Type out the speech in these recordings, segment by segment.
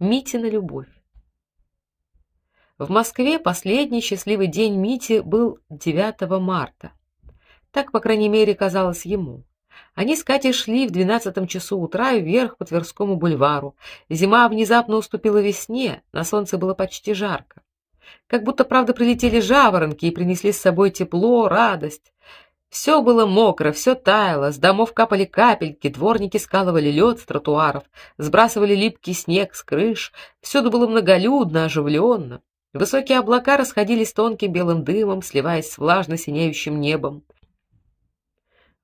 Митина любовь. В Москве последний счастливый день Мити был 9 марта. Так, по крайней мере, казалось ему. Они с Катей шли в двенадцатом часу утра вверх по Тверскому бульвару. Зима внезапно уступила весне, на солнце было почти жарко. Как будто правда прилетели жаворонки и принесли с собой тепло, радость. Все было мокро, все таяло, с домов капали капельки, дворники скалывали лед с тротуаров, сбрасывали липкий снег с крыш. Всюду было многолюдно, оживленно. Высокие облака расходились тонким белым дымом, сливаясь с влажно синеющим небом.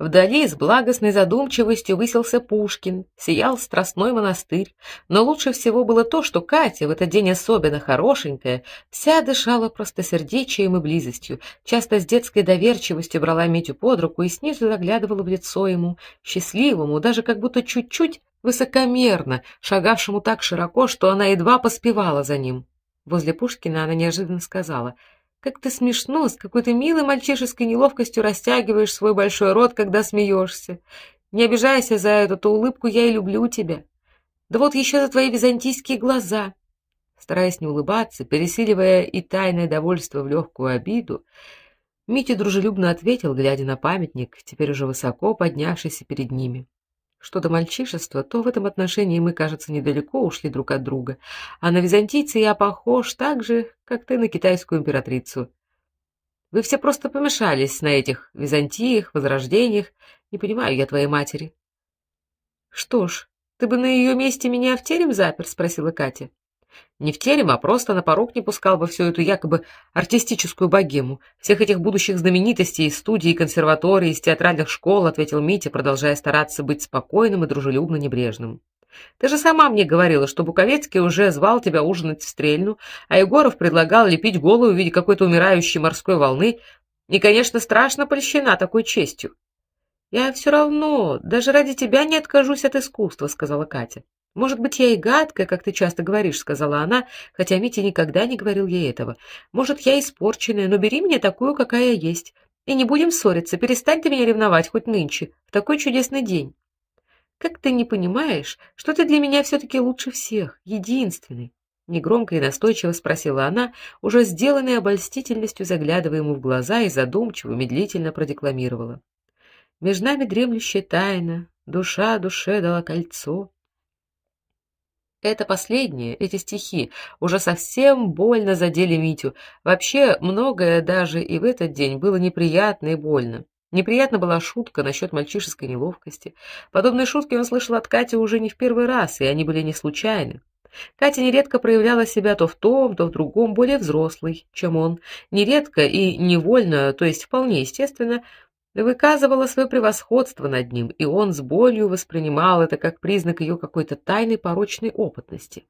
Вдали с благостной задумчивостью высился Пушкин, сиял Страстной монастырь, но лучше всего было то, что Катя в этот день особенно хорошенькая, вся дышала простосердечием и близостью, часто с детской доверчивостью брала Митю под руку и снизу заглядывала в лицо ему, счастливому, даже как будто чуть-чуть высокомерно, шагавшему так широко, что она едва поспевала за ним. Возле Пушкина она неожиданно сказала — как ты смешно, с какой-то милой мальчишеской неловкостью растягиваешь свой большой рот, когда смеешься. Не обижайся за эту ту улыбку, я и люблю тебя. Да вот еще за твои византийские глаза. Стараясь не улыбаться, пересиливая и тайное довольство в легкую обиду, Митя дружелюбно ответил, глядя на памятник, теперь уже высоко поднявшийся перед ними. Что до мальчишества, то в этом отношении мы, кажется, недалеко ушли друг от друга. А на византийца я похож так же, как ты на китайскую императрицу. Вы все просто помешались на этих византиях, возрождениях. Не понимаю я твоей матери. Что ж, ты бы на ее месте меня в терем запер, спросила Катя. Не в терем, а просто на порог не пускал бы всю эту якобы артистическую богему, всех этих будущих знаменитостей из студий, консерваторий, из театральных школ, ответил Митя, продолжая стараться быть спокойным и дружелюбно небрежным. Ты же сама мне говорила, что Буковецкий уже звал тебя ужинать в Стрельну, а Егоров предлагал лепить голову в виде какой-то умирающей морской волны. И, конечно, страшно польщена такой честью. Я все равно, даже ради тебя не откажусь от искусства, сказала Катя. Может быть, я и гадкая, как ты часто говоришь, сказала она, хотя Митя никогда не говорил ей этого. Может, я испорченная, но бери меня такую, какая я есть. И не будем ссориться. Перестань ты меня ревновать хоть нынче, в такой чудесный день. Как ты не понимаешь, что ты для меня все таки лучше всех, единственный? негромко и настойчиво спросила она, уже сделанной обольстительностью заглядывая ему в глаза и задумчиво, медлительно продекламировала. Между нами дремлющая тайна, душа душе дала кольцо, это последнее, эти стихи уже совсем больно задели Митю. Вообще, многое даже и в этот день было неприятно и больно. Неприятна была шутка насчет мальчишеской неловкости. Подобные шутки он слышал от Кати уже не в первый раз, и они были не случайны. Катя нередко проявляла себя то в том, то в другом более взрослой, чем он. Нередко и невольно, то есть вполне естественно, выказывала свое превосходство над ним, и он с болью воспринимал это как признак ее какой-то тайной порочной опытности.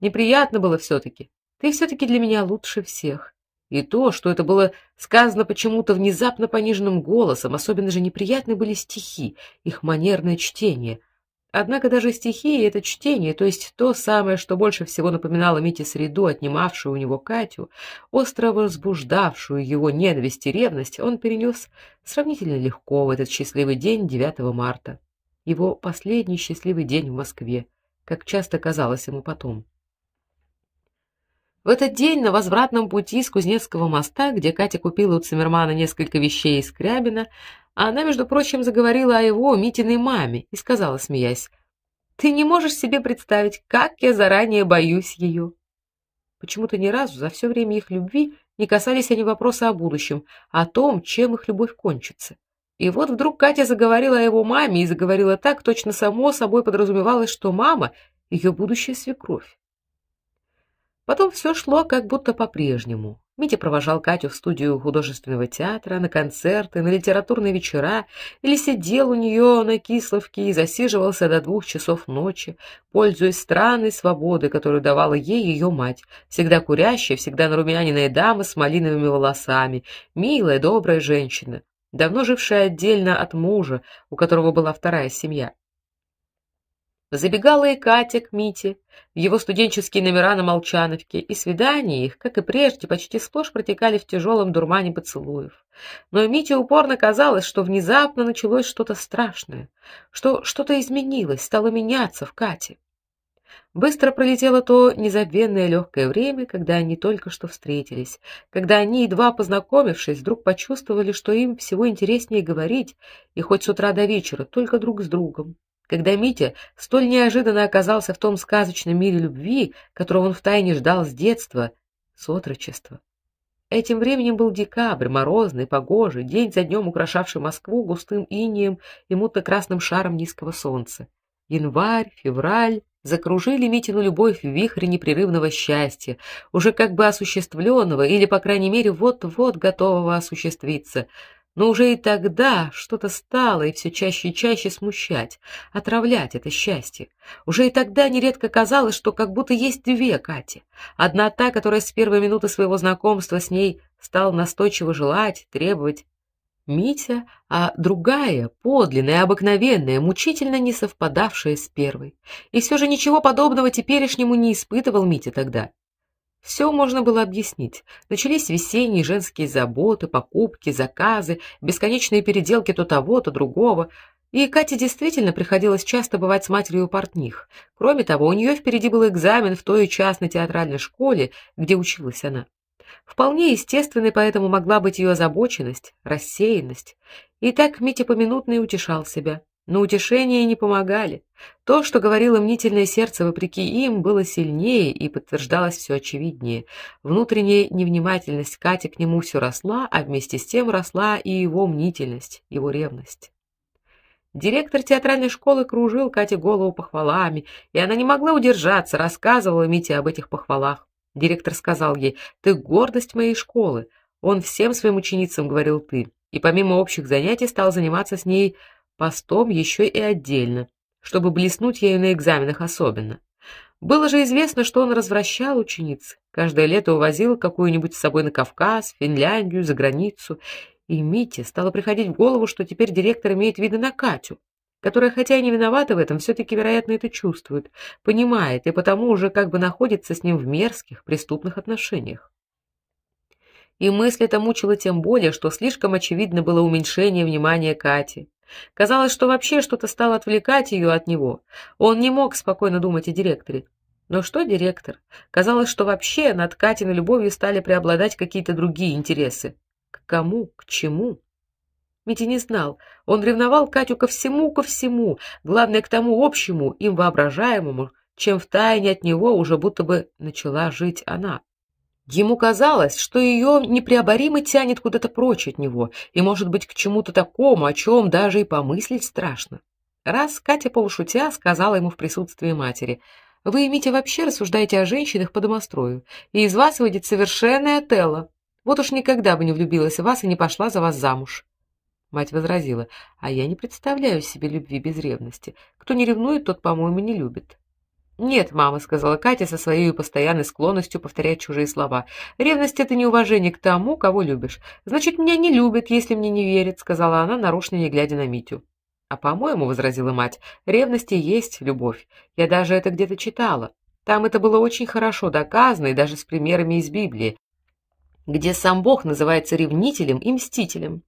Неприятно было все таки Ты все таки для меня лучше всех. И то, что это было сказано почему-то внезапно пониженным голосом, особенно же неприятны были стихи, их манерное чтение, Однако даже стихи это чтение, то есть то самое, что больше всего напоминало Мите среду, отнимавшую у него Катю, остро возбуждавшую его ненависть и ревность, он перенес сравнительно легко в этот счастливый день 9 марта. Его последний счастливый день в Москве, как часто казалось ему потом. В этот день на возвратном пути с Кузнецкого моста, где Катя купила у Циммермана несколько вещей из Скрябина, она, между прочим, заговорила о его Митиной маме и сказала, смеясь: "Ты не можешь себе представить, как я заранее боюсь ее». Почему-то ни разу за все время их любви не касались они вопроса о будущем, о том, чем их любовь кончится. И вот вдруг Катя заговорила о его маме и заговорила так, точно само собой подразумевалось, что мама ее будущая свекровь. Потом все шло как будто по-прежнему. Митя провожал Катю в студию художественного театра, на концерты, на литературные вечера или сидел у нее на Кисловке и засиживался до двух часов ночи, пользуясь странной свободой, которую давала ей ее мать, всегда курящая, всегда нарумяненная дама с малиновыми волосами, милая, добрая женщина, давно жившая отдельно от мужа, у которого была вторая семья. Забегала и Катя к Мите в его студенческие номера на Молчановке, и свидания их, как и прежде, почти сплошь протекали в тяжелом дурмане поцелуев. Но Мите упорно казалось, что внезапно началось что-то страшное, что что-то изменилось, стало меняться в Кате. Быстро пролетело то незабвенное легкое время, когда они только что встретились, когда они, едва познакомившись, вдруг почувствовали, что им всего интереснее говорить, и хоть с утра до вечера только друг с другом. Когда Митя столь неожиданно оказался в том сказочном мире любви, которого он втайне ждал с детства, с отрочества. Этим временем был декабрь, морозный, погожий, день за днем украшавший Москву густым инеем и мутно-красным шаром низкого солнца. Январь, февраль, закружили Митину любовь в вихре непрерывного счастья, уже как бы осуществленного или, по крайней мере, вот-вот готового осуществиться. Но уже и тогда что-то стало и все чаще и чаще смущать, отравлять это счастье. Уже и тогда нередко казалось, что как будто есть две Кати. Одна та, которая с первой минуты своего знакомства с ней стал настойчиво желать, требовать, Митя, а другая, подлинная, обыкновенная, мучительно не совпадавшая с первой. И все же ничего подобного теперешнему не испытывал Митя тогда. Все можно было объяснить. Начались весенние женские заботы, покупки, заказы, бесконечные переделки то того, то другого. И Кате действительно приходилось часто бывать с матерью у портних. Кроме того, у нее впереди был экзамен в той частной театральной школе, где училась она. Вполне естественной поэтому могла быть ее озабоченность, рассеянность. И так Митя поминутно и утешал себя. Но утешения не помогали. То, что говорило мнительное сердце вопреки им, было сильнее и подтверждалось все очевиднее. Внутренняя невнимательность Кати к нему все росла, а вместе с тем росла и его мнительность, его ревность. Директор театральной школы кружил Кате голову похвалами, и она не могла удержаться, рассказывала Мите об этих похвалах. Директор сказал ей: "Ты гордость моей школы". Он всем своим ученицам говорил ты, и помимо общих занятий стал заниматься с ней постом еще и отдельно, чтобы блеснуть ею на экзаменах особенно. Было же известно, что он развращал учениц. Каждое лето увозил какую-нибудь с собой на Кавказ, Финляндию, за границу. И Мите стало приходить в голову, что теперь директор имеет виды на Катю которая, хотя и не виновата в этом, все таки вероятно это чувствует, понимает и потому уже как бы находится с ним в мерзких, преступных отношениях. И мысль эта мучила тем более, что слишком очевидно было уменьшение внимания Кати. Казалось, что вообще что-то стало отвлекать ее от него. Он не мог спокойно думать о директоре. Но что директор? Казалось, что вообще над Катиной любовью стали преобладать какие-то другие интересы. К кому, к чему? Митя не знал. Он ревновал Катю ко всему, ко всему, главное к тому общему, им воображаемому, чем втайне от него уже будто бы начала жить она. Ему казалось, что ее непреоборимо тянет куда-то прочь от него, и, может быть, к чему-то такому, о чем даже и помыслить страшно. Раз Катя полушутя сказала ему в присутствии матери: "Вы, Митя, вообще рассуждаете о женщинах по домострою, и из вас выйдет совершенная Отелло. Вот уж никогда бы не влюбилась в вас и не пошла за вас замуж". Мать возразила: "А я не представляю себе любви без ревности. Кто не ревнует, тот, по-моему, не любит". "Нет, мама", сказала Катя со своей постоянной склонностью повторять чужие слова. "Ревность это неуважение к тому, кого любишь. Значит, меня не любят, если мне не верят", сказала она, нарочно не глядя на Митю. "А по-моему", возразила мать, "ревность и есть любовь. Я даже это где-то читала. Там это было очень хорошо доказано и даже с примерами из Библии, где сам Бог называется ревнителем и мстителем.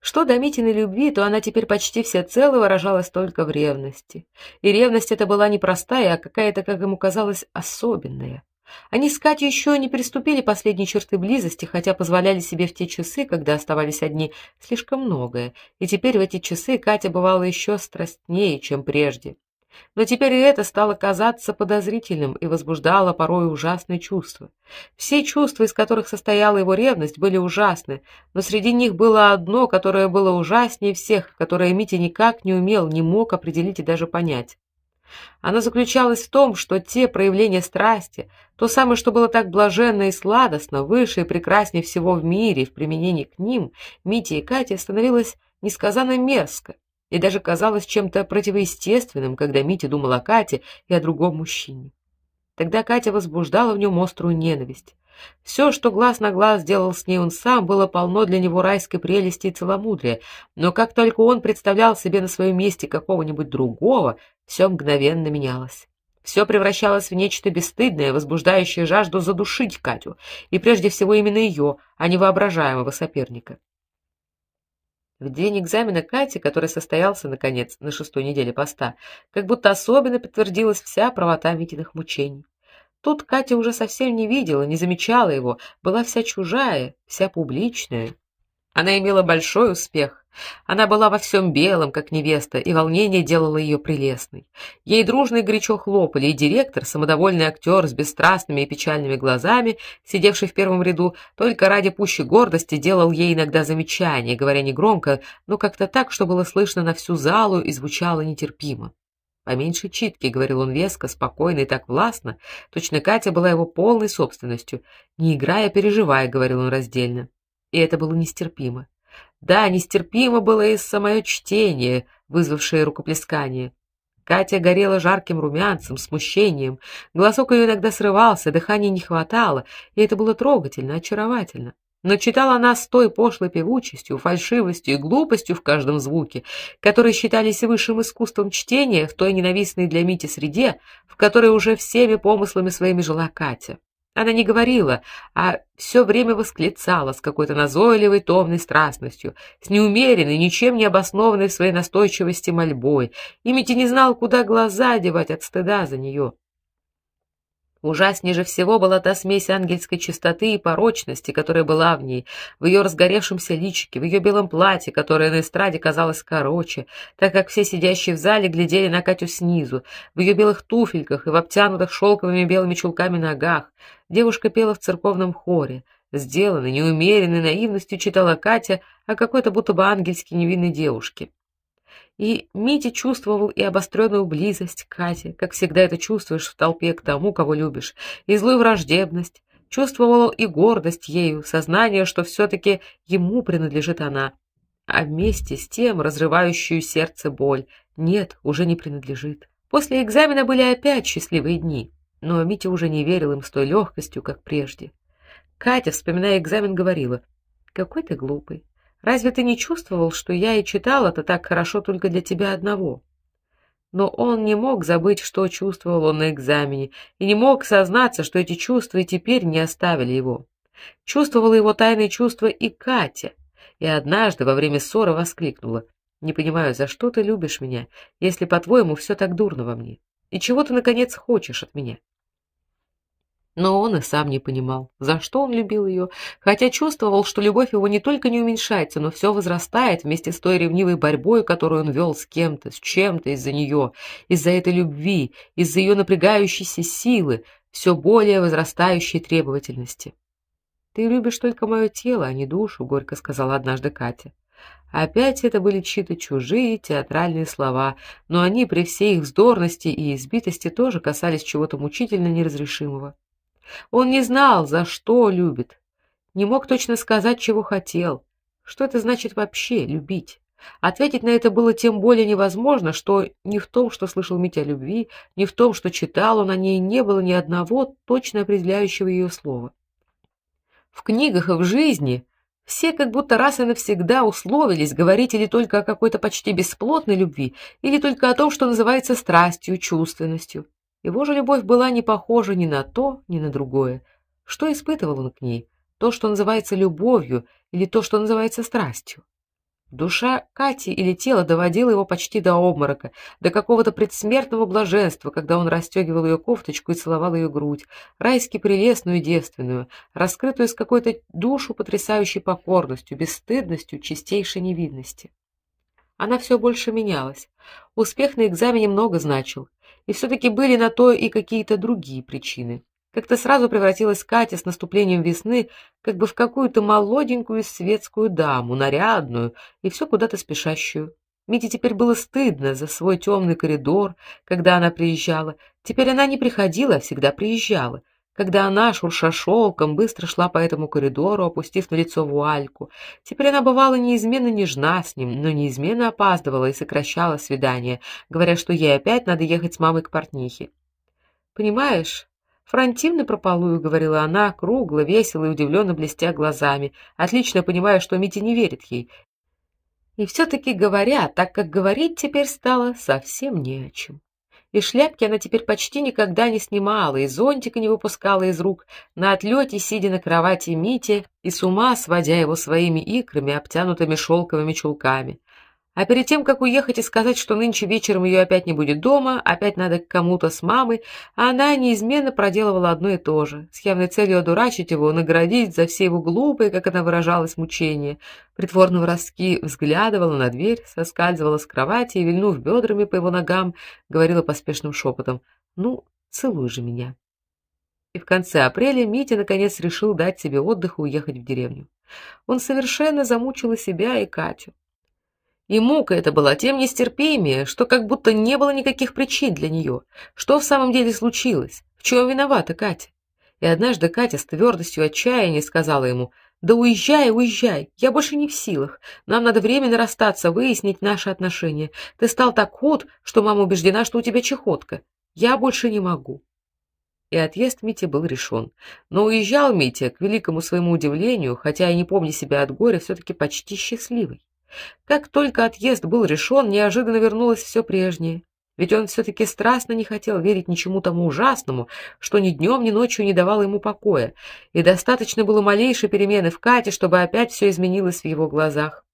Что до Митиной любви, то она теперь почти всецело выражалась только в ревности. И ревность эта была не простая, а какая-то, как ему казалось, особенная. Они с Катей еще не приступили последней черты близости, хотя позволяли себе в те часы, когда оставались одни, слишком многое. И теперь в эти часы Катя бывала еще страстнее, чем прежде. Но теперь и это стало казаться подозрительным и возбуждало порой ужасные чувства. Все чувства, из которых состояла его ревность, были ужасны, но среди них было одно, которое было ужаснее всех, которое Митя никак не умел, не мог определить и даже понять. Оно заключалось в том, что те проявления страсти, то самое, что было так блаженно и сладостно, выше и прекраснее всего в мире в применении к ним, Мите и Кате становилось несказанно мерзко и даже казалось чем-то противоестественным, когда Митя думал о Кате и о другом мужчине. Тогда Катя возбуждала в нем острую ненависть. Все, что глаз на глаз делал с ней он сам, было полно для него райской прелести и целомудрия, но как только он представлял себе на своем месте какого-нибудь другого, все мгновенно менялось. Все превращалось в нечто бесстыдное, возбуждающее жажду задушить Катю, и прежде всего именно ее, а не воображаемого соперника. В день экзамена Кати, который состоялся наконец на шестой неделе поста, как будто особенно подтвердилась вся правота Митиных мучений. Тут Катя уже совсем не видела, не замечала его, была вся чужая, вся публичная. Она имела большой успех. Она была во всем белом, как невеста, и волнение делало ее прелестной. Ей и горячо хлопали и директор, самодовольный актер с бесстрастными и печальными глазами, сидевший в первом ряду, только ради пущей гордости делал ей иногда замечания, говоря негромко, но как-то так, что было слышно на всю залу и звучало нетерпимо. Поменьше читки, говорил он веско, спокойно и так властно, точно Катя была его полной собственностью. Не играя, переживая, говорил он раздельно. И это было нестерпимо. Да, нестерпимо было и самое чтение, вызвавшее рукоплескание. Катя горела жарким румянцем, смущением, голосок ее иногда срывался, дыхания не хватало, и это было трогательно, очаровательно. Но читала она с той пошлой певучестью, фальшивостью и глупостью в каждом звуке, которые считались высшим искусством чтения в той ненавистной для Мити среде, в которой уже всеми помыслами своими жила Катя. Она не говорила, а все время восклицала с какой-то назойливой томной страстностью, с неумеренной, ничем не обоснованной своей настойчивости мольбой. И Митя не знал, куда глаза девать от стыда за нее. Ужаснее же всего была та смесь ангельской чистоты и порочности, которая была в ней, в ее разгоревшемся личике, в ее белом платье, которое на эстраде казалось короче, так как все сидящие в зале глядели на Катю снизу, в ее белых туфельках и в обтянутых шелковыми белыми чулками ногах. Девушка пела в церковном хоре. Сделанной, неумеренной наивностью читала Катя о какой-то будто бы ангельски невинной девушке. И Митя чувствовал и обостренную близость к Кате, как всегда это чувствуешь в толпе к тому, кого любишь, и злую враждебность, чувствовал и гордость ею, сознание, что все таки ему принадлежит она, а вместе с тем разрывающую сердце боль. Нет, уже не принадлежит. После экзамена были опять счастливые дни, но Митя уже не верил им с той легкостью, как прежде. Катя, вспоминая экзамен, говорила: "Какой ты глупый. Разве ты не чувствовал, что я и читал это так хорошо только для тебя одного? Но он не мог забыть, что чувствовал он на экзамене, и не мог сознаться, что эти чувства и теперь не оставили его. Чувствовала его тайные чувства и Катя, и однажды во время ссоры воскликнула: "Не понимаю, за что ты любишь меня, если по-твоему все так дурно во мне? И чего ты наконец хочешь от меня?" Но он и сам не понимал, за что он любил ее, хотя чувствовал, что любовь его не только не уменьшается, но все возрастает вместе с той ревнивой борьбой, которую он вел с кем-то, с чем-то из-за нее, из-за этой любви, из-за ее напрягающейся силы, все более возрастающей требовательности. Ты любишь только мое тело, а не душу, горько сказала однажды Катя. Опять это были чьи-то чужие театральные слова, но они при всей их вздорности и избитости тоже касались чего-то мучительно неразрешимого. Он не знал, за что любит, не мог точно сказать, чего хотел. Что это значит вообще любить? Ответить на это было тем более невозможно, что ни в том, что слышал Митя о любви, ни в том, что читал он о ней, не было ни одного точно определяющего ее слова. В книгах и в жизни все как будто раз и навсегда условились говорить или только о какой-то почти бесплотной любви, или только о том, что называется страстью, чувственностью. Его же любовь была не похожа ни на то, ни на другое. Что испытывал он к ней? То, что называется любовью, или то, что называется страстью? Душа Кати или тело доводило его почти до обморока, до какого-то предсмертного блаженства, когда он расстегивал ее кофточку и целовал ее грудь, райски прелестную и девственную, раскрытую с какой-то душу потрясающей покорностью, бесстыдностью, чистейшей невинности. Она все больше менялась. Успех на экзамене много значил, и все таки были на то и какие-то другие причины. Как-то сразу превратилась Катя с наступлением весны как бы в какую-то молоденькую светскую даму, нарядную и все куда-то спешащую. Мите теперь было стыдно за свой темный коридор, когда она приезжала. Теперь она не приходила, а всегда приезжала когда она, шурша шелком, быстро шла по этому коридору, опустив на лицо вуальку. Теперь она бывала неизменно нежна с ним, но неизменно опаздывала и сокращала свидание, говоря, что ей опять надо ехать с мамой к портнихе. «Понимаешь, Франтим напропалую», — говорила она, кругло, весело и удивленно блестя глазами, отлично понимая, что Митя не верит ей. И все таки говоря, так как говорить теперь стало совсем не о чем. И шляпки она теперь почти никогда не снимала, и зонтика не выпускала из рук, на отлете сидя на кровати Мити и с ума сводя его своими икрами, обтянутыми шелковыми чулками. А перед тем, как уехать и сказать, что нынче вечером ее опять не будет дома, опять надо к кому-то с мамой, она неизменно проделывала одно и то же, с явной целью одурачить его, наградить за все его глупые, как она выражалась, мучения. Притворно воровски взглядывала на дверь, соскальзывала с кровати и, вильнув бедрами по его ногам, говорила поспешным шепотом «Ну, целуй же меня». И в конце апреля Митя наконец решил дать себе отдых и уехать в деревню. Он совершенно замучил и себя, и Катю. И мука эта была тем нестерпимее, что как будто не было никаких причин для нее. Что в самом деле случилось? В чем виновата Катя? И однажды Катя с твердостью отчаяния сказала ему: "Да уезжай, уезжай. Я больше не в силах. Нам надо временно расстаться, выяснить наши отношения. Ты стал так худ, что мама убеждена, что у тебя чехотка. Я больше не могу". И отъезд Мити был решен. Но уезжал Митя, к великому своему удивлению, хотя и не помня себя от горя, все таки почти счастливый. Как только отъезд был решен, неожиданно вернулось все прежнее. Ведь он все таки страстно не хотел верить ничему тому ужасному, что ни днем, ни ночью не давало ему покоя, и достаточно было малейшей перемены в Кате, чтобы опять все изменилось в его глазах.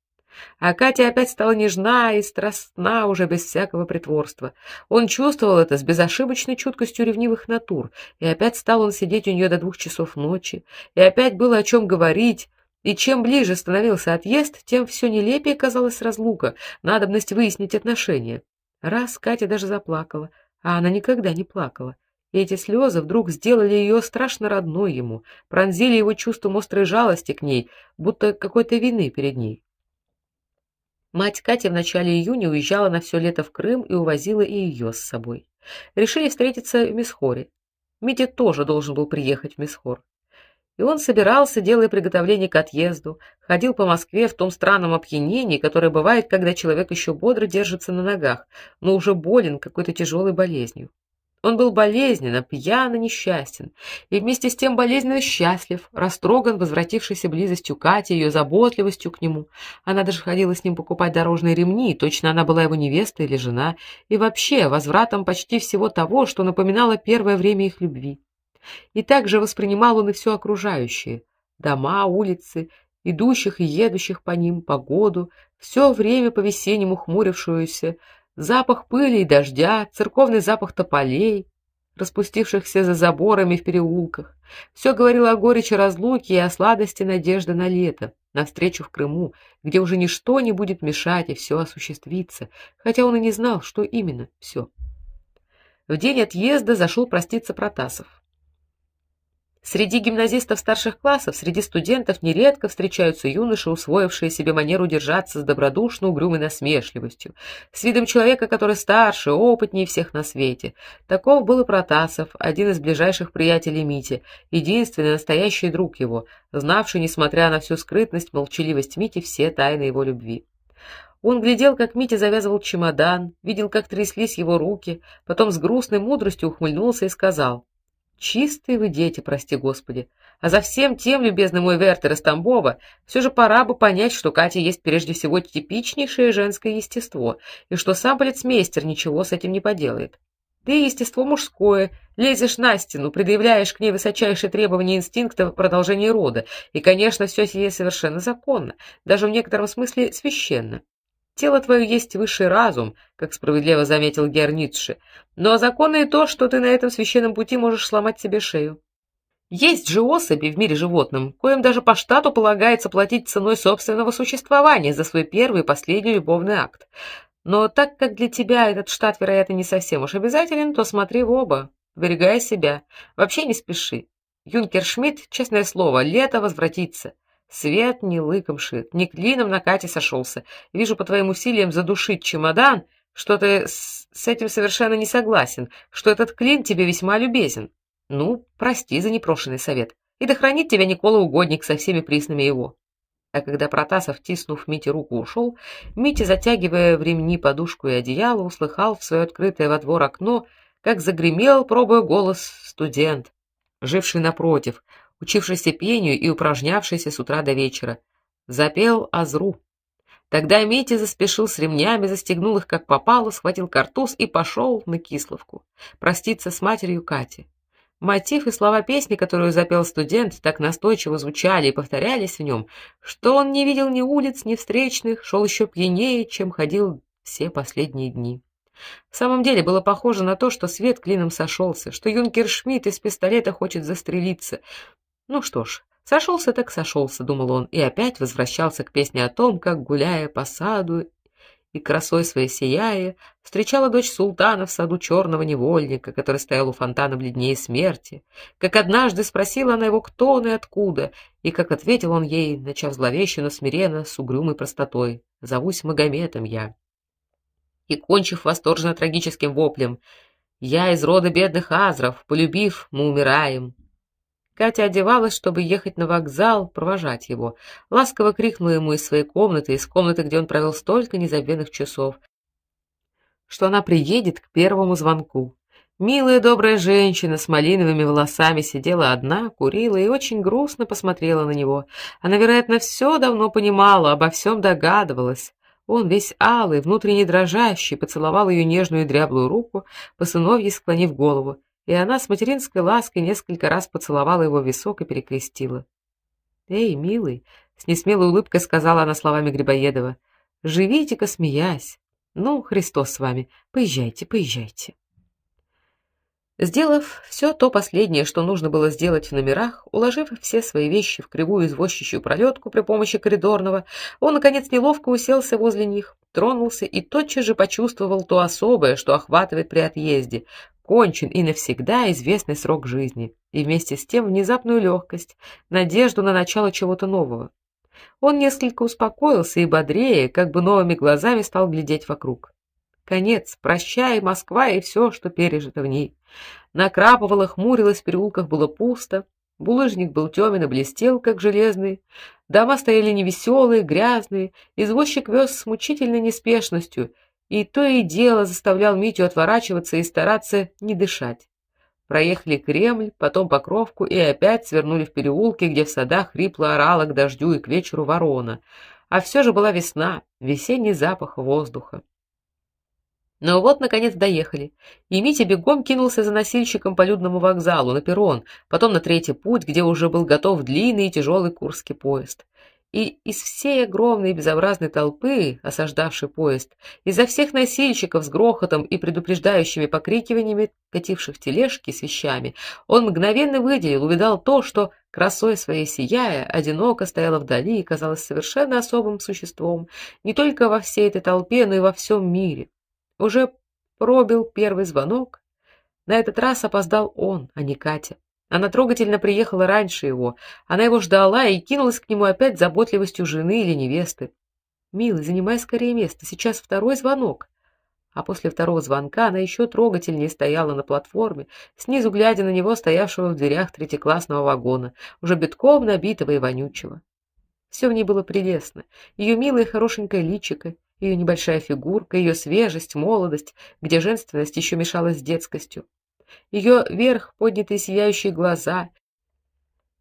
А Катя опять стала нежна и страстна уже без всякого притворства. Он чувствовал это с безошибочной чуткостью ревнивых натур, и опять стал он сидеть у нее до двух часов ночи, и опять было о чем говорить, и чем ближе становился отъезд, тем все нелепее казалась разлука, надобность выяснить отношения. Раз Катя даже заплакала, а она никогда не плакала. И эти слезы вдруг сделали ее страшно родной ему, пронзили его чувством острой жалости к ней, будто какой-то вины перед ней. Мать Кати в начале июня уезжала на все лето в Крым и увозила и ее с собой. Решили встретиться в Месхоре. Митя тоже должен был приехать в Месхор. И он собирался, делая приготовления к отъезду, ходил по Москве в том странном опьянении, которое бывает, когда человек еще бодро держится на ногах, но уже болен какой-то тяжелой болезнью. Он был болезненно, пьян несчастен, и вместе с тем болезненно счастлив, растроган возвратившейся близостью Кати, ее заботливостью к нему. Она даже ходила с ним покупать дорожные ремни, точно она была его невеста или жена, и вообще возвратом почти всего того, что напоминало первое время их любви. И также воспринимал он и все окружающее: дома, улицы, идущих и едущих по ним, погоду, все время по-весеннему хмурившуюся, запах пыли и дождя, церковный запах тополей, распустившихся за заборами в переулках. Все говорило о горечи разлуки и о сладости надежды на лето, на встречу в Крыму, где уже ничто не будет мешать и все осуществится, хотя он и не знал, что именно все. В день отъезда зашел проститься Протасов. Среди гимназистов старших классов, среди студентов нередко встречаются юноши, усвоившие себе манеру держаться с добродушно угрюмой насмешливостью, с видом человека, который старше, опытнее всех на свете. Таков был и Протасов, один из ближайших приятелей Мити, единственный настоящий друг его, знавший, несмотря на всю скрытность, молчаливость Мити, все тайны его любви. Он глядел, как Митя завязывал чемодан, видел, как тряслись его руки, потом с грустной мудростью ухмыльнулся и сказал: Чистые вы дети, прости Господи. А за всем тем, любезный мой Вертер из Тамбова, все же пора бы понять, что Катя есть прежде всего типичнейшее женское естество, и что сам полицмейстер ничего с этим не поделает. Ты естество мужское, лезешь на стену, предъявляешь к ней высочайшие требования инстинкта продолжения рода, и, конечно, все сие совершенно законно, даже в некотором смысле священно. Тело твое есть высший разум, как справедливо заметил Герницше, но законно и то, что ты на этом священном пути можешь сломать себе шею. Есть же особи в мире животным, коим даже по штату полагается платить ценой собственного существования за свой первый и последний любовный акт. Но так как для тебя этот штат, вероятно, не совсем уж обязателен, то смотри в оба, берегай себя. Вообще не спеши. Юнкер Шмидт, честное слово, лето возвратится. Свет не лыком шит, не клином на Кате сошелся. Вижу по твоим усилиям задушить чемодан, что ты с, с этим совершенно не согласен, что этот клин тебе весьма любезен. Ну, прости за непрошенный совет. И да хранит тебя Никола Угодник со всеми приснами его. А когда Протасов, тиснув Мите руку, ушел, Митя, затягивая в ремни подушку и одеяло, услыхал в свое открытое во двор окно, как загремел, пробуя голос, студент, живший напротив, учившийся пению и упражнявшийся с утра до вечера. Запел Азру. Тогда Митя заспешил с ремнями, застегнул их как попало, схватил картуз и пошел на Кисловку проститься с матерью Кати. Мотив и слова песни, которую запел студент, так настойчиво звучали и повторялись в нем, что он не видел ни улиц, ни встречных, шел еще пьянее, чем ходил все последние дни. В самом деле было похоже на то, что свет клином сошелся, что юнкер Шмидт из пистолета хочет застрелиться. Ну что ж, сошелся так сошелся, думал он, и опять возвращался к песне о том, как гуляя по саду и красой своей сияя, встречала дочь султана в саду черного невольника, который стоял у фонтана бледнее смерти, как однажды спросила она его, кто он и откуда, и как ответил он ей, начав зловеще, но смиренно, с угрюмой простотой: "Зовусь Магометом я" и кончив восторженно трагическим воплем: "Я из рода бедных азров, полюбив, мы умираем". Катя одевалась, чтобы ехать на вокзал, провожать его. Ласково крикнула ему из своей комнаты, из комнаты, где он провел столько незабвенных часов, что она приедет к первому звонку. Милая добрая женщина с малиновыми волосами сидела одна, курила и очень грустно посмотрела на него. Она, вероятно, все давно понимала, обо всем догадывалась. Он весь алый, внутренне дрожащий, поцеловал ее нежную дряблую руку, по сыновьи склонив голову, и она с материнской лаской несколько раз поцеловала его висок и перекрестила. "Эй, милый", с несмелой улыбкой сказала она словами Грибоедова. "Живите-ка смеясь. Ну, Христос с вами. Поезжайте, поезжайте". Сделав все то последнее, что нужно было сделать в номерах, уложив все свои вещи в кривую извозчичью пролетку при помощи коридорного, он наконец неловко уселся возле них, тронулся и тотчас же почувствовал то особое, что охватывает при отъезде, кончен и навсегда известный срок жизни, и вместе с тем внезапную легкость, надежду на начало чего-то нового. Он несколько успокоился и бодрее, как бы новыми глазами стал глядеть вокруг. Конец, прощай, Москва и все, что пережито в ней. Накрапывало, хмурилось, в переулках было пусто, булыжник был темен и блестел, как железный. Дома стояли невеселые, грязные, извозчик вез с мучительной неспешностью, и то и дело заставлял Митю отворачиваться и стараться не дышать. Проехали Кремль, потом Покровку и опять свернули в переулки, где в садах хрипло орала к дождю и к вечеру ворона. А все же была весна, весенний запах воздуха. Но вот наконец доехали. И Митя бегом кинулся за носильщиком по людному вокзалу на перрон, потом на третий путь, где уже был готов длинный и тяжелый курский поезд. И из всей огромной безобразной толпы, осаждавшей поезд, изо всех носильщиков с грохотом и предупреждающими покрикиваниями, кативших тележки с вещами, он мгновенно выделил, увидал то, что красой своей сияя, одиноко стояла вдали и казалась совершенно особым существом, не только во всей этой толпе, но и во всем мире. Уже пробил первый звонок. На этот раз опоздал он, а не Катя. Она трогательно приехала раньше его. Она его ждала и кинулась к нему опять заботливостью жены или невесты. Милый, занимай скорее место, сейчас второй звонок. А после второго звонка она еще трогательнее стояла на платформе, снизу глядя на него, стоявшего в дверях третьеклассного вагона, уже битком набитого и вонючего. Все в ней было прелестно. Ее милое хорошенькое личико, ее небольшая фигурка, ее свежесть, молодость, где женственность еще мешалась с детскостью, ее вверх поднятые сияющие глаза,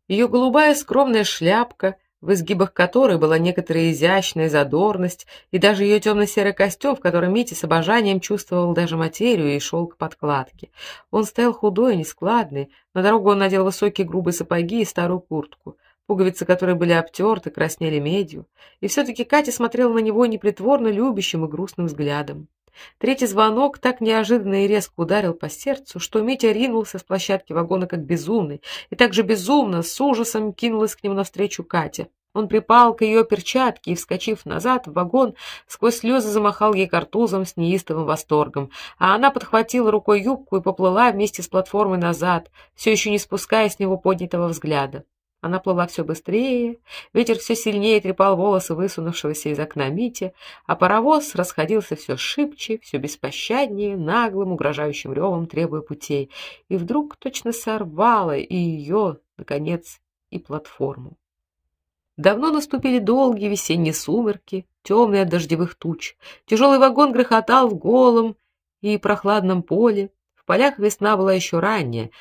ее голубая скромная шляпка, в изгибах которой была некоторая изящная задорность, и даже ее темно серый костюм, в котором Митя с обожанием чувствовал даже материю и шелк подкладки. Он стоял худой и нескладный, на дорогу он надел высокие грубые сапоги и старую куртку пуговицы которой были обтерты, краснели медью, и все таки Катя смотрела на него непритворно любящим и грустным взглядом. Третий звонок так неожиданно и резко ударил по сердцу, что Митя ринулся с площадки вагона как безумный, и так же безумно с ужасом кинулась к нему навстречу Катя. Он припал к ее перчатке и, вскочив назад в вагон, сквозь слезы замахал ей картузом с неистовым восторгом, а она подхватила рукой юбку и поплыла вместе с платформой назад, все еще не спуская с него поднятого взгляда. Она плыла все быстрее, ветер все сильнее трепал волосы высунувшегося из окна Мити, а паровоз расходился все шибче, все беспощаднее, наглым, угрожающим ревом требуя путей, и вдруг точно сорвало и ее, наконец, и платформу. Давно наступили долгие весенние сумерки, темные от дождевых туч. Тяжелый вагон грохотал в голом и прохладном поле. В полях весна была еще ранняя,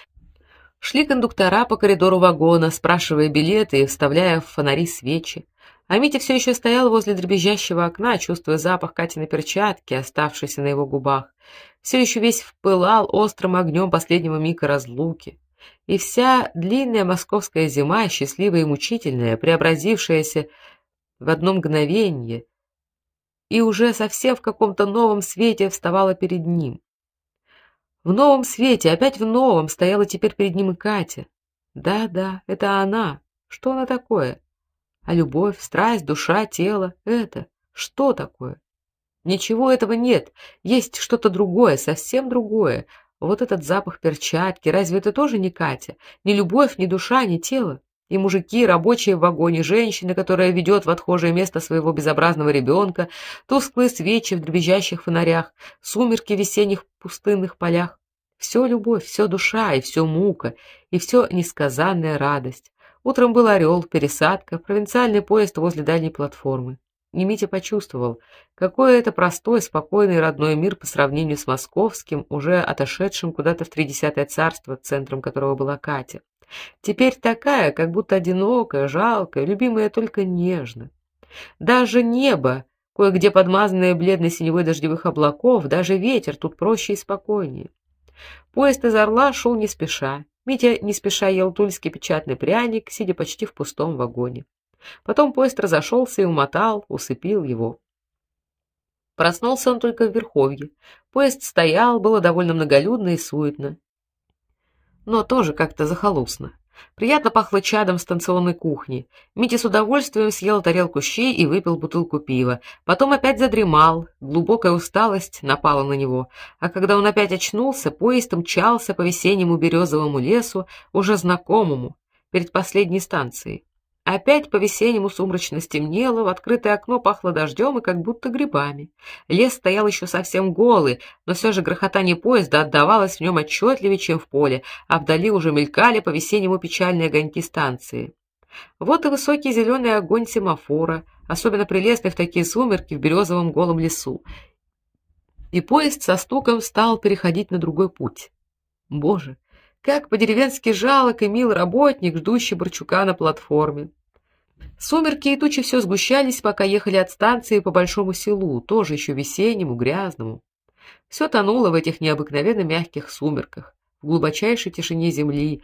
Шли кондуктора по коридору вагона, спрашивая билеты и вставляя в фонари свечи. А Митя все еще стоял возле дребезжащего окна, чувствуя запах Катиной перчатки, оставшейся на его губах. Все еще весь впылал острым огнем последнего мига разлуки. И вся длинная московская зима, счастливая и мучительная, преобразившаяся в одно мгновение, и уже совсем в каком-то новом свете вставала перед ним. В новом свете, опять в новом, стояла теперь перед ним и Катя. Да-да, это она. Что она такое? А любовь, страсть, душа, тело это что такое? Ничего этого нет. Есть что-то другое, совсем другое. Вот этот запах перчатки, разве это тоже не Катя? Ни любовь, ни душа, ни тело. И мужики, рабочие в вагоне, женщина, которая ведет в отхожее место своего безобразного ребенка, тусклые свечи в дребезжащих фонарях, сумерки в весенних пустынных полях. Все любовь, все душа и все мука, и все несказанная радость. Утром был орел, пересадка, провинциальный поезд возле дальней платформы. И Митя почувствовал, какой это простой, спокойный родной мир по сравнению с московским, уже отошедшим куда-то в тридесятое царство, центром которого была Катя. Теперь такая, как будто одинокая, жалкая, любимая только нежно. Даже небо, кое-где подмазанное бледной синевой дождевых облаков, даже ветер тут проще и спокойнее. Поезд из Орла шел не спеша, Митя не спеша ел тульский печатный пряник, сидя почти в пустом вагоне. Потом поезд разошелся и умотал, усыпил его. Проснулся он только в Верховье. Поезд стоял, было довольно многолюдно и суетно. Но тоже как-то захолустно. Приятно пахло чадом станционной кухни. Митя с удовольствием съел тарелку щей и выпил бутылку пива. Потом опять задремал. Глубокая усталость напала на него. А когда он опять очнулся, поезд мчался по весеннему березовому лесу, уже знакомому, перед последней станцией. Опять по-весеннему сумрачно стемнело, в открытое окно пахло дождем и как будто грибами. Лес стоял еще совсем голый, но все же грохотание поезда отдавалось в нем отчетливее, чем в поле, а вдали уже мелькали по-весеннему печальные огоньки станции. Вот и высокий зеленый огонь семафора, особенно прелестный в такие сумерки в березовом голом лесу. И поезд со стуком стал переходить на другой путь. Боже, как по-деревенски жалок и мил работник, ждущий Борчука на платформе. Сумерки и тучи все сгущались, пока ехали от станции по большому селу, тоже еще весеннему, грязному. Все тонуло в этих необыкновенно мягких сумерках, в глубочайшей тишине земли,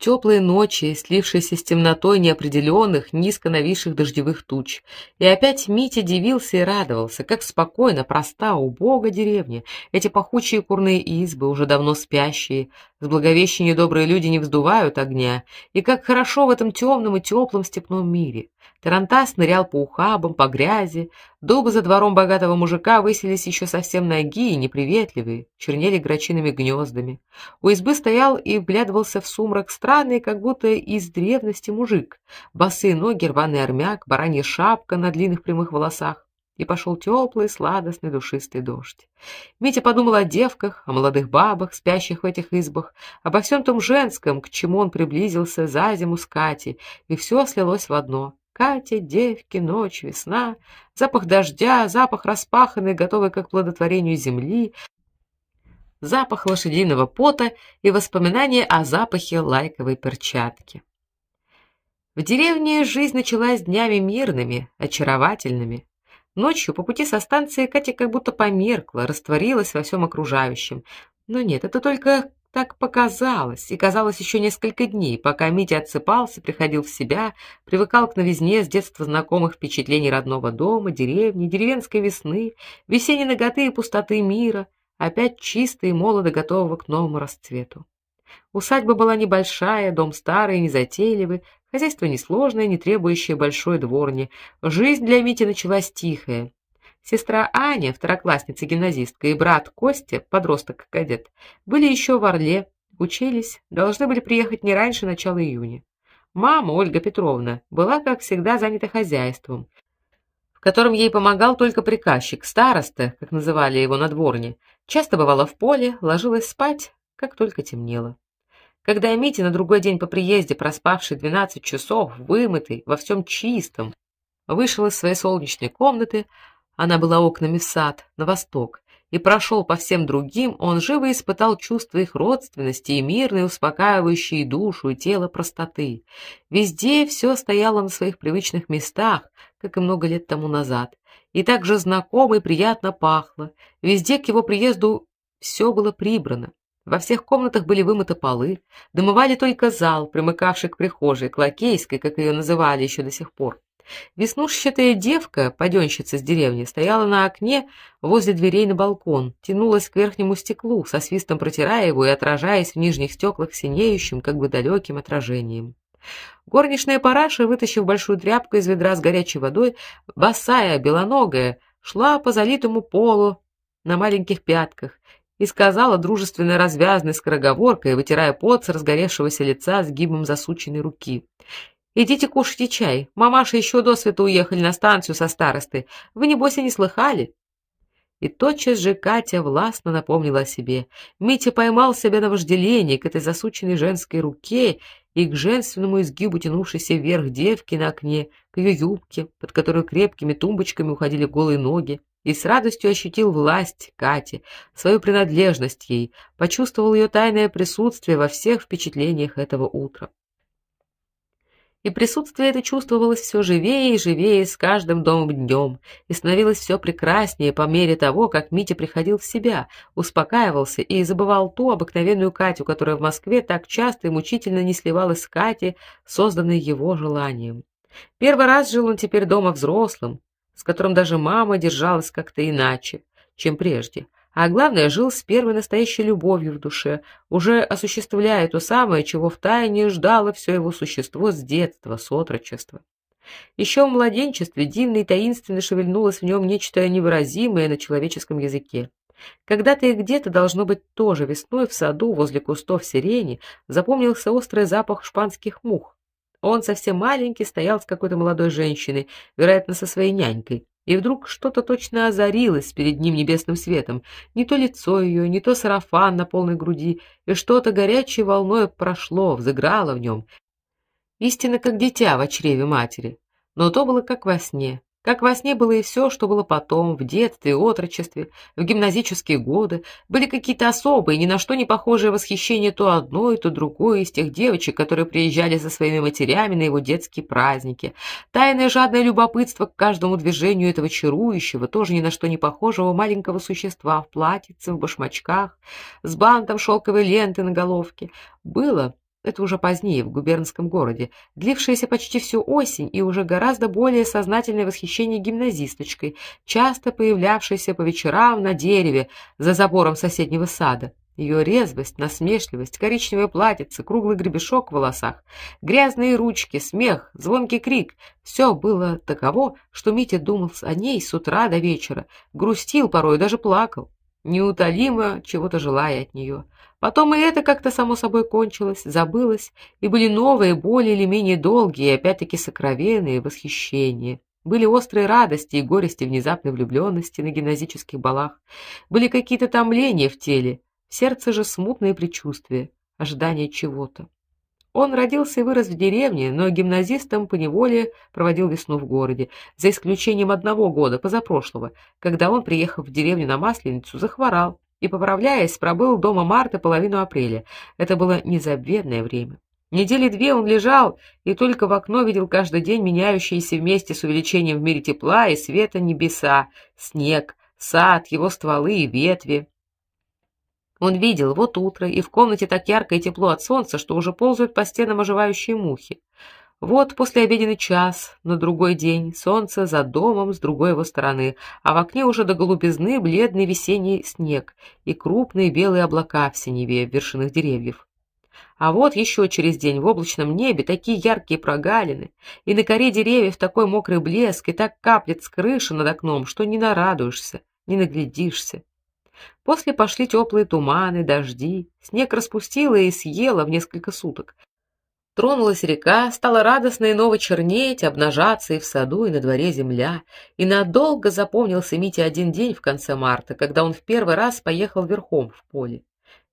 Теплые ночи, слившиеся с темнотой неопределенных, низко нависших дождевых туч. И опять Митя дивился и радовался, как спокойно, проста, убога деревня. Эти пахучие курные избы, уже давно спящие, с благовещения добрые люди не вздувают огня, и как хорошо в этом темном и теплом степном мире. Тарантас нырял по ухабам, по грязи. Дубы за двором богатого мужика высились еще совсем ноги и неприветливые, чернели грачиными гнездами. У избы стоял и вглядывался в сумрак странный, как будто из древности мужик. Босые ноги, рваный армяк, баранья шапка на длинных прямых волосах. И пошел теплый, сладостный, душистый дождь. Митя подумал о девках, о молодых бабах, спящих в этих избах, обо всем том женском, к чему он приблизился за зиму с Катей, и все слилось в одно — Катя, девки, ночь, весна, запах дождя, запах распаханной, готовой к плодотворению земли, запах лошадиного пота и воспоминания о запахе лайковой перчатки. В деревне жизнь началась днями мирными, очаровательными. Ночью по пути со станции Катя как будто померкла, растворилась во всем окружающем. Но нет, это только так показалось, и казалось еще несколько дней, пока Митя отсыпался, приходил в себя, привыкал к новизне с детства знакомых впечатлений родного дома, деревни, деревенской весны, весенней наготы и пустоты мира, опять чистой и молодо готового к новому расцвету. Усадьба была небольшая, дом старый, незатейливый, хозяйство несложное, не требующее большой дворни. Жизнь для Мити началась тихая. Сестра Аня, второклассница-гимназистка, и брат Костя, подросток-кадет, были еще в Орле, учились, должны были приехать не раньше начала июня. Мама, Ольга Петровна, была, как всегда, занята хозяйством, в котором ей помогал только приказчик, староста, как называли его на дворне. Часто бывала в поле, ложилась спать, как только темнело. Когда Митя на другой день по приезде, проспавший 12 часов, вымытый, во всем чистом, вышел из своей солнечной комнаты, она была окнами в сад, на восток, и прошел по всем другим, он живо испытал чувство их родственности и мирной, успокаивающей душу и тело простоты. Везде все стояло на своих привычных местах, как и много лет тому назад, и так же знакомо и приятно пахло. Везде к его приезду все было прибрано. Во всех комнатах были вымыты полы, дымовали только зал, примыкавший к прихожей, к лакейской, как ее называли еще до сих пор. Веснушчатая девка, паденщица с деревни, стояла на окне возле дверей на балкон, тянулась к верхнему стеклу, со свистом протирая его и отражаясь в нижних стеклах синеющим, как бы далеким отражением. Горничная параша, вытащив большую тряпку из ведра с горячей водой, босая, белоногая, шла по залитому полу на маленьких пятках и сказала дружественной развязной скороговоркой, вытирая пот с разгоревшегося лица сгибом засученной руки: Идите кушайте чай. Мамаша еще до света уехали на станцию со старостой. Вы небось и не слыхали? И тотчас же Катя властно напомнила о себе. Митя поймал себя на вожделении к этой засученной женской руке и к женственному изгибу тянувшейся вверх девки на окне, к ее юбке, под которой крепкими тумбочками уходили голые ноги, и с радостью ощутил власть Кати, свою принадлежность ей, почувствовал ее тайное присутствие во всех впечатлениях этого утра и присутствие это чувствовалось все живее и живее с каждым домом днем, и становилось все прекраснее по мере того, как Митя приходил в себя, успокаивался и забывал ту обыкновенную Катю, которая в Москве так часто и мучительно не сливалась с Катей, созданной его желанием. Первый раз жил он теперь дома взрослым, с которым даже мама держалась как-то иначе, чем прежде а главное, жил с первой настоящей любовью в душе, уже осуществляя то самое, чего втайне ждало все его существо с детства, с отрочества. Еще в младенчестве дивно и таинственно шевельнулось в нем нечто невыразимое на человеческом языке. Когда-то и где-то должно быть тоже весной в саду возле кустов сирени запомнился острый запах шпанских мух. Он совсем маленький стоял с какой-то молодой женщиной, вероятно, со своей нянькой. И вдруг что-то точно озарилось перед ним небесным светом, не то лицо ее, не то сарафан на полной груди, и что-то горячей волной прошло, взыграло в нем. Истинно как дитя в чреве матери. Но то было как во сне. Как во сне было и все, что было потом, в детстве, отрочестве, в гимназические годы, были какие-то особые, ни на что не похожие восхищения то одной, то другой из тех девочек, которые приезжали со своими матерями на его детские праздники. Тайное жадное любопытство к каждому движению этого чарующего, тоже ни на что не похожего маленького существа в платьице, в башмачках, с бантом шелковой ленты на головке. Было это уже позднее в губернском городе, длившееся почти всю осень и уже гораздо более сознательное восхищение гимназисточкой, часто появлявшейся по вечерам на дереве за забором соседнего сада. Ее резвость, насмешливость, коричневое платьице, круглый гребешок в волосах, грязные ручки, смех, звонкий крик все было таково, что Митя думал о ней с утра до вечера, грустил порой, даже плакал, неутолимо чего-то желая от нее. Потом и это как-то само собой кончилось, забылось, и были новые, более или менее долгие, опять-таки сокровенные восхищения. Были острые радости и горести внезапной влюбленности на гимназических балах. Были какие-то томления в теле, в сердце же смутные предчувствия, ожидание чего-то. Он родился и вырос в деревне, но гимназистом по неволе проводил весну в городе, за исключением одного года, позапрошлого, когда он, приехав в деревню на Масленицу, захворал и, поправляясь, пробыл дома марта половину апреля. Это было незабвенное время. Недели две он лежал и только в окно видел каждый день меняющиеся вместе с увеличением в мире тепла и света небеса, снег, сад, его стволы и ветви. Он видел вот утро, и в комнате так ярко и тепло от солнца, что уже ползают по стенам оживающие мухи. Вот после обеденный час, на другой день, солнце за домом с другой его стороны, а в окне уже до голубизны бледный весенний снег и крупные белые облака в синеве в вершинах деревьев. А вот еще через день в облачном небе такие яркие прогалины, и на коре деревьев такой мокрый блеск, и так каплет с крыши над окном, что не нарадуешься, не наглядишься. После пошли теплые туманы, дожди, снег распустило и съело в несколько суток, Тронулась река, стало радостно и ново чернеть, обнажаться и в саду, и на дворе земля. И надолго запомнился Мите один день в конце марта, когда он в первый раз поехал верхом в поле.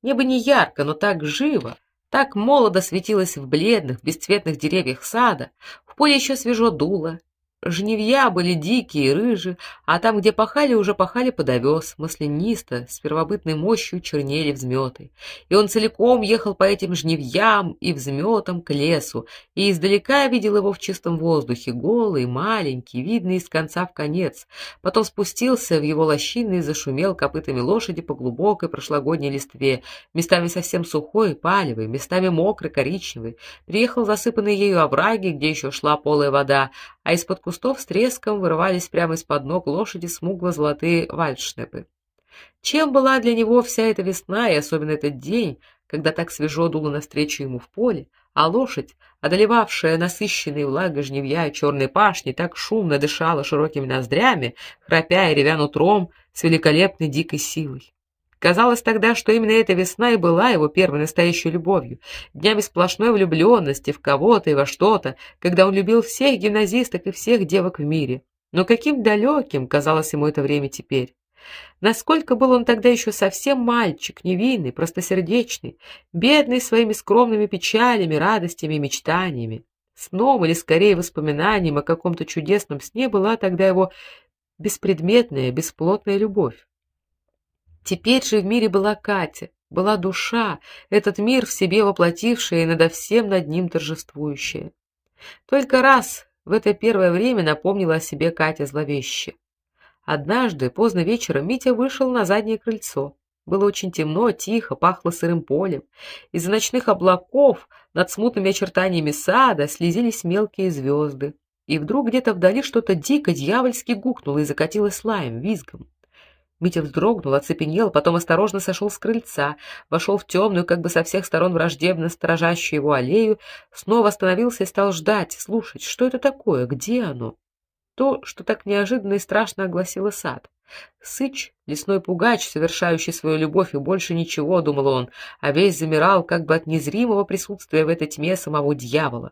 Небо не ярко, но так живо, так молодо светилось в бледных, бесцветных деревьях сада. В поле еще свежо дуло, Жнивья были дикие, рыжие, а там, где пахали, уже пахали под овес, маслянисто, с первобытной мощью чернели взметы. И он целиком ехал по этим жнивьям и взметам к лесу, и издалека видел его в чистом воздухе, голый, маленький, видный из конца в конец. Потом спустился в его лощины и зашумел копытами лошади по глубокой прошлогодней листве, местами совсем сухой, палевой, местами мокрой, коричневой. Приехал засыпанный ею овраги, где еще шла полая вода, а из-под кустов с треском вырывались прямо из-под ног лошади смугло-золотые вальдшнепы. Чем была для него вся эта весна и особенно этот день, когда так свежо дуло навстречу ему в поле, а лошадь, одолевавшая насыщенные влагой жнивья и черной пашни, так шумно дышала широкими ноздрями, храпя и ревя нутром с великолепной дикой силой. Казалось тогда, что именно эта весна и была его первой настоящей любовью, днями сплошной влюбленности в кого-то и во что-то, когда он любил всех гимназисток и всех девок в мире. Но каким далеким казалось ему это время теперь. Насколько был он тогда еще совсем мальчик, невинный, простосердечный, бедный своими скромными печалями, радостями и мечтаниями. Сном или скорее воспоминанием о каком-то чудесном сне была тогда его беспредметная, бесплотная любовь. Теперь же в мире была Катя, была душа, этот мир в себе воплотившая и над всем над ним торжествующая. Только раз в это первое время напомнила о себе Катя зловеще. Однажды поздно вечером Митя вышел на заднее крыльцо. Было очень темно, тихо, пахло сырым полем. Из-за ночных облаков над смутными очертаниями сада слезились мелкие звезды. И вдруг где-то вдали что-то дико дьявольски гукнуло и закатилось лаем, визгом. Митя вздрогнул, оцепенел, потом осторожно сошел с крыльца, вошел в темную, как бы со всех сторон враждебно сторожащую его аллею, снова остановился и стал ждать, слушать, что это такое, где оно. То, что так неожиданно и страшно огласило сад. Сыч, лесной пугач, совершающий свою любовь и больше ничего, думал он, а весь замирал как бы от незримого присутствия в этой тьме самого дьявола.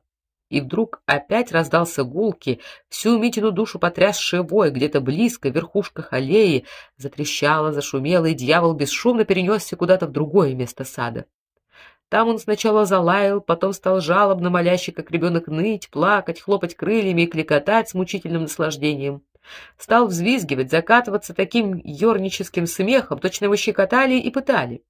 И вдруг опять раздался гулкий, всю Митину душу потрясший вой, где-то близко, в верхушках аллеи, затрещало, зашумело, и дьявол бесшумно перенесся куда-то в другое место сада. Там он сначала залаял, потом стал жалобно моляще, как ребенок, ныть, плакать, хлопать крыльями и кликотать с мучительным наслаждением. Стал взвизгивать, закатываться таким ёрническим смехом, точно его щекотали и пытали.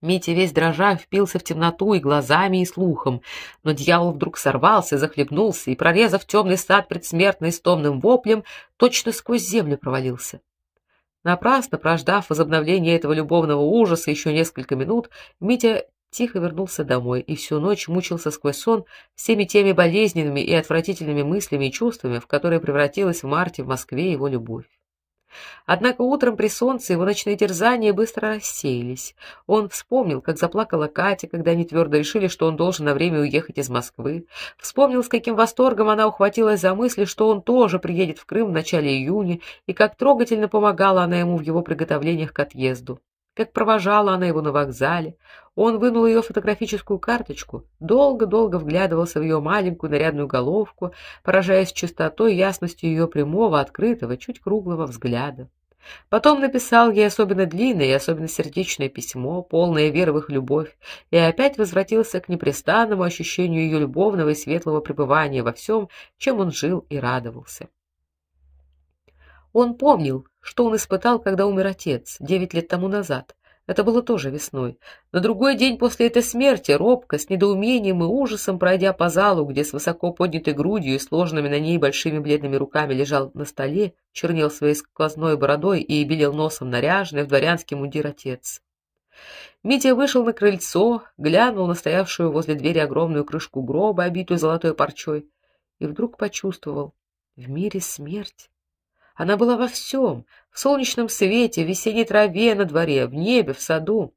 Митя весь дрожа впился в темноту и глазами, и слухом, но дьявол вдруг сорвался, захлебнулся и, прорезав темный сад предсмертно истомным воплем, точно сквозь землю провалился. Напрасно прождав возобновления этого любовного ужаса еще несколько минут, Митя тихо вернулся домой и всю ночь мучился сквозь сон всеми теми болезненными и отвратительными мыслями и чувствами, в которые превратилась в марте в Москве его любовь. Однако утром при солнце его ночные терзания быстро рассеялись. Он вспомнил, как заплакала Катя, когда они твердо решили, что он должен на время уехать из Москвы. Вспомнил, с каким восторгом она ухватилась за мысль, что он тоже приедет в Крым в начале июня, и как трогательно помогала она ему в его приготовлениях к отъезду как провожала она его на вокзале. Он вынул ее фотографическую карточку, долго-долго вглядывался в ее маленькую нарядную головку, поражаясь чистотой и ясностью ее прямого, открытого, чуть круглого взгляда. Потом написал ей особенно длинное и особенно сердечное письмо, полное веры в их любовь, и опять возвратился к непрестанному ощущению ее любовного и светлого пребывания во всем, чем он жил и радовался. Он помнил, что он испытал, когда умер отец, девять лет тому назад. Это было тоже весной. На другой день после этой смерти, робко, с недоумением и ужасом пройдя по залу, где с высоко поднятой грудью и сложенными на ней большими бледными руками лежал на столе, чернел своей сквозной бородой и белел носом наряженный в дворянский мундир отец. Митя вышел на крыльцо, глянул на стоявшую возле двери огромную крышку гроба, обитую золотой парчой, и вдруг почувствовал: в мире смерть. Она была во всем: в солнечном свете, в весенней траве на дворе, в небе, в саду.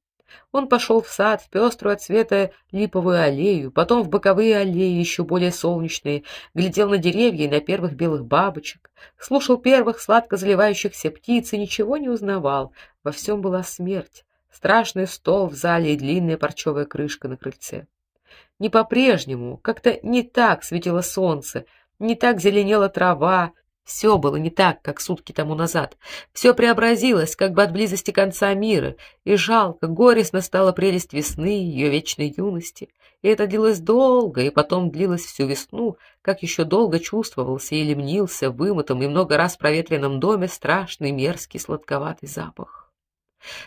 Он пошел в сад, в пеструю от цвета липовую аллею, потом в боковые аллеи, еще более солнечные, глядел на деревья и на первых белых бабочек, слушал первых сладко заливающихся птиц и ничего не узнавал. Во всем была смерть. Страшный стол в зале и длинная парчевая крышка на крыльце. Не по-прежнему, как-то не так светило солнце, не так зеленела трава, Все было не так, как сутки тому назад. Все преобразилось, как бы от близости конца мира, и жалко, горестно стала прелесть весны, ее вечной юности. И это длилось долго, и потом длилось всю весну, как еще долго чувствовался и лемнился в вымытом и много раз проветренном доме страшный мерзкий сладковатый запах.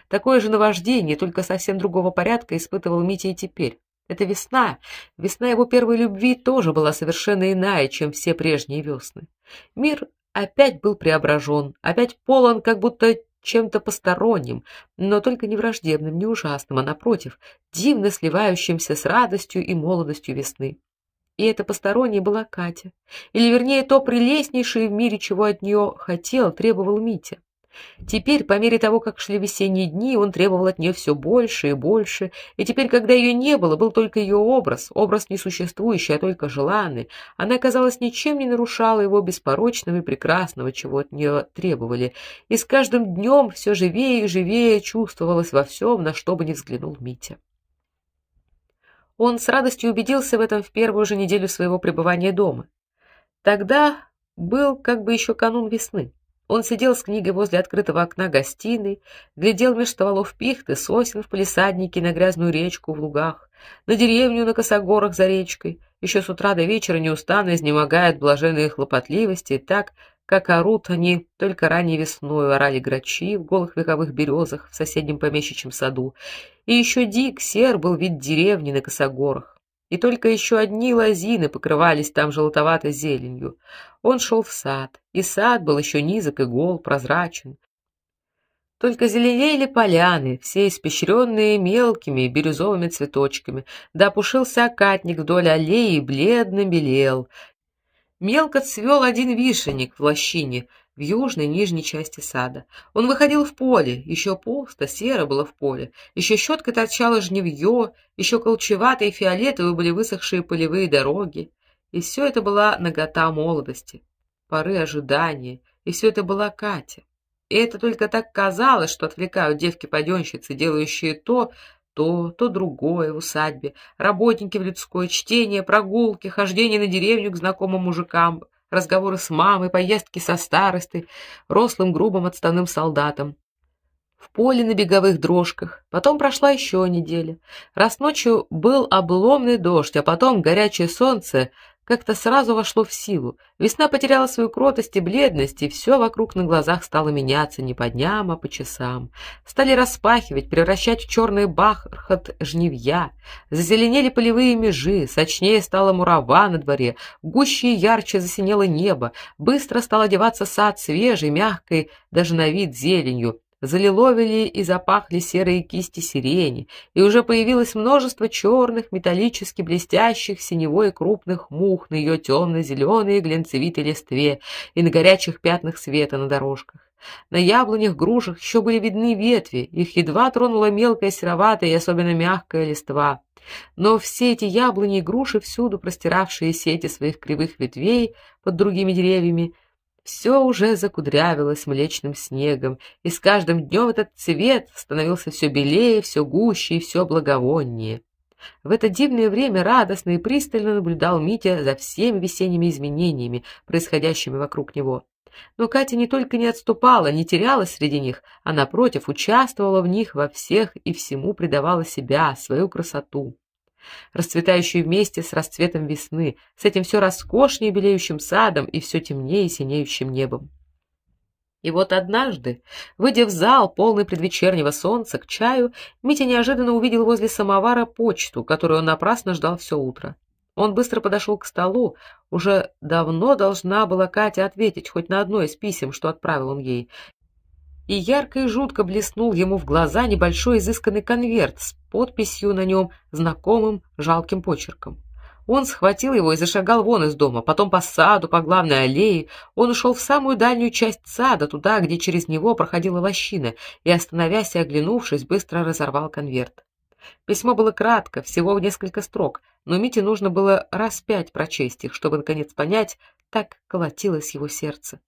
Такое же наваждение, только совсем другого порядка, испытывал Митя и теперь. Эта весна, весна его первой любви тоже была совершенно иная, чем все прежние весны. Мир опять был преображен, опять полон как будто чем-то посторонним, но только не враждебным, не ужасным, а напротив, дивно сливающимся с радостью и молодостью весны. И это постороннее была Катя, или вернее то прелестнейшее в мире, чего от нее хотел, требовал Митя. Теперь, по мере того, как шли весенние дни, он требовал от нее все больше и больше, и теперь, когда ее не было, был только ее образ, образ несуществующий, а только желанный, она, казалось, ничем не нарушала его беспорочного и прекрасного, чего от нее требовали, и с каждым днем все живее и живее чувствовалось во всем, на что бы ни взглянул Митя. Он с радостью убедился в этом в первую же неделю своего пребывания дома. Тогда был как бы еще канун весны. Он сидел с книгой возле открытого окна гостиной, глядел меж стволов пихты, сосен в палисаднике на грязную речку в лугах, на деревню на косогорах за речкой, еще с утра до вечера неустанно изнемогает блаженной хлопотливости, так, как орут они только ранней весной, орали грачи в голых вековых березах в соседнем помещичьем саду. И еще дик, сер был вид деревни на косогорах и только еще одни лозины покрывались там желтоватой зеленью. Он шел в сад, и сад был еще низок и гол, прозрачен. Только зеленели поляны, все испещренные мелкими бирюзовыми цветочками, да опушился окатник вдоль аллеи бледно белел. Мелко цвел один вишенник в лощине, в южной нижней части сада. Он выходил в поле, еще пусто, серо было в поле, еще щеткой торчало жневье, еще колчеватые фиолетовые были высохшие полевые дороги. И все это была нагота молодости, поры ожидания, и все это была Катя. И это только так казалось, что отвлекают девки-паденщицы, делающие то, то, то другое в усадьбе, работники в людской, чтение, прогулки, хождение на деревню к знакомым мужикам, разговоры с мамой, поездки со старостой, рослым грубым отставным солдатом. В поле на беговых дрожках. Потом прошла еще неделя. Раз ночью был обломный дождь, а потом горячее солнце как-то сразу вошло в силу. Весна потеряла свою кротость и бледность, и все вокруг на глазах стало меняться не по дням, а по часам. Стали распахивать, превращать в черный бархат жнивья. Зазеленели полевые межи, сочнее стала мурава на дворе, гуще и ярче засинело небо, быстро стал одеваться сад свежей, мягкой, даже на вид зеленью, залиловили и запахли серые кисти сирени, и уже появилось множество черных, металлически блестящих синевой крупных мух на ее темно-зеленой глянцевитой листве и на горячих пятнах света на дорожках. На яблонях, грушах еще были видны ветви, их едва тронула мелкая сероватая и особенно мягкая листва. Но все эти яблони и груши, всюду простиравшие сети своих кривых ветвей под другими деревьями, все уже закудрявилось млечным снегом, и с каждым днем этот цвет становился все белее, все гуще и все благовоннее. В это дивное время радостно и пристально наблюдал Митя за всеми весенними изменениями, происходящими вокруг него. Но Катя не только не отступала, не терялась среди них, а напротив участвовала в них во всех и всему придавала себя, свою красоту расцветающую вместе с расцветом весны, с этим все роскошнее белеющим садом и все темнее синеющим небом. И вот однажды, выйдя в зал, полный предвечернего солнца, к чаю, Митя неожиданно увидел возле самовара почту, которую он напрасно ждал все утро. Он быстро подошел к столу. Уже давно должна была Катя ответить хоть на одно из писем, что отправил он ей и ярко и жутко блеснул ему в глаза небольшой изысканный конверт с подписью на нем знакомым жалким почерком. Он схватил его и зашагал вон из дома, потом по саду, по главной аллее. Он ушел в самую дальнюю часть сада, туда, где через него проходила лощина, и, остановясь и оглянувшись, быстро разорвал конверт. Письмо было кратко, всего в несколько строк, но Мите нужно было раз пять прочесть их, чтобы наконец понять, так колотилось его сердце.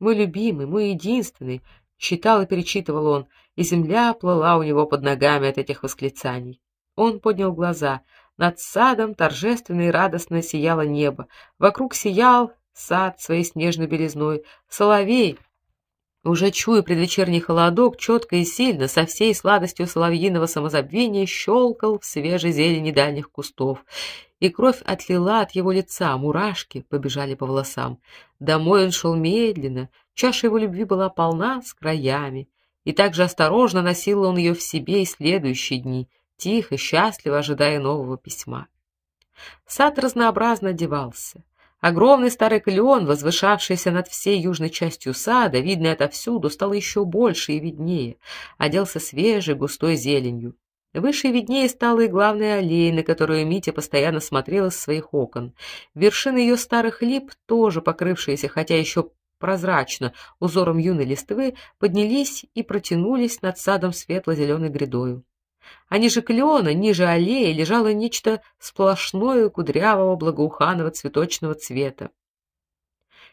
Мой любимый, мой единственный, Читал и перечитывал он, и земля плыла у него под ногами от этих восклицаний. Он поднял глаза. Над садом торжественно и радостно сияло небо. Вокруг сиял сад своей снежной белизной, соловей, уже чуя предвечерний холодок, четко и сильно, со всей сладостью соловьиного самозабвения, щелкал в свежей зелени дальних кустов, и кровь отлила от его лица, мурашки побежали по волосам. Домой он шел медленно, чаша его любви была полна с краями, и так же осторожно носил он ее в себе и следующие дни, тихо, счастливо ожидая нового письма. Сад разнообразно одевался. Огромный старый клен, возвышавшийся над всей южной частью сада, видный отовсюду, стал еще больше и виднее, оделся свежей густой зеленью. Выше виднее стала и главная аллея, на которую Митя постоянно смотрел из своих окон. Вершины ее старых лип, тоже покрывшиеся, хотя еще прозрачно, узором юной листвы, поднялись и протянулись над садом светло-зеленой грядою а ниже клена, ниже аллеи лежало нечто сплошное кудрявого благоуханного цветочного цвета.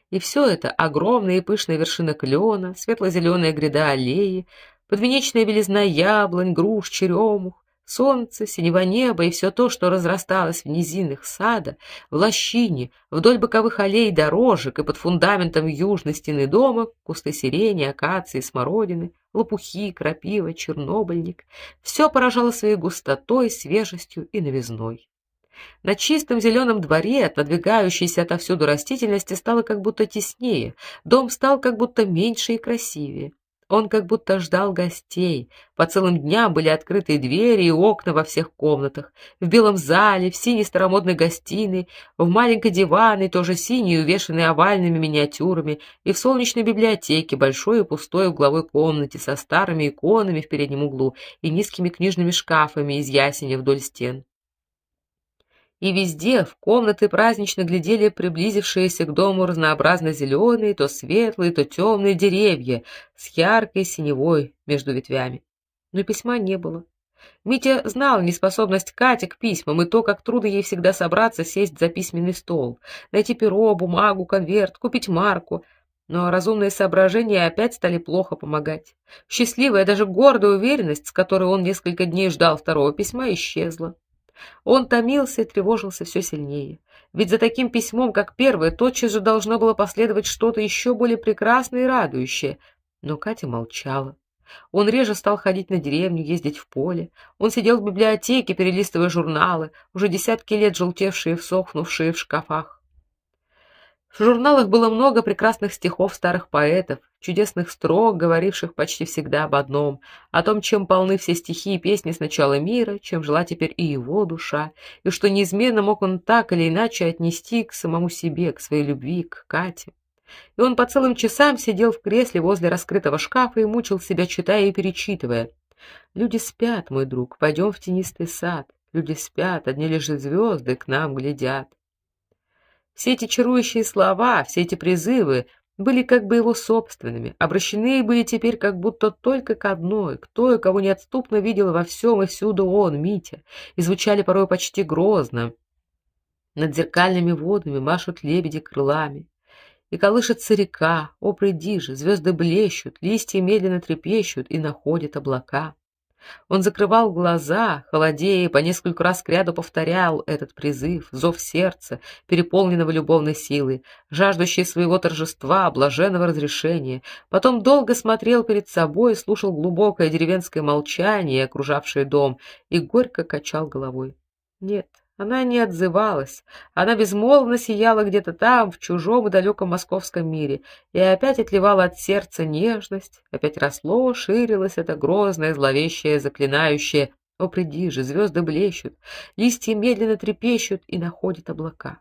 И все это огромная и пышная вершина клена, светло-зеленая гряда аллеи, подвенечная белизна яблонь, груш, черемух, солнце, синего неба и все то, что разрасталось в низинах сада, в лощине, вдоль боковых аллей дорожек и под фундаментом южной стены дома, кусты сирени, акации, смородины, лопухи, крапива, чернобыльник, все поражало своей густотой, свежестью и новизной. На чистом зеленом дворе от надвигающейся отовсюду растительности стало как будто теснее, дом стал как будто меньше и красивее. Он как будто ждал гостей. По целым дням были открыты двери и окна во всех комнатах. В белом зале, в синей старомодной гостиной, в маленькой диванной, тоже синей, увешанной овальными миниатюрами, и в солнечной библиотеке, большой и пустой угловой комнате со старыми иконами в переднем углу и низкими книжными шкафами из ясеня вдоль стен и везде в комнаты празднично глядели приблизившиеся к дому разнообразно зеленые, то светлые, то темные деревья с яркой синевой между ветвями. Но письма не было. Митя знал неспособность Кати к письмам и то, как трудно ей всегда собраться, сесть за письменный стол, найти перо, бумагу, конверт, купить марку. Но разумные соображения опять стали плохо помогать. Счастливая, даже гордая уверенность, с которой он несколько дней ждал второго письма, исчезла. Он томился и тревожился все сильнее. Ведь за таким письмом, как первое, тотчас же должно было последовать что-то еще более прекрасное и радующее. Но Катя молчала. Он реже стал ходить на деревню, ездить в поле. Он сидел в библиотеке, перелистывая журналы, уже десятки лет желтевшие и всохнувшие в шкафах. В журналах было много прекрасных стихов старых поэтов, чудесных строк, говоривших почти всегда об одном, о том, чем полны все стихи и песни с начала мира, чем жила теперь и его душа, и что неизменно мог он так или иначе отнести к самому себе, к своей любви, к Кате. И он по целым часам сидел в кресле возле раскрытого шкафа и мучил себя, читая и перечитывая. Люди спят, мой друг, пойдем в тенистый сад. Люди спят, одни лишь звезды к нам глядят. Все эти чарующие слова, все эти призывы были как бы его собственными, обращены были теперь как будто только к одной, к той, кого неотступно видел во всем и всюду он, Митя, и звучали порой почти грозно. Над зеркальными водами машут лебеди крылами, и колышется река, о, приди же, звезды блещут, листья медленно трепещут и находят облака. Он закрывал глаза, холодея, по нескольку раз кряду повторял этот призыв, зов сердца, переполненного любовной силой, жаждущей своего торжества, блаженного разрешения. Потом долго смотрел перед собой, слушал глубокое деревенское молчание, окружавшее дом, и горько качал головой. Нет, она не отзывалась. Она безмолвно сияла где-то там, в чужом и далеком московском мире, и опять отливала от сердца нежность, опять росло, ширилось это грозное, зловещее, заклинающее «О, приди же, звезды блещут, листья медленно трепещут и находят облака».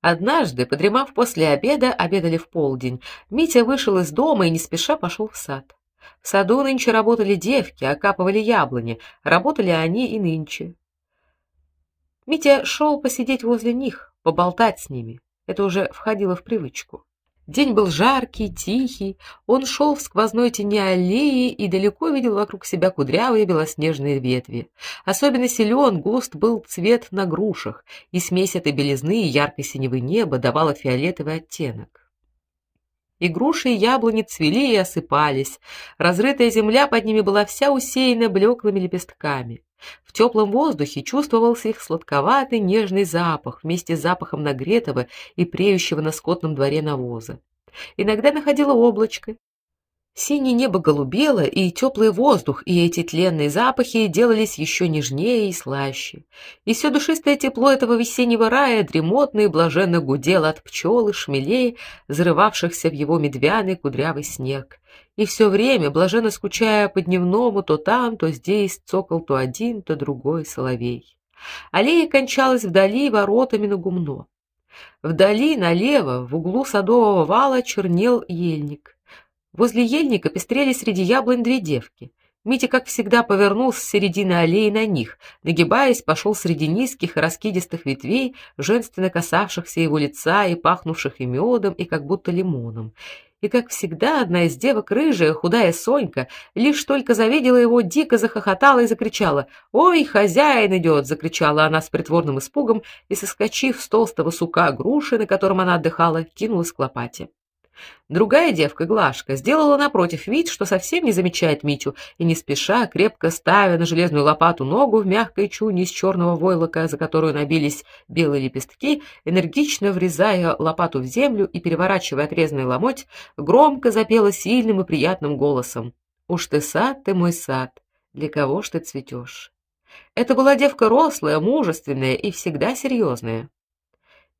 Однажды, подремав после обеда, обедали в полдень, Митя вышел из дома и не спеша пошел в сад. В саду нынче работали девки, окапывали яблони, работали они и нынче. Митя шел посидеть возле них, поболтать с ними. Это уже входило в привычку. День был жаркий, тихий. Он шел в сквозной тени аллеи и далеко видел вокруг себя кудрявые белоснежные ветви. Особенно силен, густ был цвет на грушах, и смесь этой белизны и яркой синевы неба давала фиолетовый оттенок. И груши и яблони цвели и осыпались. Разрытая земля под ними была вся усеяна блеклыми лепестками. В теплом воздухе чувствовался их сладковатый нежный запах вместе с запахом нагретого и преющего на скотном дворе навоза. Иногда находило облачко, Синее небо голубело, и теплый воздух, и эти тленные запахи делались еще нежнее и слаще. И все душистое тепло этого весеннего рая дремотно и блаженно гудело от пчел и шмелей, зарывавшихся в его медвяный кудрявый снег. И все время, блаженно скучая по дневному, то там, то здесь цокал то один, то другой соловей. Аллея кончалась вдали воротами на гумно. Вдали налево, в углу садового вала чернел ельник. Возле ельника пестрели среди яблонь две девки. Митя, как всегда, повернулся с середины аллеи на них, нагибаясь, пошел среди низких и раскидистых ветвей, женственно касавшихся его лица и пахнувших и медом, и как будто лимоном. И как всегда, одна из девок, рыжая, худая Сонька, лишь только завидела его, дико захохотала и закричала: "Ой, хозяин идет!» — закричала она с притворным испугом и, соскочив с толстого сука груши, на котором она отдыхала, кинулась к лопате. Другая девка, Глашка, сделала напротив вид, что совсем не замечает Митю, и не спеша, крепко ставя на железную лопату ногу в мягкой чуне из черного войлока, за которую набились белые лепестки, энергично врезая лопату в землю и переворачивая отрезанный ломоть, громко запела сильным и приятным голосом: "Уж ты сад, ты мой сад, для кого ж ты цветешь?" Это была девка рослая, мужественная и всегда серьезная.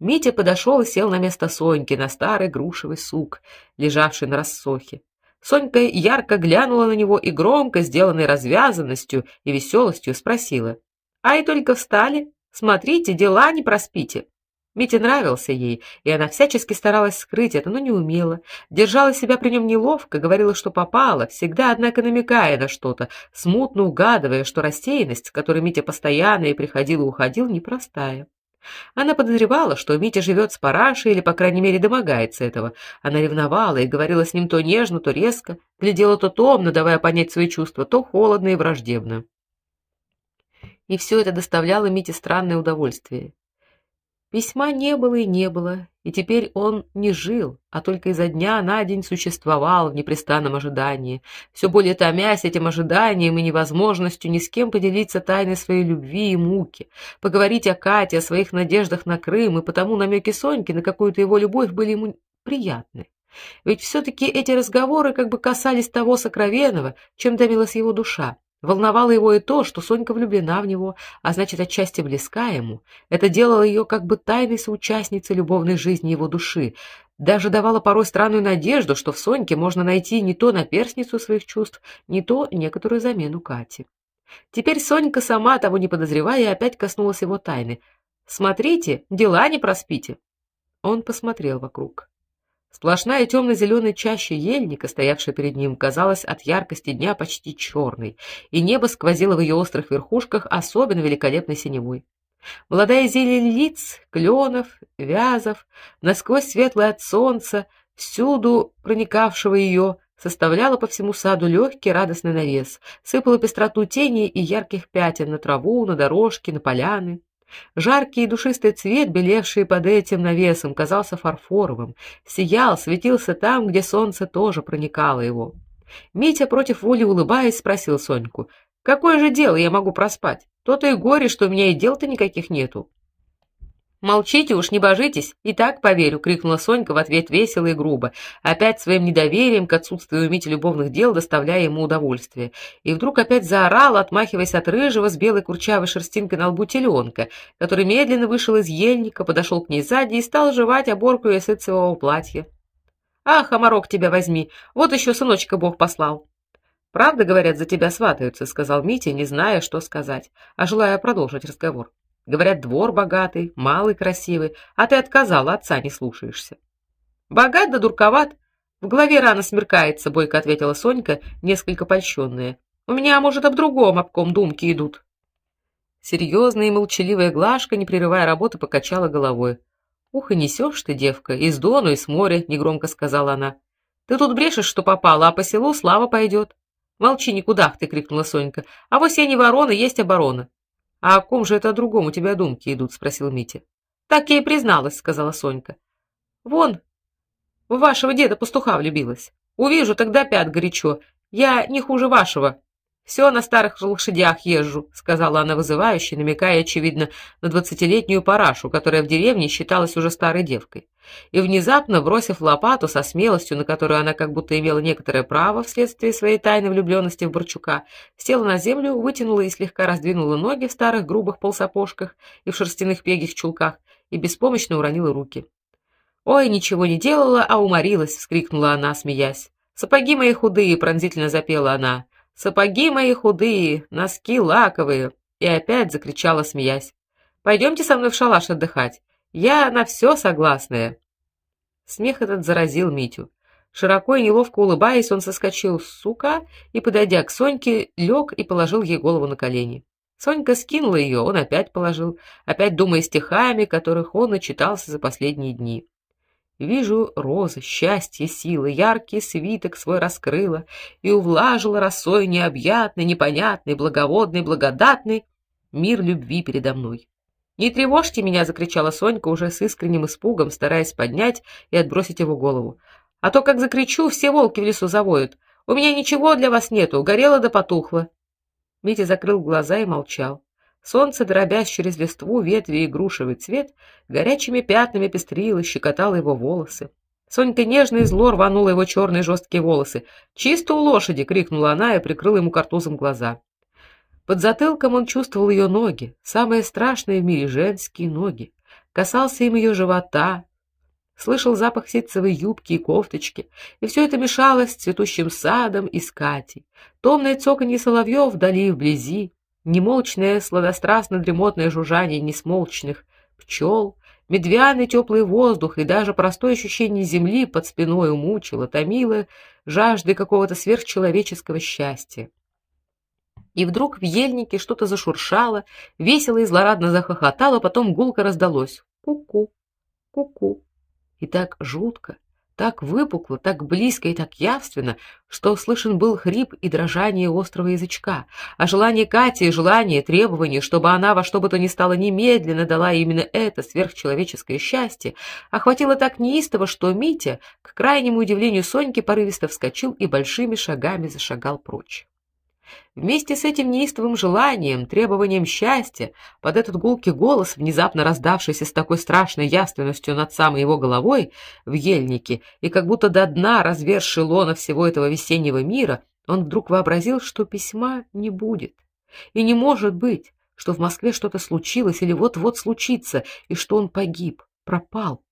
Митя подошел и сел на место Соньки, на старый грушевый сук, лежавший на рассохе. Сонька ярко глянула на него и громко, сделанной развязанностью и веселостью, спросила: "Ай, только встали? Смотрите, дела не проспите". Мите нравился ей, и она всячески старалась скрыть это, но не умела. Держала себя при нем неловко, говорила, что попала, всегда однако намекая на что-то, смутно угадывая, что растерянность, с которой Митя постоянно и приходил и уходил, непростая. Она подозревала, что Митя живет с парашей или, по крайней мере, домогается этого. Она ревновала и говорила с ним то нежно, то резко, глядела то томно, давая понять свои чувства, то холодно и враждебно. И все это доставляло Мите странное удовольствие. Письма не было и не было, и теперь он не жил, а только изо дня на день существовал в непрестанном ожидании, все более томясь этим ожиданием и невозможностью ни с кем поделиться тайной своей любви и муки, поговорить о Кате, о своих надеждах на Крым, и потому намеки Соньки на какую-то его любовь были ему приятны. Ведь все таки эти разговоры как бы касались того сокровенного, чем томилась его душа. Волновало его и то, что Сонька влюблена в него, а значит, отчасти близка ему. Это делало ее как бы тайной соучастницей любовной жизни его души. Даже давало порой странную надежду, что в Соньке можно найти не то наперсницу своих чувств, не то некоторую замену Кате. Теперь Сонька сама того не подозревая опять коснулась его тайны. Смотрите, дела не проспите. Он посмотрел вокруг. Сплошная темно-зеленая чаща ельника, стоявшая перед ним, казалась от яркости дня почти черной, и небо сквозило в ее острых верхушках особенно великолепной синевой. Молодая зелень лиц, кленов, вязов, насквозь светлая от солнца, всюду проникавшего ее, составляла по всему саду легкий радостный навес, сыпала пестроту теней и ярких пятен на траву, на дорожки, на поляны. Жаркий и душистый цвет, белевший под этим навесом, казался фарфоровым, сиял, светился там, где солнце тоже проникало его. Митя против воли улыбаясь спросил Соньку: "Какое же дело я могу проспать? То-то и горе, что у меня и дел-то никаких нету". Молчите уж, не божитесь, и так поверю, крикнула Сонька в ответ весело и грубо, опять своим недоверием к отсутствию у любовных дел доставляя ему удовольствие. И вдруг опять заорал, отмахиваясь от рыжего с белой курчавой шерстинкой на лбу теленка, который медленно вышел из ельника, подошел к ней сзади и стал жевать оборку ее ситцевого платья. Ах, оморок тебя возьми. Вот еще сыночка Бог послал. Правда, говорят, за тебя сватаются, сказал Митя, не зная, что сказать, а желая продолжить разговор. Говорят, двор богатый, малый красивый, а ты отказала, отца не слушаешься. Богат да дурковат. В голове рано смеркается, бойко ответила Сонька, несколько польщенная. У меня, может, об другом обком думки идут. Серьезная и молчаливая Глашка, не прерывая работы, покачала головой. "Ух, и несешь ты, девка, из дону и с моря", негромко сказала она. "Ты тут брешешь, что попала, а по селу слава пойдет». "Молчи никуда", ты крикнула Сонька. "А в не ворона есть оборона. А о ком же это о другом у тебя думки идут, спросил Митя. Так я и призналась, сказала Сонька. Вон, в вашего деда пастуха влюбилась. Увижу, тогда пят горячо. Я не хуже вашего. Все на старых лошадях езжу, сказала она вызывающе, намекая очевидно на двадцатилетнюю парашу, которая в деревне считалась уже старой девкой. И внезапно, бросив лопату со смелостью, на которую она как будто имела некоторое право вследствие своей тайной влюбленности в Борчука, села на землю, вытянула и слегка раздвинула ноги в старых грубых полсапожках и в шерстяных пегих чулках и беспомощно уронила руки. Ой, ничего не делала, а уморилась, вскрикнула она, смеясь. Сапоги мои худые, пронзительно запела она. Сапоги мои худые, носки лаковые, и опять закричала, смеясь: «Пойдемте со мной в шалаш отдыхать. Я на все согласная". Смех этот заразил Митю. Широко и неловко улыбаясь, он соскочил с сука и, подойдя к Соньке, лег и положил ей голову на колени. Сонька скинула ее, он опять положил, опять думая стихами, которых он начитался за последние дни. Вижу розы, счастье, силы, яркий свиток свой раскрыла и увлажила росой необъятный, непонятный, благоводный, благодатный мир любви передо мной. Не тревожьте меня, закричала Сонька уже с искренним испугом, стараясь поднять и отбросить его голову. А то как закричу, все волки в лесу завоют. У меня ничего для вас нету, горело да потухло. Митя закрыл глаза и молчал. Солнце, дробясь через листву, ветви и грушевый цвет, горячими пятнами пестрило, щекотало его волосы. Сонька нежно и зло рванула его черные жесткие волосы. «Чисто у лошади!» — крикнула она и прикрыла ему картузом глаза. Под затылком он чувствовал ее ноги, самые страшные в мире женские ноги. Касался им ее живота, слышал запах ситцевой юбки и кофточки, и все это мешалось с цветущим садом и с Катей. Томное цоканье соловьев вдали и вблизи, немолчное сладострастно-дремотное жужжание несмолчных пчел, медвяный теплый воздух и даже простое ощущение земли под спиной мучило, томило жаждой какого-то сверхчеловеческого счастья. И вдруг в ельнике что-то зашуршало, весело и злорадно захохотало, потом гулко раздалось: ку-ку, ку-ку. И так жутко, так выпукло, так близко и так явственно, что слышен был хрип и дрожание острого язычка, а желание Кати, желание, требование, чтобы она во что бы то ни стало немедленно дала именно это сверхчеловеческое счастье, охватило так неистово, что Митя, к крайнему удивлению Соньки, порывисто вскочил и большими шагами зашагал прочь. Вместе с этим неистовым желанием, требованием счастья, под этот гулкий голос, внезапно раздавшийся с такой страшной явственностью над самой его головой в ельнике, и как будто до дна разверши лона всего этого весеннего мира, он вдруг вообразил, что письма не будет. И не может быть, что в Москве что-то случилось или вот-вот случится, и что он погиб, пропал.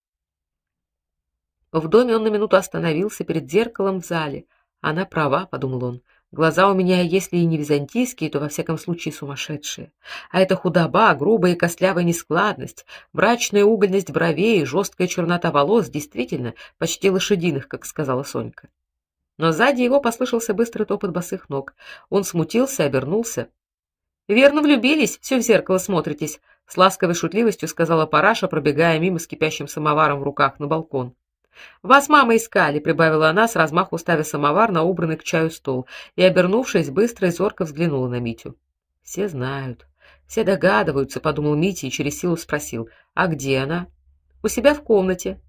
В доме он на минуту остановился перед зеркалом в зале. Она права, подумал он. Глаза у меня, если и не византийские, то во всяком случае сумасшедшие. А эта худоба, грубая и костлявая нескладность, мрачная угольность бровей, жесткая чернота волос действительно почти лошадиных, как сказала Сонька. Но сзади его послышался быстрый топот босых ног. Он смутился, обернулся. Верно влюбились, все в зеркало смотритесь, с ласковой шутливостью сказала Параша, пробегая мимо с кипящим самоваром в руках на балкон. Вас мама искали, прибавила она, с размаху ставя самовар на убранный к чаю стол, и обернувшись, быстро и зорко взглянула на Митю. Все знают, все догадываются, подумал Митя и через силу спросил: "А где она?" "У себя в комнате".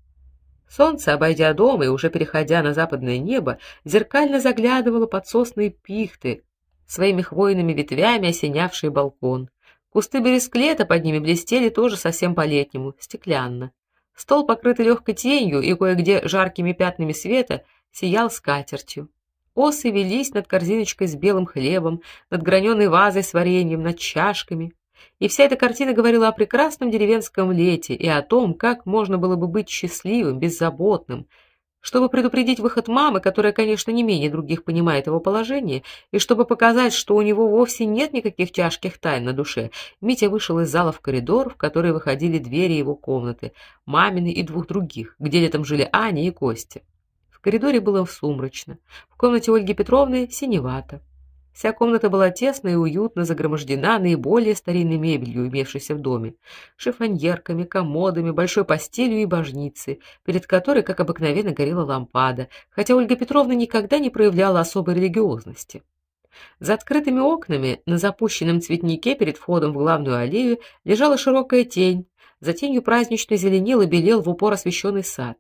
Солнце, обойдя дом и уже переходя на западное небо, зеркально заглядывало под сосны пихты, своими хвойными ветвями осенявшие балкон. Кусты бересклета под ними блестели тоже совсем по-летнему, стеклянно. Стол, покрытый легкой тенью и кое-где жаркими пятнами света, сиял скатертью. Осы велись над корзиночкой с белым хлебом, над граненой вазой с вареньем, над чашками. И вся эта картина говорила о прекрасном деревенском лете и о том, как можно было бы быть счастливым, беззаботным, чтобы предупредить выход мамы, которая, конечно, не менее других понимает его положение, и чтобы показать, что у него вовсе нет никаких тяжких тайн на душе, Митя вышел из зала в коридор, в который выходили двери его комнаты, мамины и двух других, где летом жили Аня и Костя. В коридоре было сумрачно, в комнате Ольги Петровны синевато. Вся комната была тесно и уютно загромождена наиболее старинной мебелью, имевшейся в доме: шифоньерками, комодами, большой постелью и божницей, перед которой, как обыкновенно, горела лампада, хотя Ольга Петровна никогда не проявляла особой религиозности. За открытыми окнами на запущенном цветнике перед входом в главную аллею лежала широкая тень, за тенью празднично зеленел и белел в упор освещенный сад.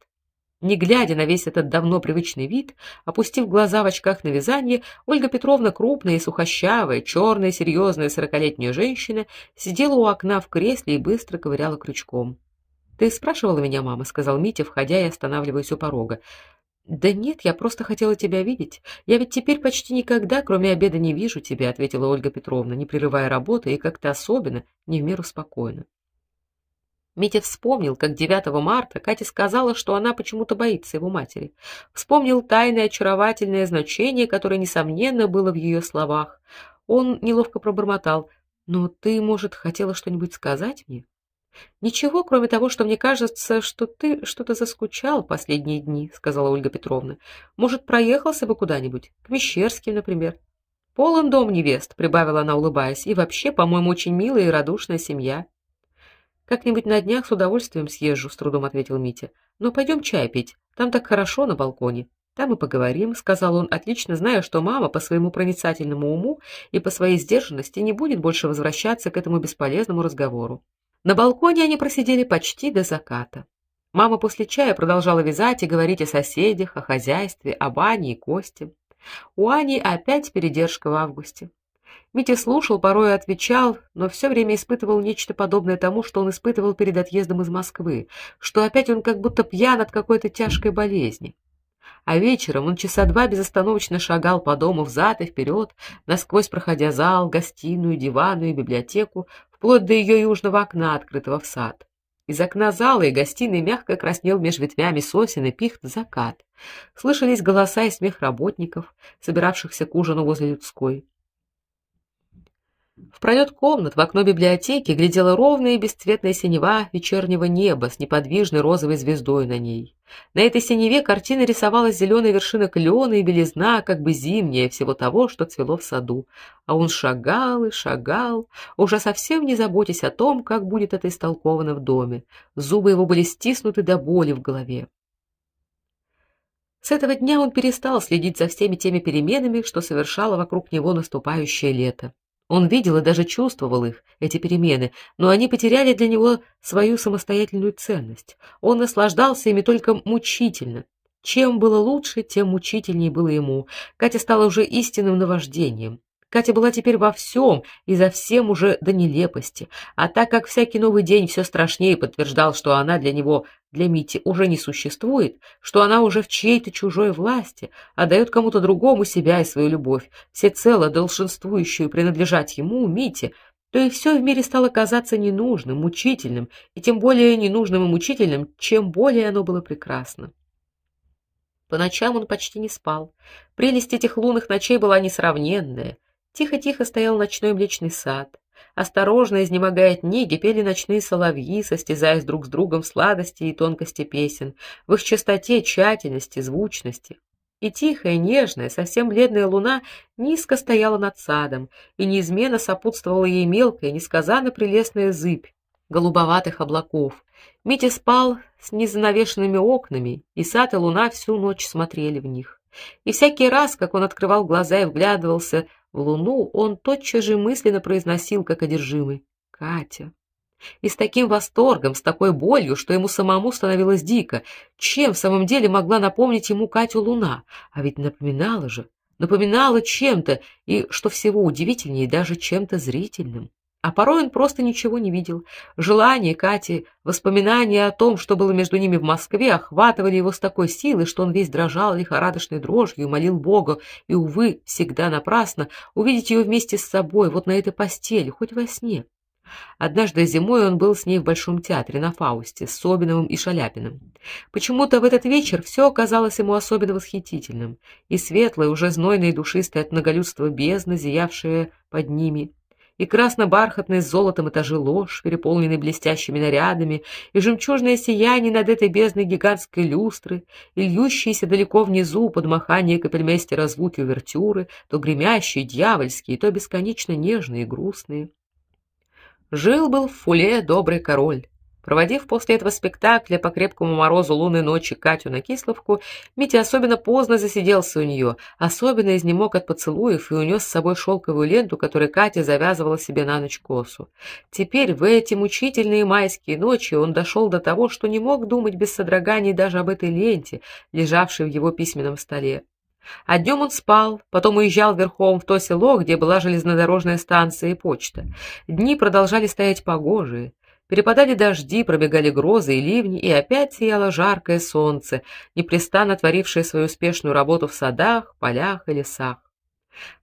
Не глядя на весь этот давно привычный вид, опустив глаза в очках на вязание, Ольга Петровна, крупная и сухощавая, черная, серьезная сорокалетняя женщина, сидела у окна в кресле и быстро ковыряла крючком. Ты спрашивала меня, мама, сказал Митя, входя и останавливаясь у порога. Да нет, я просто хотела тебя видеть. Я ведь теперь почти никогда, кроме обеда, не вижу тебя, ответила Ольга Петровна, не прерывая работы и как-то особенно, не в меру спокойно. Митя вспомнил, как 9 марта Катя сказала, что она почему-то боится его матери. Вспомнил тайное очаровательное значение, которое несомненно было в ее словах. Он неловко пробормотал: "Но ты, может, хотела что-нибудь сказать мне?" Ничего, кроме того, что мне кажется, что ты что-то заскучал последние дни, сказала Ольга Петровна. Может, проехался бы куда-нибудь, к Мещерским, например. Полон дом невест, прибавила она, улыбаясь. И вообще, по-моему, очень милая и радушная семья. Как-нибудь на днях с удовольствием съезжу, с трудом ответил Митя. Но пойдем чай пить. Там так хорошо на балконе. Там и поговорим, сказал он, отлично зная, что мама по своему проницательному уму и по своей сдержанности не будет больше возвращаться к этому бесполезному разговору. На балконе они просидели почти до заката. Мама после чая продолжала вязать и говорить о соседях, о хозяйстве, об Ане и Косте. У Ани опять передержка в августе. Митя слушал, порой отвечал, но все время испытывал нечто подобное тому, что он испытывал перед отъездом из Москвы, что опять он как будто пьян от какой-то тяжкой болезни. А вечером он часа два безостановочно шагал по дому взад и вперед, насквозь проходя зал, гостиную, диванную и библиотеку, вплоть до ее южного окна, открытого в сад. Из окна зала и гостиной мягко краснел меж ветвями сосен и пихт закат. Слышались голоса и смех работников, собиравшихся к ужину возле людской. В пролет комнат в окно библиотеки глядела ровная и бесцветная синева вечернего неба с неподвижной розовой звездой на ней. На этой синеве картина рисовалась зеленая вершина клена и белизна, как бы зимняя всего того, что цвело в саду. А он шагал и шагал, уже совсем не заботясь о том, как будет это истолковано в доме. Зубы его были стиснуты до боли в голове. С этого дня он перестал следить за всеми теми переменами, что совершало вокруг него наступающее лето. Он видел и даже чувствовал их, эти перемены, но они потеряли для него свою самостоятельную ценность. Он наслаждался ими только мучительно. Чем было лучше, тем мучительнее было ему. Катя стала уже истинным наваждением. Катя была теперь во всем и за всем уже до нелепости. А так как всякий новый день все страшнее подтверждал, что она для него, для Мити, уже не существует, что она уже в чьей-то чужой власти, отдает кому-то другому себя и свою любовь, всецело долженствующую принадлежать ему, Мите, то и все в мире стало казаться ненужным, мучительным, и тем более ненужным и мучительным, чем более оно было прекрасно. По ночам он почти не спал. Прелесть этих лунных ночей была несравненная. Тихо-тихо стоял ночной млечный сад. Осторожно, изнемогая от неги, пели ночные соловьи, состязаясь друг с другом в сладости и тонкости песен, в их чистоте, тщательности, звучности. И тихая, нежная, совсем бледная луна низко стояла над садом, и неизменно сопутствовала ей мелкая, несказанно прелестная зыбь голубоватых облаков. Митя спал с незанавешенными окнами, и сад и луна всю ночь смотрели в них. И всякий раз, как он открывал глаза и вглядывался в луну он тотчас же мысленно произносил, как одержимый: "Катя". И с таким восторгом, с такой болью, что ему самому становилось дико, чем в самом деле могла напомнить ему Катю луна, а ведь напоминала же, напоминала чем-то, и что всего удивительнее, даже чем-то зрительным. А порой он просто ничего не видел. Желание Кати, воспоминания о том, что было между ними в Москве, охватывали его с такой силой, что он весь дрожал лихорадочной дрожью молил Бога, и увы, всегда напрасно, увидеть ее вместе с собой, вот на этой постели, хоть во сне. Однажды зимой он был с ней в Большом театре на Фаусте с Собиновым и Шаляпиным. Почему-то в этот вечер все оказалось ему особенно восхитительным, и светлая, уже знойная и душистая от многолюдства бездна, зиявшая под ними, и красно-бархатные с золотом этажи ложь, переполненные блестящими нарядами, и жемчужное сияние над этой бездной гигантской люстры, и льющиеся далеко внизу под махание капельмейстера звуки увертюры, то гремящие, дьявольские, то бесконечно нежные и грустные. Жил был в Фуле добрый король. Проводив после этого спектакля по крепкому морозу лунной ночи Катю на Кисловку, Митя особенно поздно засиделся у нее, особенно изнемог от поцелуев и унес с собой шелковую ленту, которой Катя завязывала себе на ночь косу. Теперь в эти мучительные майские ночи он дошел до того, что не мог думать без содроганий даже об этой ленте, лежавшей в его письменном столе. А днем он спал, потом уезжал верхом в то село, где была железнодорожная станция и почта. Дни продолжали стоять погожие. Перепадали дожди, пробегали грозы и ливни, и опять сияло жаркое солнце, непрестанно творившее свою успешную работу в садах, полях и лесах.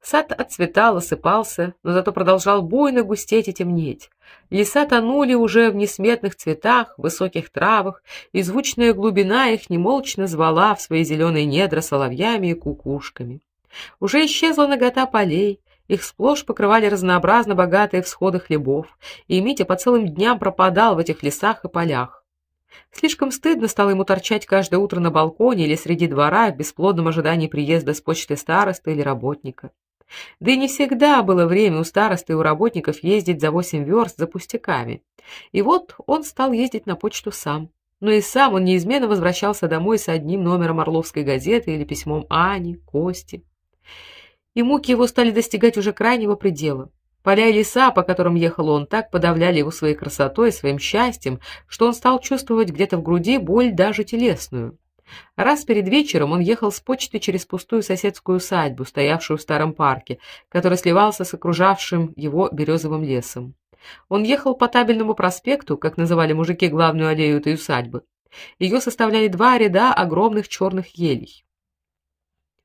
Сад отцветал, осыпался, но зато продолжал буйно густеть и темнеть. Леса тонули уже в несметных цветах, высоких травах, и звучная глубина их немолчно звала в свои зеленые недра соловьями и кукушками. Уже исчезла нагота полей, их сплошь покрывали разнообразно богатые всходы хлебов, и Митя по целым дням пропадал в этих лесах и полях. Слишком стыдно стало ему торчать каждое утро на балконе или среди двора в бесплодном ожидании приезда с почты старосты или работника. Да и не всегда было время у старосты и у работников ездить за восемь верст за пустяками. И вот он стал ездить на почту сам. Но и сам он неизменно возвращался домой с одним номером Орловской газеты или письмом Ани, Кости и муки его стали достигать уже крайнего предела. Поля и леса, по которым ехал он, так подавляли его своей красотой и своим счастьем, что он стал чувствовать где-то в груди боль даже телесную. Раз перед вечером он ехал с почты через пустую соседскую усадьбу, стоявшую в старом парке, который сливался с окружавшим его березовым лесом. Он ехал по табельному проспекту, как называли мужики главную аллею этой усадьбы. Ее составляли два ряда огромных черных елей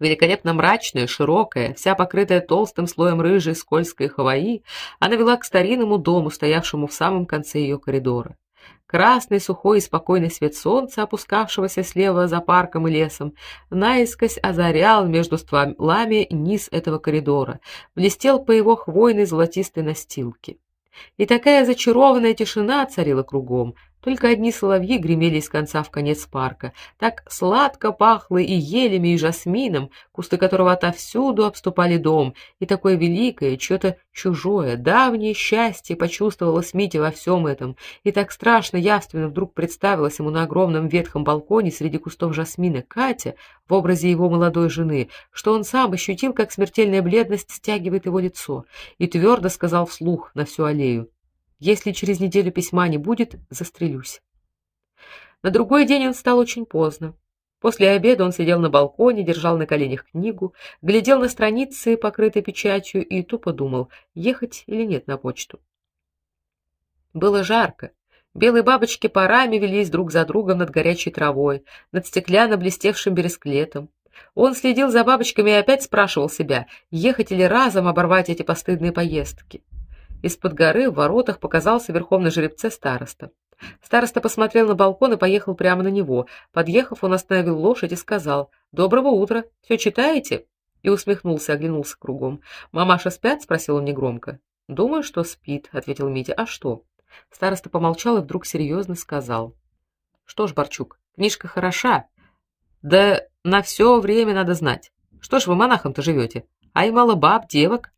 великолепно мрачная, широкая, вся покрытая толстым слоем рыжей скользкой хвои, она вела к старинному дому, стоявшему в самом конце ее коридора. Красный, сухой и спокойный свет солнца, опускавшегося слева за парком и лесом, наискось озарял между стволами низ этого коридора, блестел по его хвойной золотистой настилке. И такая зачарованная тишина царила кругом, только одни соловьи гремели из конца в конец парка. Так сладко пахло и елями, и жасмином, кусты которого отовсюду обступали дом, и такое великое, что-то чужое, давнее счастье почувствовалось Митя во всем этом, и так страшно явственно вдруг представилась ему на огромном ветхом балконе среди кустов жасмина Катя в образе его молодой жены, что он сам ощутил, как смертельная бледность стягивает его лицо, и твердо сказал вслух на всю аллею: если через неделю письма не будет, застрелюсь. На другой день он встал очень поздно. После обеда он сидел на балконе, держал на коленях книгу, глядел на страницы, покрытые печатью, и тупо думал, ехать или нет на почту. Было жарко. Белые бабочки парами велись друг за другом над горячей травой, над стеклянно блестевшим бересклетом. Он следил за бабочками и опять спрашивал себя, ехать или разом оборвать эти постыдные поездки. Из-под горы в воротах показался верхом на жеребце староста. Староста посмотрел на балкон и поехал прямо на него. Подъехав, он остановил лошадь и сказал: "Доброго утра. Все читаете?" И усмехнулся, оглянулся кругом. "Мамаша спят?" спросил он негромко. "Думаю, что спит", ответил Митя. "А что?" Староста помолчал и вдруг серьезно сказал: "Что ж, Барчук, книжка хороша. Да на все время надо знать. Что ж вы монахом-то живете? А и мало баб, девок.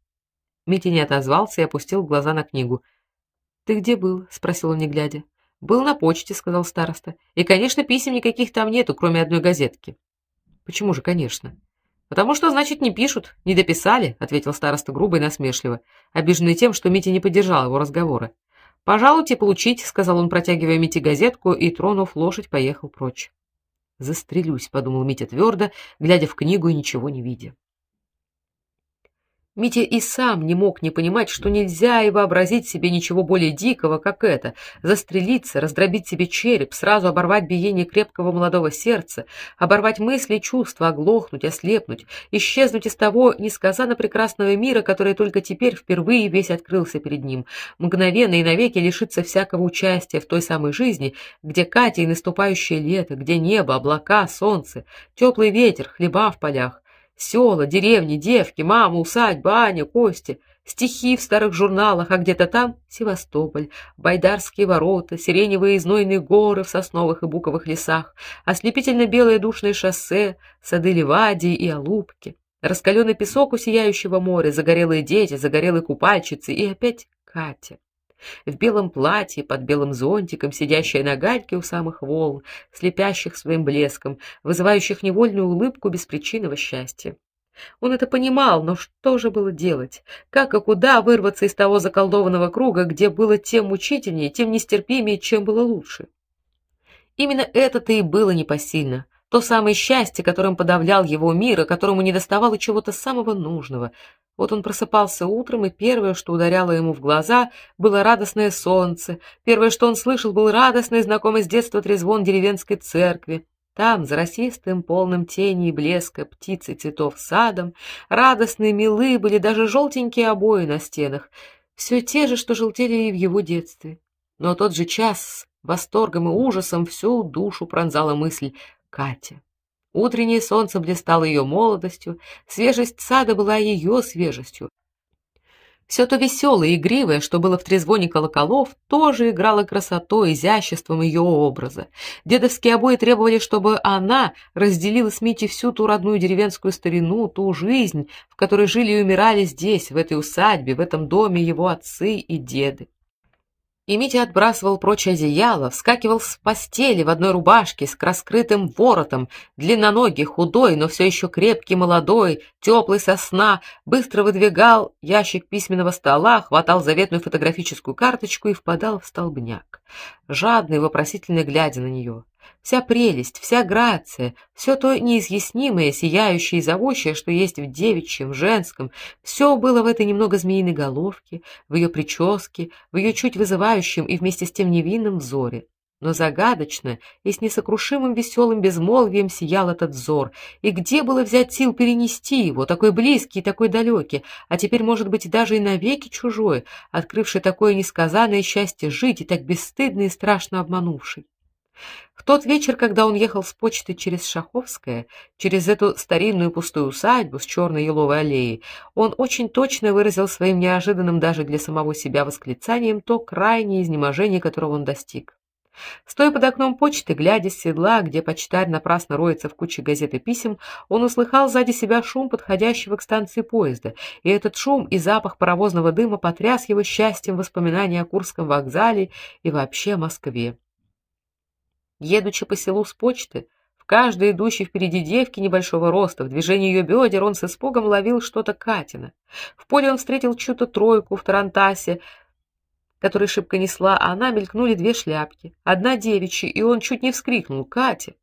Митя не отозвался и опустил глаза на книгу. Ты где был? спросил он не глядя. Был на почте, сказал староста. И, конечно, писем никаких там нету, кроме одной газетки. Почему же, конечно? Потому что, значит, не пишут, не дописали, ответил староста грубо и насмешливо, обиженный тем, что Митя не поддержал его разговора. Пожалуйте получить, сказал он, протягивая Мите газетку, и тронув лошадь, поехал прочь. Застрелюсь, подумал Митя твердо, глядя в книгу и ничего не видя. Митя и сам не мог не понимать, что нельзя и вообразить себе ничего более дикого, как это застрелиться, раздробить себе череп, сразу оборвать биение крепкого молодого сердца, оборвать мысли и чувства, оглохнуть, ослепнуть, исчезнуть из того несказанно прекрасного мира, который только теперь впервые весь открылся перед ним, мгновенно и навеки лишиться всякого участия в той самой жизни, где Катя и наступающее лето, где небо, облака, солнце, теплый ветер, хлеба в полях, Села, деревни, девки, мама, усадьба, Аня, Костя, стихи в старых журналах, а где-то там Севастополь, Байдарские ворота, сиреневые и горы в сосновых и буковых лесах, ослепительно белое душное шоссе, сады Ливадии и Алупки, раскаленный песок у сияющего моря, загорелые дети, загорелые купальщицы и опять Катя. В белом платье, под белым зонтиком, сидящая на гальке у самых волн, слепящих своим блеском, вызывающих невольную улыбку беспричинного счастья. Он это понимал, но что же было делать? Как и куда вырваться из того заколдованного круга, где было тем мучительнее, тем нестерпимее, чем было лучше? Именно это-то и было непосильно. То самое счастье, которым подавлял его мир, и которому недоставало чего-то самого нужного. Вот он просыпался утром, и первое, что ударяло ему в глаза, было радостное солнце. Первое, что он слышал, был радостный, знакомый с детства трезвон деревенской церкви. Там, за росистым, полным тени и блеска птиц и цветов садом, радостные, милы были даже желтенькие обои на стенах, все те же, что желтели и в его детстве. Но тот же час восторгом и ужасом всю душу пронзала мысль Катя. Утреннее солнце блистало ее молодостью, свежесть сада была ее свежестью. Все то веселое и игривое, что было в трезвоне колоколов, тоже играло красотой, изяществом ее образа. Дедовские обои требовали, чтобы она разделила с Митей всю ту родную деревенскую старину, ту жизнь, в которой жили и умирали здесь, в этой усадьбе, в этом доме его отцы и деды. И Митя отбрасывал прочь одеяло, вскакивал с постели в одной рубашке с раскрытым воротом, длинноногий, худой, но все еще крепкий, молодой, теплый со сна, быстро выдвигал ящик письменного стола, хватал заветную фотографическую карточку и впадал в столбняк, жадный, вопросительно глядя на нее. Вся прелесть, вся грация, все то неизъяснимое, сияющее и зовущее, что есть в девичьем, женском, все было в этой немного змеиной головке, в ее прическе, в ее чуть вызывающем и вместе с тем невинном взоре. Но загадочно и с несокрушимым веселым безмолвием сиял этот взор, и где было взять сил перенести его, такой близкий и такой далекий, а теперь, может быть, даже и навеки чужой, открывший такое несказанное счастье жить и так бесстыдно и страшно обманувший. В тот вечер, когда он ехал с почты через Шаховское, через эту старинную пустую усадьбу с черной еловой аллеей, он очень точно выразил своим неожиданным даже для самого себя восклицанием то крайнее изнеможение, которого он достиг. Стоя под окном почты, глядя с седла, где почтарь напрасно роется в куче газет и писем, он услыхал сзади себя шум подходящего к станции поезда, и этот шум и запах паровозного дыма потряс его счастьем воспоминаний о Курском вокзале и вообще о Москве. Едучи по селу с почты, в каждой идущей впереди девки небольшого роста, в движении ее бедер он с испугом ловил что-то Катина. В поле он встретил чью-то тройку в тарантасе, который шибко несла, а она мелькнули две шляпки. Одна девичья, и он чуть не вскрикнул: "Катя!"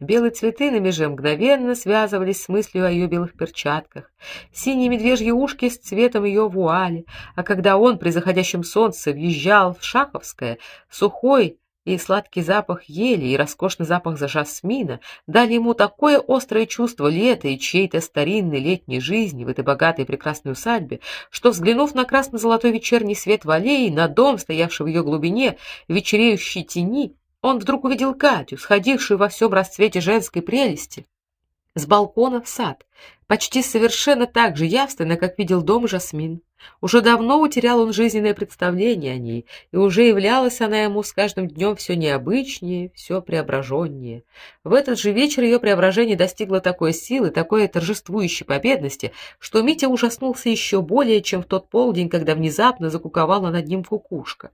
Белые цветы на меже мгновенно связывались с мыслью о ее белых перчатках, синие медвежьи ушки с цветом ее вуали, а когда он при заходящем солнце въезжал в Шаховское, сухой и сладкий запах ели, и роскошный запах жасмина дали ему такое острое чувство лета и чьей-то старинной летней жизни в этой богатой и прекрасной усадьбе, что, взглянув на красно-золотой вечерний свет в аллее, на дом, стоявший в ее глубине, вечереющей тени, он вдруг увидел Катю, сходившую во всем расцвете женской прелести, с балкона в сад, почти совершенно так же явственно, как видел дом Жасмин. Уже давно утерял он жизненное представление о ней, и уже являлась она ему с каждым днем все необычнее, все преображеннее. В этот же вечер ее преображение достигло такой силы, такой торжествующей победности, что Митя ужаснулся еще более, чем в тот полдень, когда внезапно закуковала над ним кукушка.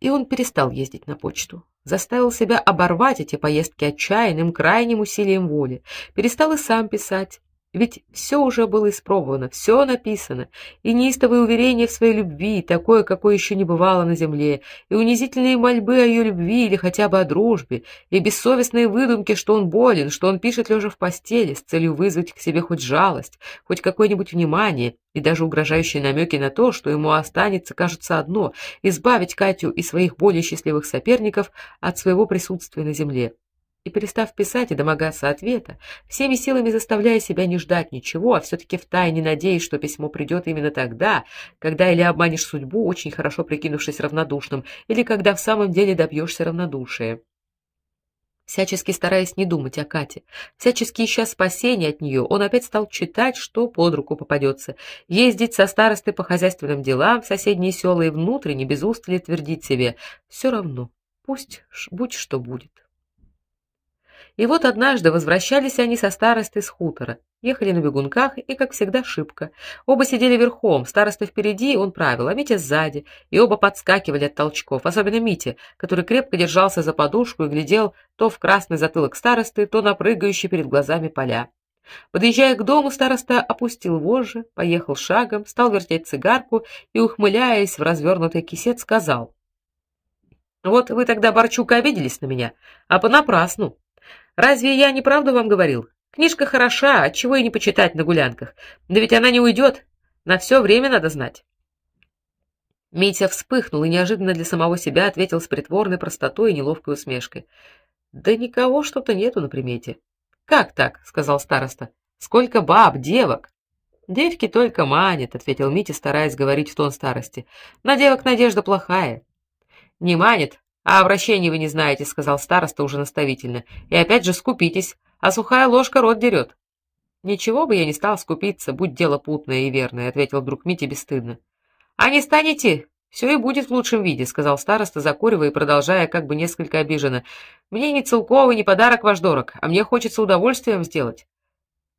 И он перестал ездить на почту заставил себя оборвать эти поездки отчаянным, крайним усилием воли, перестал и сам писать, ведь все уже было испробовано, все написано, и неистовые уверения в своей любви, такое, какое еще не бывало на земле, и унизительные мольбы о ее любви или хотя бы о дружбе, и бессовестные выдумки, что он болен, что он пишет лежа в постели с целью вызвать к себе хоть жалость, хоть какое-нибудь внимание, и даже угрожающие намеки на то, что ему останется, кажется, одно избавить Катю и своих более счастливых соперников от своего присутствия на земле и перестав писать и домогаться ответа, всеми силами заставляя себя не ждать ничего, а все таки втайне надеясь, что письмо придет именно тогда, когда или обманешь судьбу, очень хорошо прикинувшись равнодушным, или когда в самом деле добьешься равнодушия. Всячески стараясь не думать о Кате, всячески ища спасения от нее, он опять стал читать, что под руку попадется, ездить со старостой по хозяйственным делам в соседние села и внутренне без устали твердить себе: все равно, пусть будь что будет. И вот однажды возвращались они со старостой с хутора. Ехали на бегунках и, как всегда, шибко. Оба сидели верхом, староста впереди, он правил, а Митя сзади, и оба подскакивали от толчков, особенно Митя, который крепко держался за подушку и глядел то в красный затылок старосты, то на прыгающие перед глазами поля. Подъезжая к дому, староста опустил вожжи, поехал шагом, стал вертеть цигарку и, ухмыляясь в развернутый кисет, сказал: "Вот вы тогда Борчук обиделись на меня, а понапрасну. Разве я не правду вам говорил? Книжка хороша, чего и не почитать на гулянках. Да ведь она не уйдет. На все время надо знать. Митя вспыхнул и неожиданно для самого себя ответил с притворной простотой и неловкой усмешкой: "Да никого что-то нету на примете". "Как так?" сказал староста. "Сколько баб, девок?" "Девки только манят", ответил Митя, стараясь говорить в тон старости. "На девок надежда плохая". "Не манит, а обращения вы не знаете", сказал староста уже наставительно. "И опять же скупитесь, а сухая ложка рот дерет. Ничего бы я не стал скупиться, будь дело путное и верное, ответил вдруг Митя бесстыдно. А не станете, все и будет в лучшем виде, сказал староста, закуривая и продолжая как бы несколько обиженно. Мне ни целковый, ни подарок ваш дорог, а мне хочется удовольствием сделать.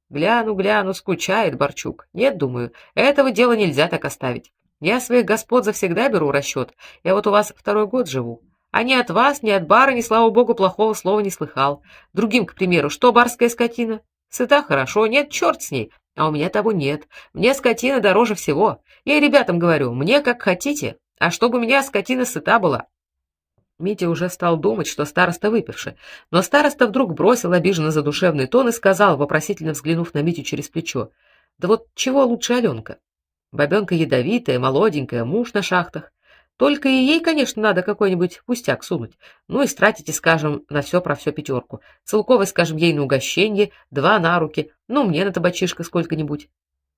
Гляну, гляну, скучает Борчук. Нет, думаю, этого дела нельзя так оставить. Я своих господ завсегда беру расчет. Я вот у вас второй год живу. А ни от вас, ни от барыни, слава богу, плохого слова не слыхал. Другим, к примеру, что барская скотина? Сыта хорошо, нет, черт с ней. А у меня того нет. Мне скотина дороже всего. Я и ребятам говорю, мне как хотите, а чтобы у меня скотина сыта была. Митя уже стал думать, что староста выпивший, но староста вдруг бросил обиженно задушевный тон и сказал, вопросительно взглянув на Митю через плечо: "Да вот чего лучше Аленка? Бабенка ядовитая, молоденькая, муж на шахтах. Только и ей, конечно, надо какой-нибудь пустяк сунуть. Ну и стратите, скажем, на все про все пятерку. Целковой, скажем, ей на угощение, два на руки, ну, мне на табачишко сколько-нибудь.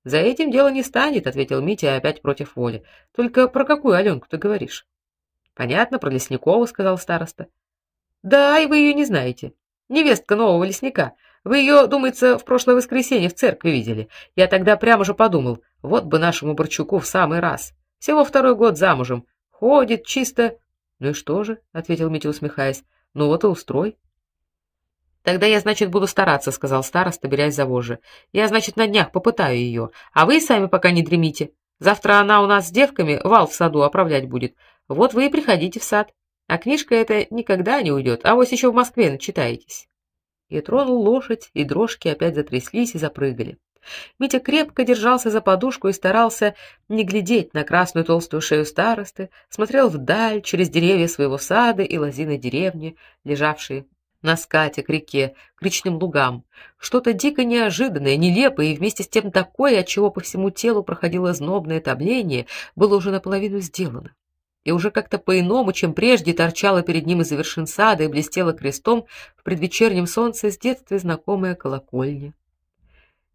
За этим дело не станет, ответил Митя опять против воли. Только про какую Аленку ты говоришь? Понятно, про Лесникову, сказал староста. Да, и вы ее не знаете. Невестка нового лесника. Вы ее, думается, в прошлое воскресенье в церкви видели. Я тогда прямо же подумал, вот бы нашему Борчуку в самый раз. Всего второй год замужем, Ходит чисто. Ну и что же? ответил Митя, усмехаясь. Ну вот и устрой. Тогда я, значит, буду стараться, сказал староста, берясь за вожжи. Я, значит, на днях попытаю ее, а вы сами пока не дремите. Завтра она у нас с девками вал в саду оправлять будет. Вот вы и приходите в сад. А книжка эта никогда не уйдет, а вот еще в Москве начитаетесь. И тронул лошадь, и дрожки опять затряслись и запрыгали. Митя крепко держался за подушку и старался не глядеть на красную толстую шею старосты, смотрел вдаль через деревья своего сада и лозины деревни, лежавшие на скате к реке, к речным лугам. Что-то дико неожиданное, нелепое и вместе с тем такое, от чего по всему телу проходило знобное топление, было уже наполовину сделано. И уже как-то по-иному, чем прежде, торчала перед ним из-за вершин сада и блестела крестом в предвечернем солнце с детства знакомая колокольня.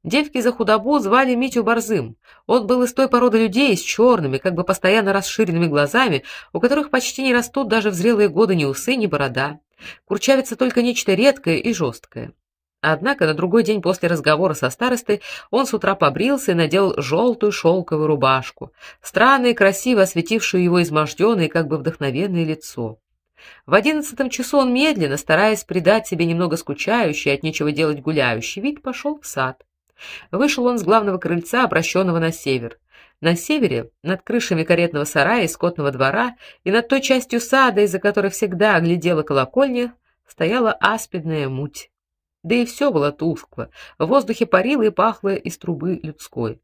Девки за худобу звали Митю Борзым. Он был из той породы людей с черными, как бы постоянно расширенными глазами, у которых почти не растут даже в зрелые годы ни усы, ни борода. Курчавится только нечто редкое и жесткое. Однако на другой день после разговора со старостой он с утра побрился и надел желтую шелковую рубашку, странно и красиво осветившую его изможденное как бы вдохновенное лицо. В одиннадцатом часу он медленно, стараясь придать себе немного скучающий, от нечего делать гуляющий вид, пошел в сад. Вышел он с главного крыльца, обращенного на север. На севере, над крышами каретного сарая и скотного двора, и над той частью сада, из-за которой всегда глядела колокольня, стояла аспидная муть. Да и все было тускло, в воздухе парило и пахло из трубы людской.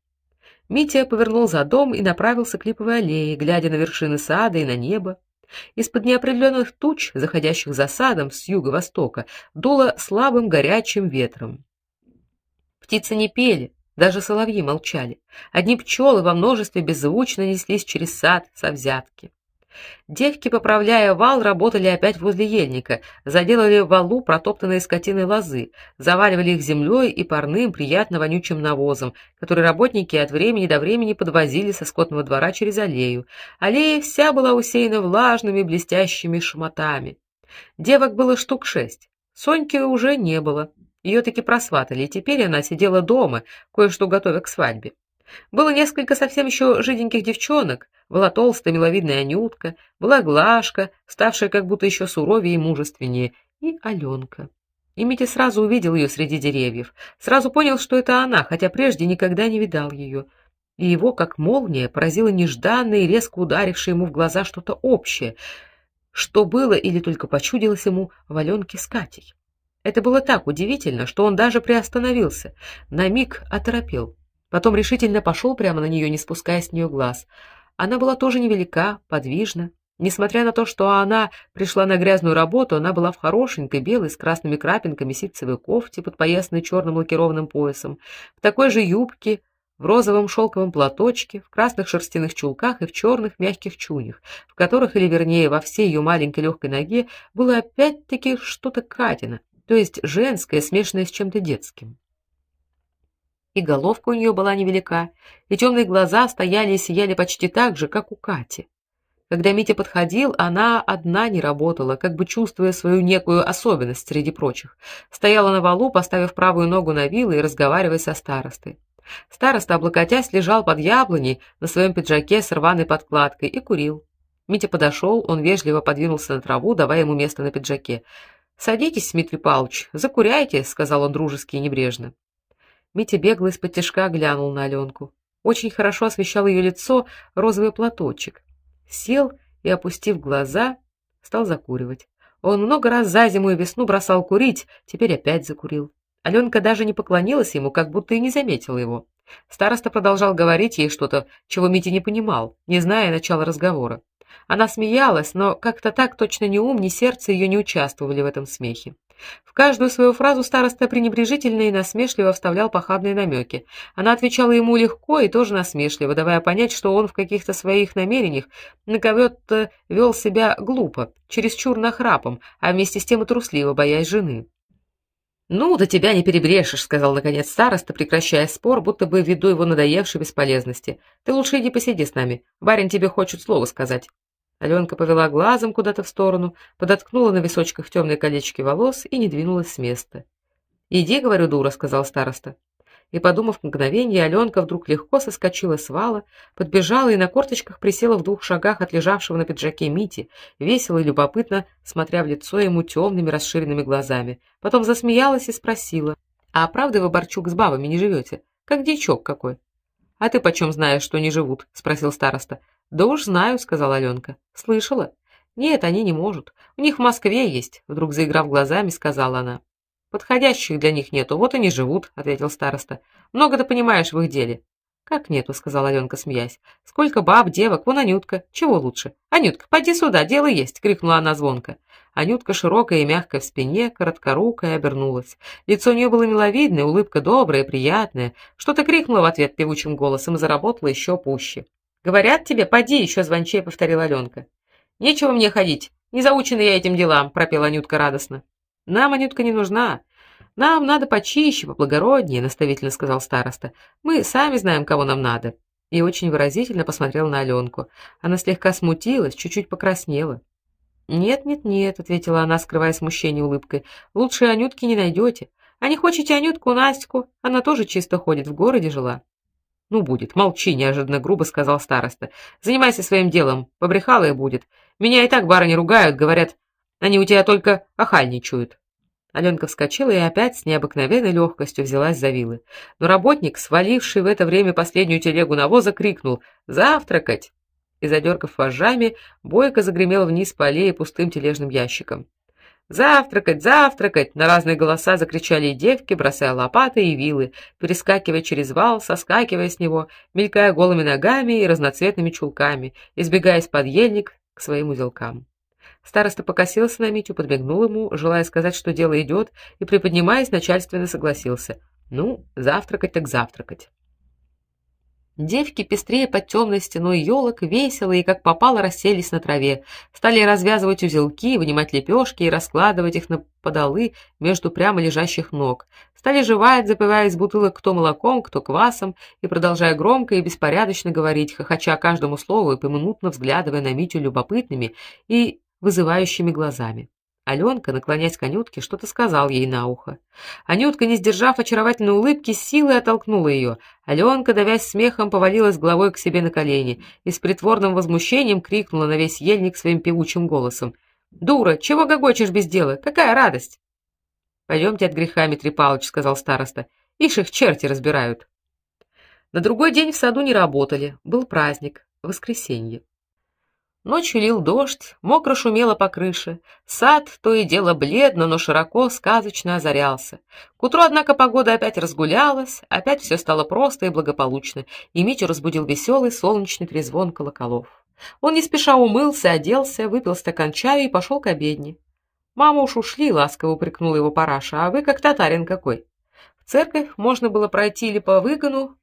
Митя повернул за дом и направился к липовой аллее, глядя на вершины сада и на небо. Из-под неопределенных туч, заходящих за садом с юго-востока, дуло слабым горячим ветром. Птицы не пели, даже соловьи молчали. Одни пчелы во множестве беззвучно неслись через сад со взятки. Девки, поправляя вал, работали опять возле ельника, заделали валу протоптанные скотиной лозы, заваливали их землей и парным приятно вонючим навозом, который работники от времени до времени подвозили со скотного двора через аллею. Аллея вся была усеяна влажными блестящими шматами. Девок было штук шесть. Соньки уже не было. Ее таки просватали, и теперь она сидела дома, кое-что готовя к свадьбе. Было несколько совсем еще жиденьких девчонок, была толстая миловидная Анютка, была Глашка, ставшая как будто еще суровее и мужественнее, и Аленка. И Митя сразу увидел ее среди деревьев, сразу понял, что это она, хотя прежде никогда не видал ее. И его, как молния, поразило нежданное и резко ударившее ему в глаза что-то общее, что было или только почудилось ему в Аленке с Катей. Это было так удивительно, что он даже приостановился, на миг оторопел. Потом решительно пошел прямо на нее, не спуская с нее глаз. Она была тоже невелика, подвижна, Несмотря на то, что она пришла на грязную работу, она была в хорошенькой белой с красными крапинками ситцевой кофте, подпоясанной черным лакированным поясом, в такой же юбке, в розовом шелковом платочке, в красных шерстяных чулках и в черных мягких чунях, в которых, или вернее, во всей ее маленькой легкой ноге было опять-таки что-то Катина, то есть женское, смешанное с чем-то детским. И головка у нее была невелика, и темные глаза стояли и сияли почти так же, как у Кати. Когда Митя подходил, она одна не работала, как бы чувствуя свою некую особенность среди прочих. Стояла на валу, поставив правую ногу на вилы и разговаривая со старостой. Староста, облокотясь, лежал под яблоней на своем пиджаке с рваной подкладкой и курил. Митя подошел, он вежливо подвинулся на траву, давая ему место на пиджаке. "Садитесь, Дмитрий Павлович, закуряйте", сказал он дружески и небрежно. Митя бегло из-под тишка глянул на Аленку. Очень хорошо освещал ее лицо розовый платочек сел и, опустив глаза, стал закуривать. Он много раз за зиму и весну бросал курить, теперь опять закурил. Аленка даже не поклонилась ему, как будто и не заметила его. Староста продолжал говорить ей что-то, чего Митя не понимал, не зная начала разговора. Она смеялась, но как-то так точно ни ум, ни сердце ее не участвовали в этом смехе. В каждую свою фразу староста пренебрежительно и насмешливо вставлял похабные намеки. Она отвечала ему легко и тоже насмешливо, давая понять, что он в каких-то своих намерениях на кого-то вел себя глупо, чересчур нахрапом, а вместе с тем и трусливо, боясь жены. «Ну, до тебя не перебрешешь», — сказал наконец староста, прекращая спор, будто бы ввиду его надоевшей бесполезности. «Ты лучше иди посиди с нами. Барин тебе хочет слово сказать». Аленка повела глазом куда-то в сторону, подоткнула на височках темные колечки волос и не двинулась с места. "Иди, говорю, дура", сказал староста. И подумав мгновение, Аленка вдруг легко соскочила с вала, подбежала и на корточках присела в двух шагах от лежавшего на пиджаке Мити, весело и любопытно смотря в лицо ему темными расширенными глазами. Потом засмеялась и спросила: "А правда вы, Борчук, с бабами не живете? Как дичок какой?" "А ты почем знаешь, что не живут?" спросил староста. Да уж знаю, сказала Аленка. Слышала? Нет, они не могут. У них в Москве есть, вдруг заиграв глазами, сказала она. Подходящих для них нету, вот они живут, ответил староста. Много ты понимаешь в их деле. Как нету, сказала Аленка, смеясь. Сколько баб, девок, вон Анютка. Чего лучше? Анютка, поди сюда, дело есть, крикнула она звонко. Анютка широкая и мягкая в спине, короткорукая, обернулась. Лицо у нее было миловидное, улыбка добрая, приятная. Что-то крикнула в ответ певучим голосом и заработала еще пуще. Говорят тебе, поди еще звончей, повторила Аленка. Нечего мне ходить. Не заучена я этим делам, пропела Анютка радостно. Нам Анютка не нужна. Нам надо почище, поблагороднее, наставительно сказал староста. Мы сами знаем, кого нам надо. И очень выразительно посмотрел на Аленку. Она слегка смутилась, чуть-чуть покраснела. Нет, нет, нет, ответила она, скрывая смущение улыбкой. Лучше Анютки не найдете. А не хотите Анютку Настю? Она тоже чисто ходит, в городе жила. Ну будет, молчи, неожиданно грубо сказал староста. Занимайся своим делом, побрехала и будет. Меня и так барыни ругают, говорят, они у тебя только охальничают. Аленка вскочила и опять с необыкновенной легкостью взялась за вилы. Но работник, сваливший в это время последнюю телегу навоза, крикнул: "Завтракать!" И задергав вожжами, бойко загремел вниз по аллее пустым тележным ящиком. Завтракать, завтракать, на разные голоса закричали и девки, бросая лопаты и вилы, перескакивая через вал, соскакивая с него, мелькая голыми ногами и разноцветными чулками, избегая из-под ельник к своим узелкам. Староста покосился на Митю, подмигнул ему, желая сказать, что дело идет, и приподнимаясь, начальственно согласился: "Ну, завтракать так завтракать". Девки пестрее под темной стеной елок весело и как попало расселись на траве, стали развязывать узелки, вынимать лепешки и раскладывать их на подолы между прямо лежащих ног. Стали жевать, запивая из бутылок кто молоком, кто квасом, и продолжая громко и беспорядочно говорить, хохоча каждому слову и поминутно взглядывая на Митю любопытными и вызывающими глазами. Аленка, наклоняясь к Анютке, что-то сказал ей на ухо. Анютка, не сдержав очаровательной улыбки, силой оттолкнула ее. Аленка, давясь смехом, повалилась головой к себе на колени и с притворным возмущением крикнула на весь ельник своим певучим голосом: "Дура, чего гогочешь без дела? Какая радость!" Пойдемте от греха, Митрий Павлович, сказал староста. Ишь их черти разбирают. На другой день в саду не работали, был праздник, воскресенье. Ночью лил дождь, мокро шумело по крыше. Сад то и дело бледно, но широко, сказочно озарялся. К утру, однако, погода опять разгулялась, опять все стало просто и благополучно, и Митю разбудил веселый солнечный трезвон колоколов. Он не спеша умылся, оделся, выпил стакан чая и пошел к обедне. Мама уж ушли, ласково упрекнула его Параша, а вы как татарин какой. В церковь можно было пройти или по выгону,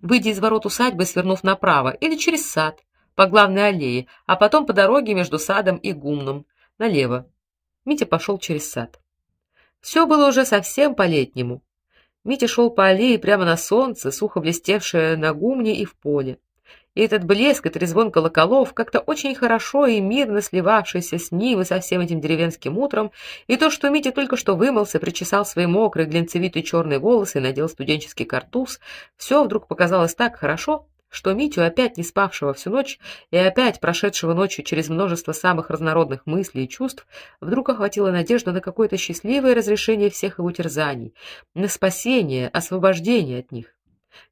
выйдя из ворот усадьбы, свернув направо, или через сад по главной аллее, а потом по дороге между садом и гумном налево. Митя пошел через сад. Все было уже совсем по-летнему. Митя шел по аллее прямо на солнце, сухо блестевшее на гумне и в поле. И этот блеск и трезвон колоколов как-то очень хорошо и мирно сливавшийся с ним и со всем этим деревенским утром, и то, что Митя только что вымылся, причесал свои мокрые глянцевитые черные волосы и надел студенческий картуз, все вдруг показалось так хорошо, что Митю, опять не спавшего всю ночь и опять прошедшего ночью через множество самых разнородных мыслей и чувств, вдруг охватила надежда на какое-то счастливое разрешение всех его терзаний, на спасение, освобождение от них.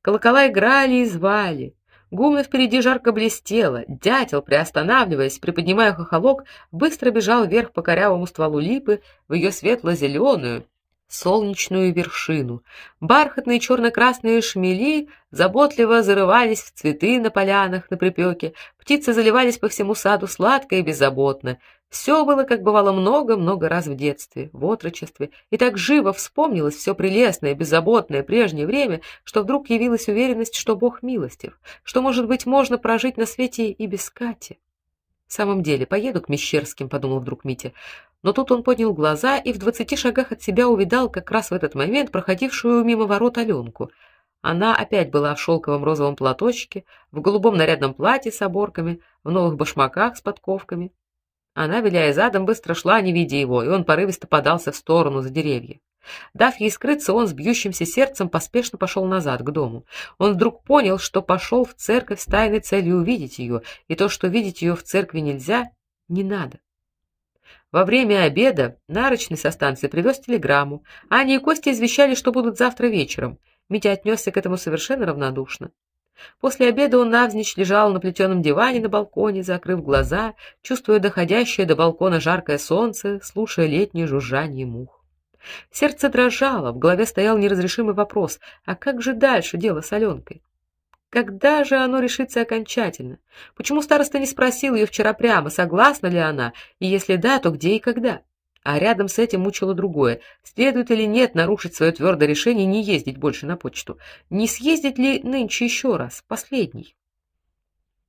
Колокола играли и звали. Гумно впереди жарко блестело. Дятел, приостанавливаясь, приподнимая хохолок, быстро бежал вверх по корявому стволу липы в ее светло-зеленую, солнечную вершину. Бархатные черно-красные шмели заботливо зарывались в цветы на полянах на припеке, птицы заливались по всему саду сладко и беззаботно. Все было, как бывало много-много раз в детстве, в отрочестве, и так живо вспомнилось все прелестное, беззаботное прежнее время, что вдруг явилась уверенность, что Бог милостив, что, может быть, можно прожить на свете и без Кати. В самом деле, поеду к Мещерским, подумал вдруг Митя. Но тут он поднял глаза и в двадцати шагах от себя увидал как раз в этот момент проходившую мимо ворот Аленку. Она опять была в шелковом розовом платочке, в голубом нарядном платье с оборками, в новых башмаках с подковками. Она, виляя задом, быстро шла, не видя его, и он порывисто подался в сторону за деревья. Дав ей скрыться, он с бьющимся сердцем поспешно пошел назад к дому. Он вдруг понял, что пошел в церковь с тайной целью увидеть ее, и то, что видеть ее в церкви нельзя, не надо. Во время обеда Нарочный со станции привез телеграмму. Аня и Костя извещали, что будут завтра вечером. Митя отнесся к этому совершенно равнодушно. После обеда он навзничь лежал на плетеном диване на балконе, закрыв глаза, чувствуя доходящее до балкона жаркое солнце, слушая летнее жужжание мух. Сердце дрожало, в голове стоял неразрешимый вопрос: а как же дальше дело с Аленкой? Когда же оно решится окончательно? Почему староста не спросил ее вчера прямо, согласна ли она, и если да, то где и когда? А рядом с этим мучило другое: следует или нет нарушить свое твердое решение не ездить больше на почту? Не съездить ли нынче еще раз, последний?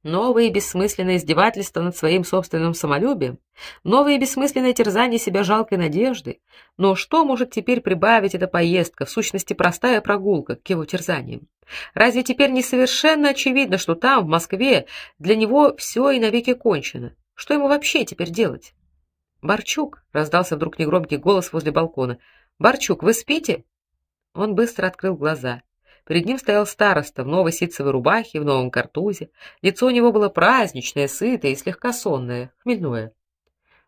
Новые бессмысленные издевательства над своим собственным самолюбием, новые бессмысленные терзания себя жалкой надеждой. Но что может теперь прибавить эта поездка, в сущности простая прогулка к его терзаниям? Разве теперь не совершенно очевидно, что там, в Москве, для него все и навеки кончено? Что ему вообще теперь делать? Барчук, раздался вдруг негромкий голос возле балкона. Барчук, вы спите? Он быстро открыл глаза. Перед ним стоял староста в новой ситцевой рубахе, в новом картузе. Лицо у него было праздничное, сытое и слегка сонное, хмельное.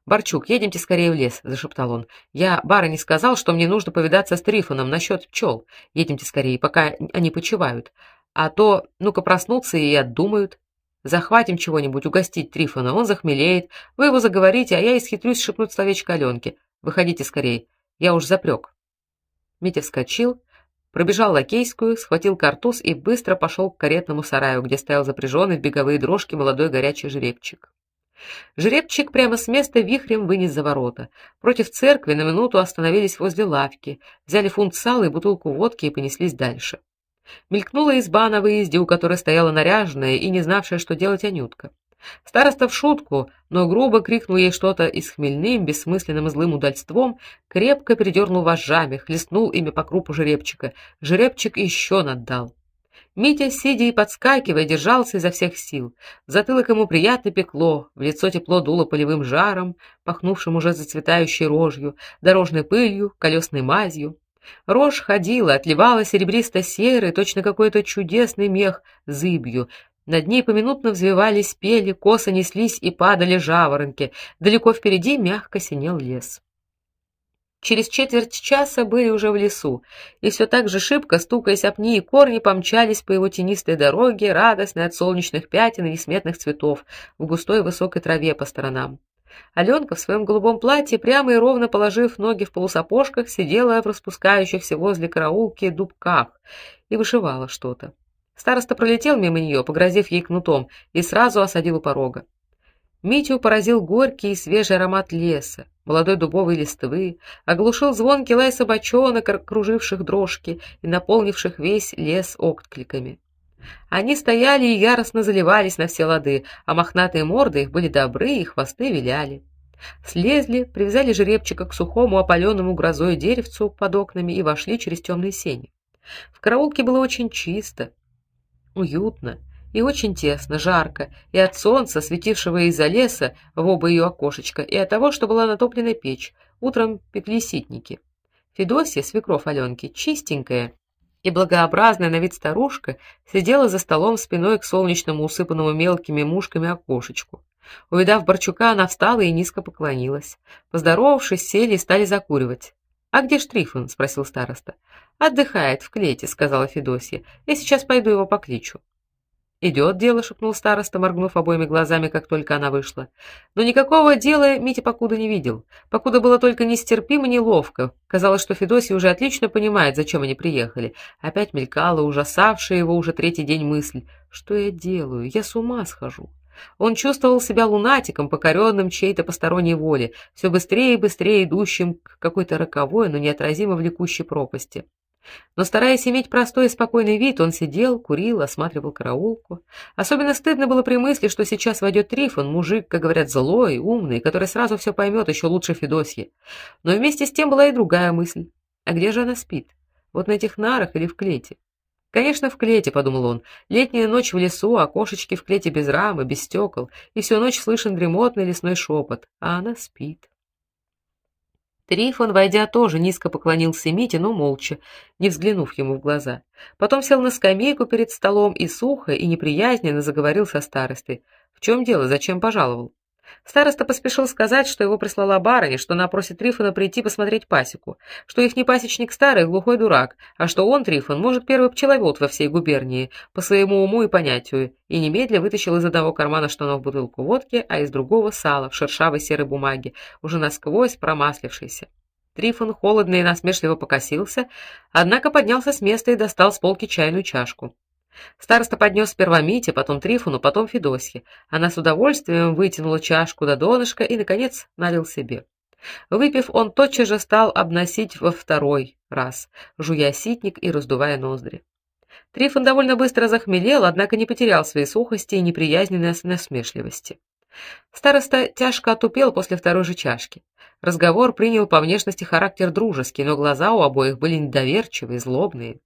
Барчук, едемте скорее в лес, зашептал он. Я барыне сказал, что мне нужно повидаться с Трифоном насчет пчел. Едемте скорее, пока они почивают. А то, ну-ка проснутся и отдумают. Захватим чего-нибудь, угостить Трифона, он захмелеет. Вы его заговорите, а я исхитрюсь шепнуть словечко Аленке. Выходите скорее, я уж запрек. Митя вскочил, пробежал лакейскую, схватил картуз и быстро пошел к каретному сараю, где стоял запряженный в беговые дрожки молодой горячий жеребчик. Жеребчик прямо с места вихрем вынес за ворота. Против церкви на минуту остановились возле лавки, взяли фунт сала и бутылку водки и понеслись дальше. Мелькнула изба на выезде, у которой стояла наряженная и не знавшая, что делать Анютка. Староста в шутку, но грубо крикнул ей что-то и с хмельным, бессмысленным и злым удальством крепко передернул вожжами, хлестнул ими по крупу жеребчика. Жеребчик еще наддал. Митя, сидя и подскакивая, держался изо всех сил. Затылок ему приятно пекло, в лицо тепло дуло полевым жаром, пахнувшим уже зацветающей рожью, дорожной пылью, колесной мазью. Рожь ходила, отливала серебристо-серой, точно какой-то чудесный мех зыбью, над ней поминутно взвивались, пели, косо неслись и падали жаворонки. Далеко впереди мягко синел лес. Через четверть часа были уже в лесу, и все так же шибко, стукаясь об пни и корни, помчались по его тенистой дороге, радостные от солнечных пятен и несметных цветов, в густой высокой траве по сторонам. Аленка в своем голубом платье, прямо и ровно положив ноги в полусапожках, сидела в распускающихся возле караулки дубках и вышивала что-то. Староста пролетел мимо нее, погрозив ей кнутом, и сразу осадил у порога. Митю поразил горький и свежий аромат леса, молодой дубовой листвы, оглушил звонкий лай собачонок, круживших дрожки и наполнивших весь лес откликами. Они стояли и яростно заливались на все лады, а мохнатые морды их были добры и хвосты виляли. Слезли, привязали жеребчика к сухому опаленному грозой деревцу под окнами и вошли через темные сени. В караулке было очень чисто, уютно и очень тесно, жарко, и от солнца, светившего из-за леса в оба ее окошечка, и от того, что была натоплена печь. Утром пекли ситники. Федосия, свекровь Аленки, чистенькая и благообразная на вид старушка, сидела за столом спиной к солнечному, усыпанному мелкими мушками окошечку. Увидав Борчука, она встала и низко поклонилась. Поздоровавшись, сели и стали закуривать. «А где Штрифон?» — спросил староста. «Отдыхает в клете», — сказала Федосия. «Я сейчас пойду его покличу». «Идет дело», — шепнул староста, моргнув обоими глазами, как только она вышла. Но никакого дела Митя покуда не видел. Покуда было только нестерпимо неловко. Казалось, что Федосия уже отлично понимает, зачем они приехали. Опять мелькала ужасавшая его уже третий день мысль. «Что я делаю? Я с ума схожу». Он чувствовал себя лунатиком, покоренным чьей-то посторонней воле, все быстрее и быстрее идущим к какой-то роковой, но неотразимо влекущей пропасти. Но стараясь иметь простой и спокойный вид, он сидел, курил, осматривал караулку. Особенно стыдно было при мысли, что сейчас войдет Трифон, мужик, как говорят, злой, умный, который сразу все поймет еще лучше Федосьи. Но вместе с тем была и другая мысль. А где же она спит? Вот на этих нарах или в клете? Конечно, в клете, подумал он. Летняя ночь в лесу, окошечки в клете без рамы, без стекол, и всю ночь слышен дремотный лесной шепот, а она спит. Трифон, войдя, тоже низко поклонился Мите, но молча, не взглянув ему в глаза. Потом сел на скамейку перед столом и сухо и неприязненно заговорил со старостой. В чем дело, зачем пожаловал? Староста поспешил сказать, что его прислала барыня, что она просит Трифона прийти посмотреть пасеку, что их не пасечник старый, глухой дурак, а что он, Трифон, может первый пчеловод во всей губернии, по своему уму и понятию, и немедля вытащил из одного кармана штанов бутылку водки, а из другого сало в шершавой серой бумаге, уже насквозь промаслившейся. Трифон холодно и насмешливо покосился, однако поднялся с места и достал с полки чайную чашку. Староста поднес сперва Мите, потом Трифону, потом Федосье. Она с удовольствием вытянула чашку до донышка и наконец налил себе. Выпив, он тотчас же стал обносить во второй раз, жуя ситник и раздувая ноздри. Трифон довольно быстро захмелел, однако не потерял своей сухости и неприязненной насмешливости. Староста тяжко отупел после второй же чашки. Разговор принял по внешности характер дружеский, но глаза у обоих были недоверчивые, злобные.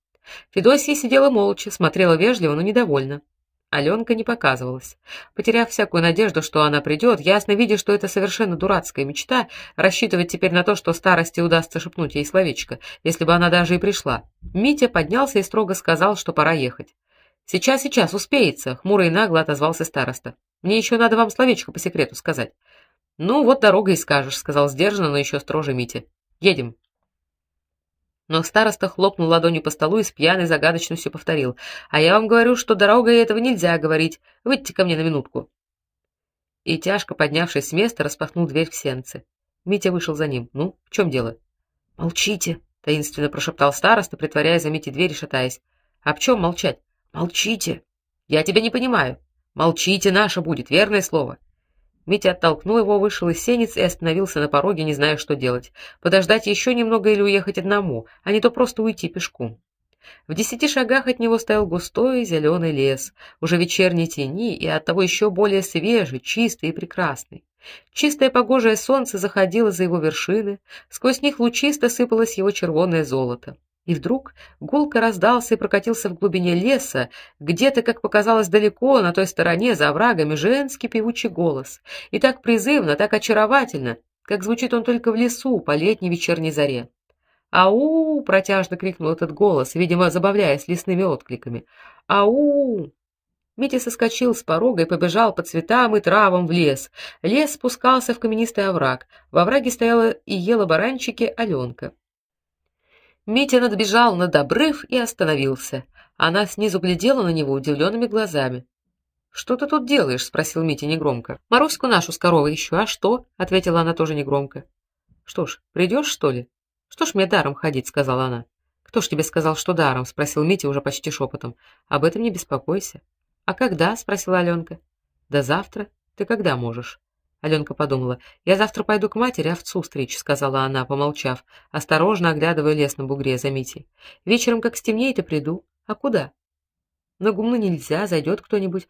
Федосия сидела молча, смотрела вежливо, но недовольно. Аленка не показывалась. Потеряв всякую надежду, что она придет, ясно видя, что это совершенно дурацкая мечта, рассчитывать теперь на то, что старости удастся шепнуть ей словечко, если бы она даже и пришла. Митя поднялся и строго сказал, что пора ехать. Сейчас, сейчас успеется, хмуро и нагло отозвался староста. Мне еще надо вам словечко по секрету сказать. Ну, вот дорога и скажешь, сказал сдержанно, но еще строже Митя. Едем. Но староста хлопнул ладонью по столу и с пьяной загадочностью повторил: "А я вам говорю, что дорогой этого нельзя говорить. Выйдите ко мне на минутку". И тяжко поднявшись с места, распахнул дверь в сенцы. Митя вышел за ним. "Ну, в чем дело?" "Молчите", таинственно прошептал староста, притворяя за Митей дверь и шатаясь. "А в чем молчать?" "Молчите. Я тебя не понимаю. Молчите, наше будет, верное слово". Митя оттолкнул его, вышел из сенец и остановился на пороге, не зная, что делать. Подождать еще немного или уехать одному, а не то просто уйти пешком. В десяти шагах от него стоял густой зеленый лес, уже вечерней тени и оттого еще более свежий, чистый и прекрасный. Чистое погожее солнце заходило за его вершины, сквозь них лучисто сыпалось его червонное золото. И вдруг гулко раздался и прокатился в глубине леса, где-то, как показалось далеко, на той стороне за оврагами, женский певучий голос, и так призывно, так очаровательно, как звучит он только в лесу по летней вечерней заре. «Ау!» — протяжно крикнул этот голос, видимо, забавляясь лесными откликами. «Ау!» Митя соскочил с порога и побежал по цветам и травам в лес. Лес спускался в каменистый овраг. Во овраге стояла и ела баранчики Алёнка. Митя надбежал над обрыв и остановился. Она снизу глядела на него удивленными глазами. Что ты тут делаешь? спросил Митя негромко. Маруську нашу с коровой ищу. А что? ответила она тоже негромко. Что ж, придешь, что ли? Что ж мне даром ходить, сказала она. Кто ж тебе сказал, что даром? спросил Митя уже почти шепотом. Об этом не беспокойся. А когда? спросила Алёнка. Да завтра. Ты когда можешь? Алёнка подумала. Я завтра пойду к матери овцу стричь, сказала она, помолчав, осторожно оглядывая лес на бугре за Митей. Вечером, как стемнеет, и приду. А куда? На гумны нельзя, зайдет кто-нибудь.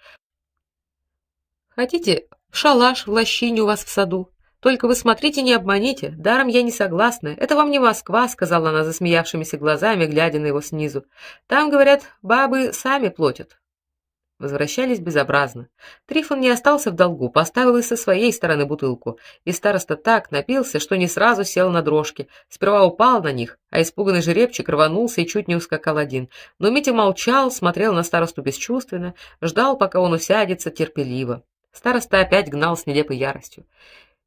Хотите, в шалаш в лощине у вас в саду? Только вы смотрите, не обманите. Даром я не согласна. Это вам не Москва, сказала она засмеявшимися глазами, глядя на его снизу. Там, говорят, бабы сами платят. Возвращались безобразно. Трифон не остался в долгу, поставил и со своей стороны бутылку, и староста так напился, что не сразу сел на дрожки. Сперва упал на них, а испуганный жеребчик рванулся и чуть не ускакал один. Но Митя молчал, смотрел на старосту бесчувственно, ждал, пока он усядется терпеливо. Староста опять гнал с нелепой яростью.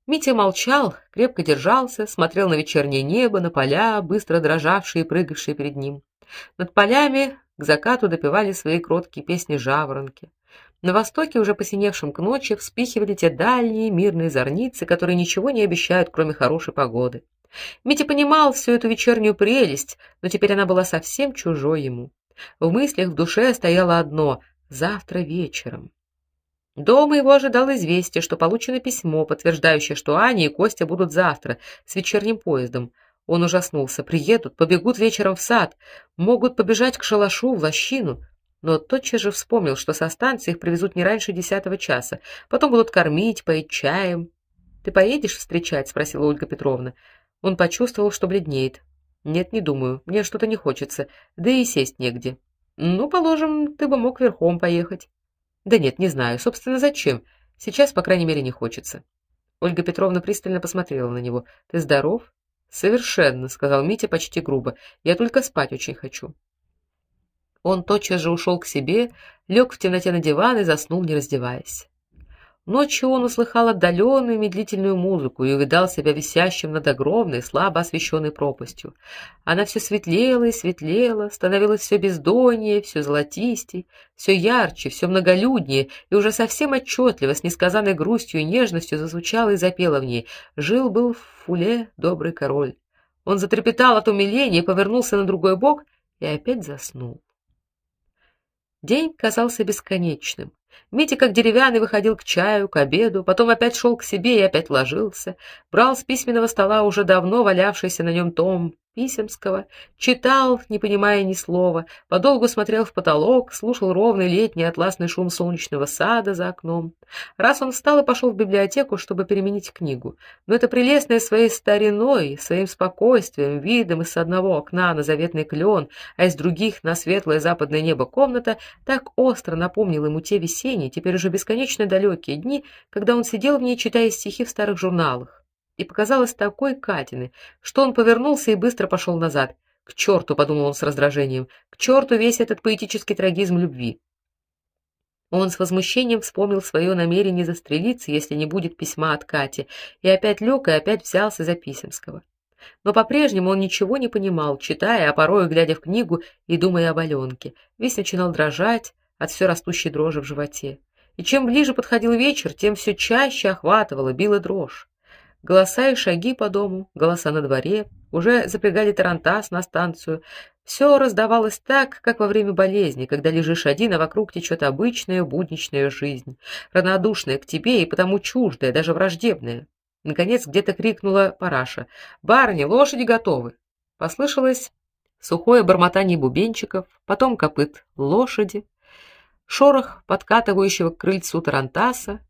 Митя молчал, крепко держался, смотрел на вечернее небо, на поля, быстро дрожавшие и прыгавшие перед ним. Над полями к закату допевали свои кроткие песни жаворонки. На востоке, уже посиневшем к ночи, вспихивали те дальние мирные зорницы, которые ничего не обещают, кроме хорошей погоды. Митя понимал всю эту вечернюю прелесть, но теперь она была совсем чужой ему. В мыслях, в душе стояло одно завтра вечером. Дома его ожидало известие, что получено письмо, подтверждающее, что Аня и Костя будут завтра с вечерним поездом. Он ужаснулся. Приедут, побегут вечером в сад, могут побежать к шалашу в лощину, но тотчас же вспомнил, что со станции их привезут не раньше десятого часа. Потом будут кормить, поить чаем. Ты поедешь встречать, спросила Ольга Петровна. Он почувствовал, что бледнеет. Нет, не думаю. Мне что-то не хочется, да и сесть негде. Ну, положим, ты бы мог верхом поехать. Да нет, не знаю, собственно, зачем? Сейчас, по крайней мере, не хочется. Ольга Петровна пристально посмотрела на него. Ты здоров? Совершенно, сказал Митя почти грубо. Я только спать очень хочу. Он тотчас же ушел к себе, лег в темноте на диван и заснул, не раздеваясь. Ночью он услыхал отдаленную медлительную музыку и увидал себя висящим над огромной, слабо освещенной пропастью. Она все светлела и светлела, становилась все бездоннее, все золотистей, все ярче, все многолюднее, и уже совсем отчетливо, с несказанной грустью и нежностью зазвучала и запела в ней: "Жил-был в Фуле добрый король". Он затрепетал от умиления повернулся на другой бок и опять заснул. День казался бесконечным. Митя как деревянный выходил к чаю, к обеду, потом опять шел к себе и опять ложился, брал с письменного стола уже давно валявшийся на нем том Писемского, читал, не понимая ни слова, подолгу смотрел в потолок, слушал ровный летний атласный шум солнечного сада за окном. Раз он встал и пошел в библиотеку, чтобы переменить книгу, но это прелестное своей стариной, своим спокойствием, видом из одного окна на заветный клен, а из других на светлое западное небо комната так остро напомнил ему те весенние, теперь уже бесконечно далекие дни, когда он сидел в ней, читая стихи в старых журналах и показалась такой Катины, что он повернулся и быстро пошел назад. К черту, подумал он с раздражением. К черту весь этот поэтический трагизм любви. Он с возмущением вспомнил свое намерение застрелиться, если не будет письма от Кати, и опять лег и опять взялся за Писемского. Но по-прежнему он ничего не понимал, читая, а порой глядя в книгу и думая об Аленке. Весь начинал дрожать от все растущей дрожи в животе. И чем ближе подходил вечер, тем все чаще охватывала, била дрожь. Голоса и шаги по дому, голоса на дворе, уже запрягали тарантас на станцию. Все раздавалось так, как во время болезни, когда лежишь один, а вокруг течет обычная будничная жизнь, равнодушная к тебе и потому чуждая, даже враждебная. Наконец где-то крикнула Параша: "Барни, лошади готовы!" Послышалось сухое бормотание бубенчиков, потом копыт лошади, шорох подкатывающего к крыльцу тарантаса,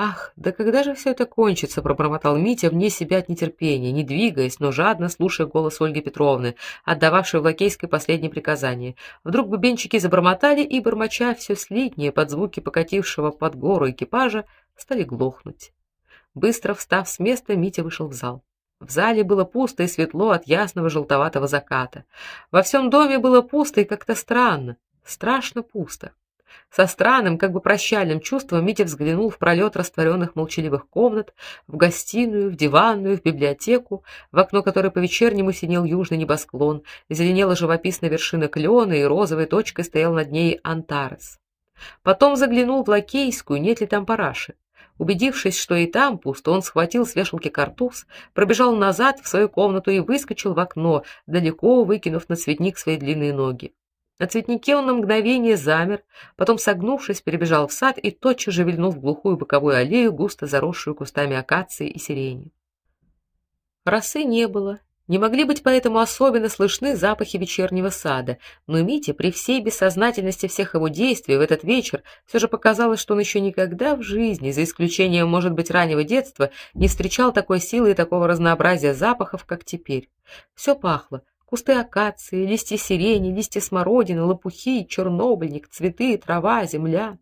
Ах, да когда же все это кончится, пробормотал Митя вне себя от нетерпения, не двигаясь, но жадно слушая голос Ольги Петровны, отдававшей в лакейской последнее приказание. Вдруг бубенчики забормотали и бормоча все слитнее под звуки покатившего под гору экипажа, стали глохнуть. Быстро встав с места, Митя вышел в зал. В зале было пусто и светло от ясного желтоватого заката. Во всем доме было пусто и как-то странно, страшно пусто. Со странным, как бы прощальным чувством Митя взглянул в пролет растворенных молчаливых комнат, в гостиную, в диванную, в библиотеку, в окно которой по-вечернему синел южный небосклон, зеленела живописная вершина клена, и розовой точкой стоял над ней Антарес. Потом заглянул в лакейскую, нет ли там параши. Убедившись, что и там пусто, он схватил с вешалки картуз, пробежал назад в свою комнату и выскочил в окно, далеко выкинув на цветник свои длинные ноги. На цветнике он на мгновение замер, потом, согнувшись, перебежал в сад и тотчас же вильнул в глухую боковую аллею, густо заросшую кустами акации и сирени. Росы не было, не могли быть поэтому особенно слышны запахи вечернего сада, но Мите при всей бессознательности всех его действий в этот вечер все же показалось, что он еще никогда в жизни, за исключением, может быть, раннего детства, не встречал такой силы и такого разнообразия запахов, как теперь. Все пахло Кусты акации, листья сирени, листья смородины, лопухи, чернобыльник, цветы, трава, земля.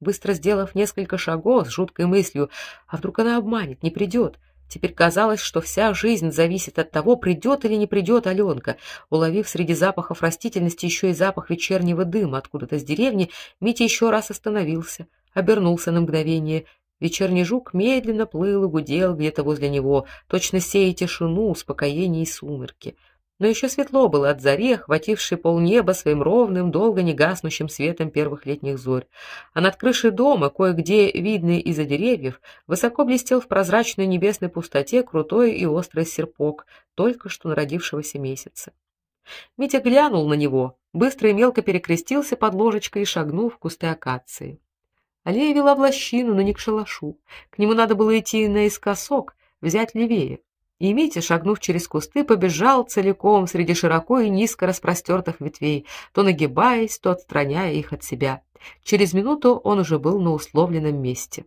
Быстро сделав несколько шагов с жуткой мыслью, а вдруг она обманет, не придет, Теперь казалось, что вся жизнь зависит от того, придет или не придет Аленка. Уловив среди запахов растительности еще и запах вечернего дыма откуда-то с деревни, Митя еще раз остановился, обернулся на мгновение. Вечерний жук медленно плыл и гудел где-то возле него, точно сея тишину, успокоение и сумерки но еще светло было от зари, охватившей полнеба своим ровным, долго не гаснущим светом первых летних зорь. А над крышей дома, кое-где видный из-за деревьев, высоко блестел в прозрачной небесной пустоте крутой и острый серпок только что народившегося месяца. Митя глянул на него, быстро и мелко перекрестился под ложечкой и шагнул в кусты акации. Аллея вела в лощину, но не к шалашу. К нему надо было идти наискосок, взять левее. И Митя, шагнув через кусты, побежал целиком среди широко и низко распростертых ветвей, то нагибаясь, то отстраняя их от себя. Через минуту он уже был на условленном месте.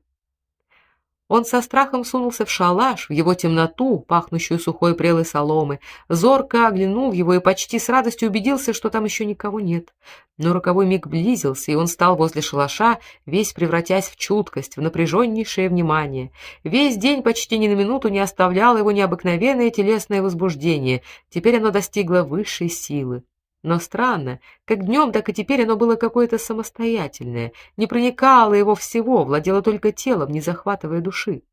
Он со страхом сунулся в шалаш, в его темноту, пахнущую сухой прелой соломы, зорко оглянул его и почти с радостью убедился, что там еще никого нет. Но роковой миг близился, и он стал возле шалаша, весь превратясь в чуткость, в напряженнейшее внимание. Весь день почти ни на минуту не оставляло его необыкновенное телесное возбуждение, теперь оно достигло высшей силы. Но странно, как днем, так и теперь оно было какое-то самостоятельное, не проникало его всего, владело только телом, не захватывая души.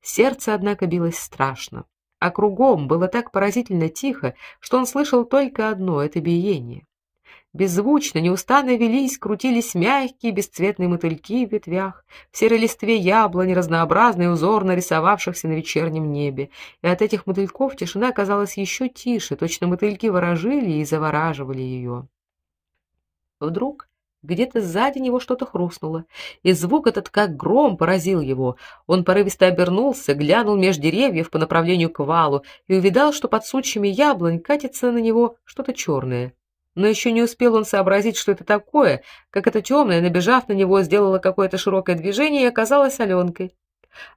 Сердце, однако, билось страшно, а кругом было так поразительно тихо, что он слышал только одно это биение. Беззвучно, неустанно велись, крутились мягкие бесцветные мотыльки в ветвях, в серой листве яблони разнообразный узор нарисовавшихся на вечернем небе. И от этих мотыльков тишина казалась еще тише, точно мотыльки ворожили и завораживали ее. Вдруг где-то сзади него что-то хрустнуло, и звук этот как гром поразил его. Он порывисто обернулся, глянул меж деревьев по направлению к валу и увидал, что под сучьями яблонь катится на него что-то черное но еще не успел он сообразить, что это такое, как эта темная, набежав на него, сделала какое-то широкое движение и оказалась Аленкой.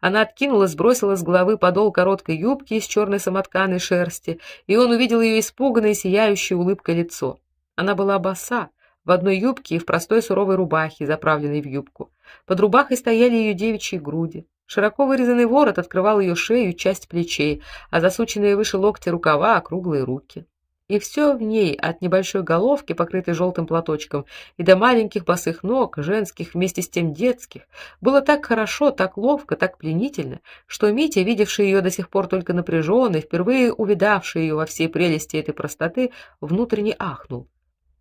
Она откинула, сбросила с головы подол короткой юбки из черной самотканой шерсти, и он увидел ее испуганное, сияющее улыбкой лицо. Она была боса, в одной юбке и в простой суровой рубахе, заправленной в юбку. Под рубахой стояли ее девичьи груди. Широко вырезанный ворот открывал ее шею и часть плечей, а засученные выше локтя рукава округлые руки и все в ней, от небольшой головки, покрытой желтым платочком, и до маленьких босых ног, женских вместе с тем детских, было так хорошо, так ловко, так пленительно, что Митя, видевший ее до сих пор только напряженной, впервые увидавший ее во всей прелести этой простоты, внутренне ахнул.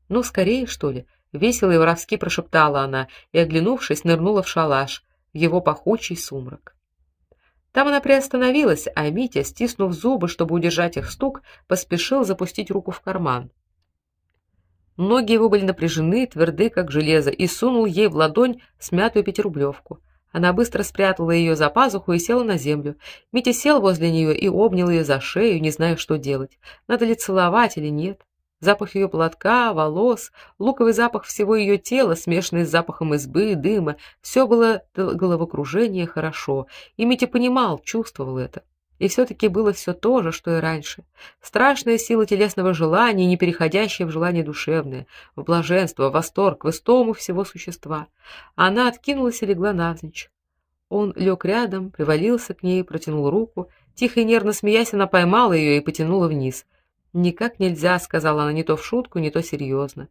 "Ну, скорее, что ли?" весело и воровски прошептала она и, оглянувшись, нырнула в шалаш, в его пахучий сумрак. Там она приостановилась, а Митя, стиснув зубы, чтобы удержать их стук, поспешил запустить руку в карман. Ноги его были напряжены, тверды, как железо, и сунул ей в ладонь смятую пятирублевку. Она быстро спрятала ее за пазуху и села на землю. Митя сел возле нее и обнял ее за шею, не зная, что делать. Надо ли целовать или нет? Запах ее платка, волос, луковый запах всего ее тела, смешанный с запахом избы, дыма, все было головокружение хорошо. И Митя понимал, чувствовал это. И все таки было все то же, что и раньше. Страшная сила телесного желания, не переходящая в желание душевное, в блаженство, в восторг, в истому всего существа. Она откинулась и легла навзничь. Он лег рядом, привалился к ней, протянул руку. Тихо и нервно смеясь, она поймала ее и потянула вниз — Никак нельзя, сказала она не то в шутку, не то серьезно.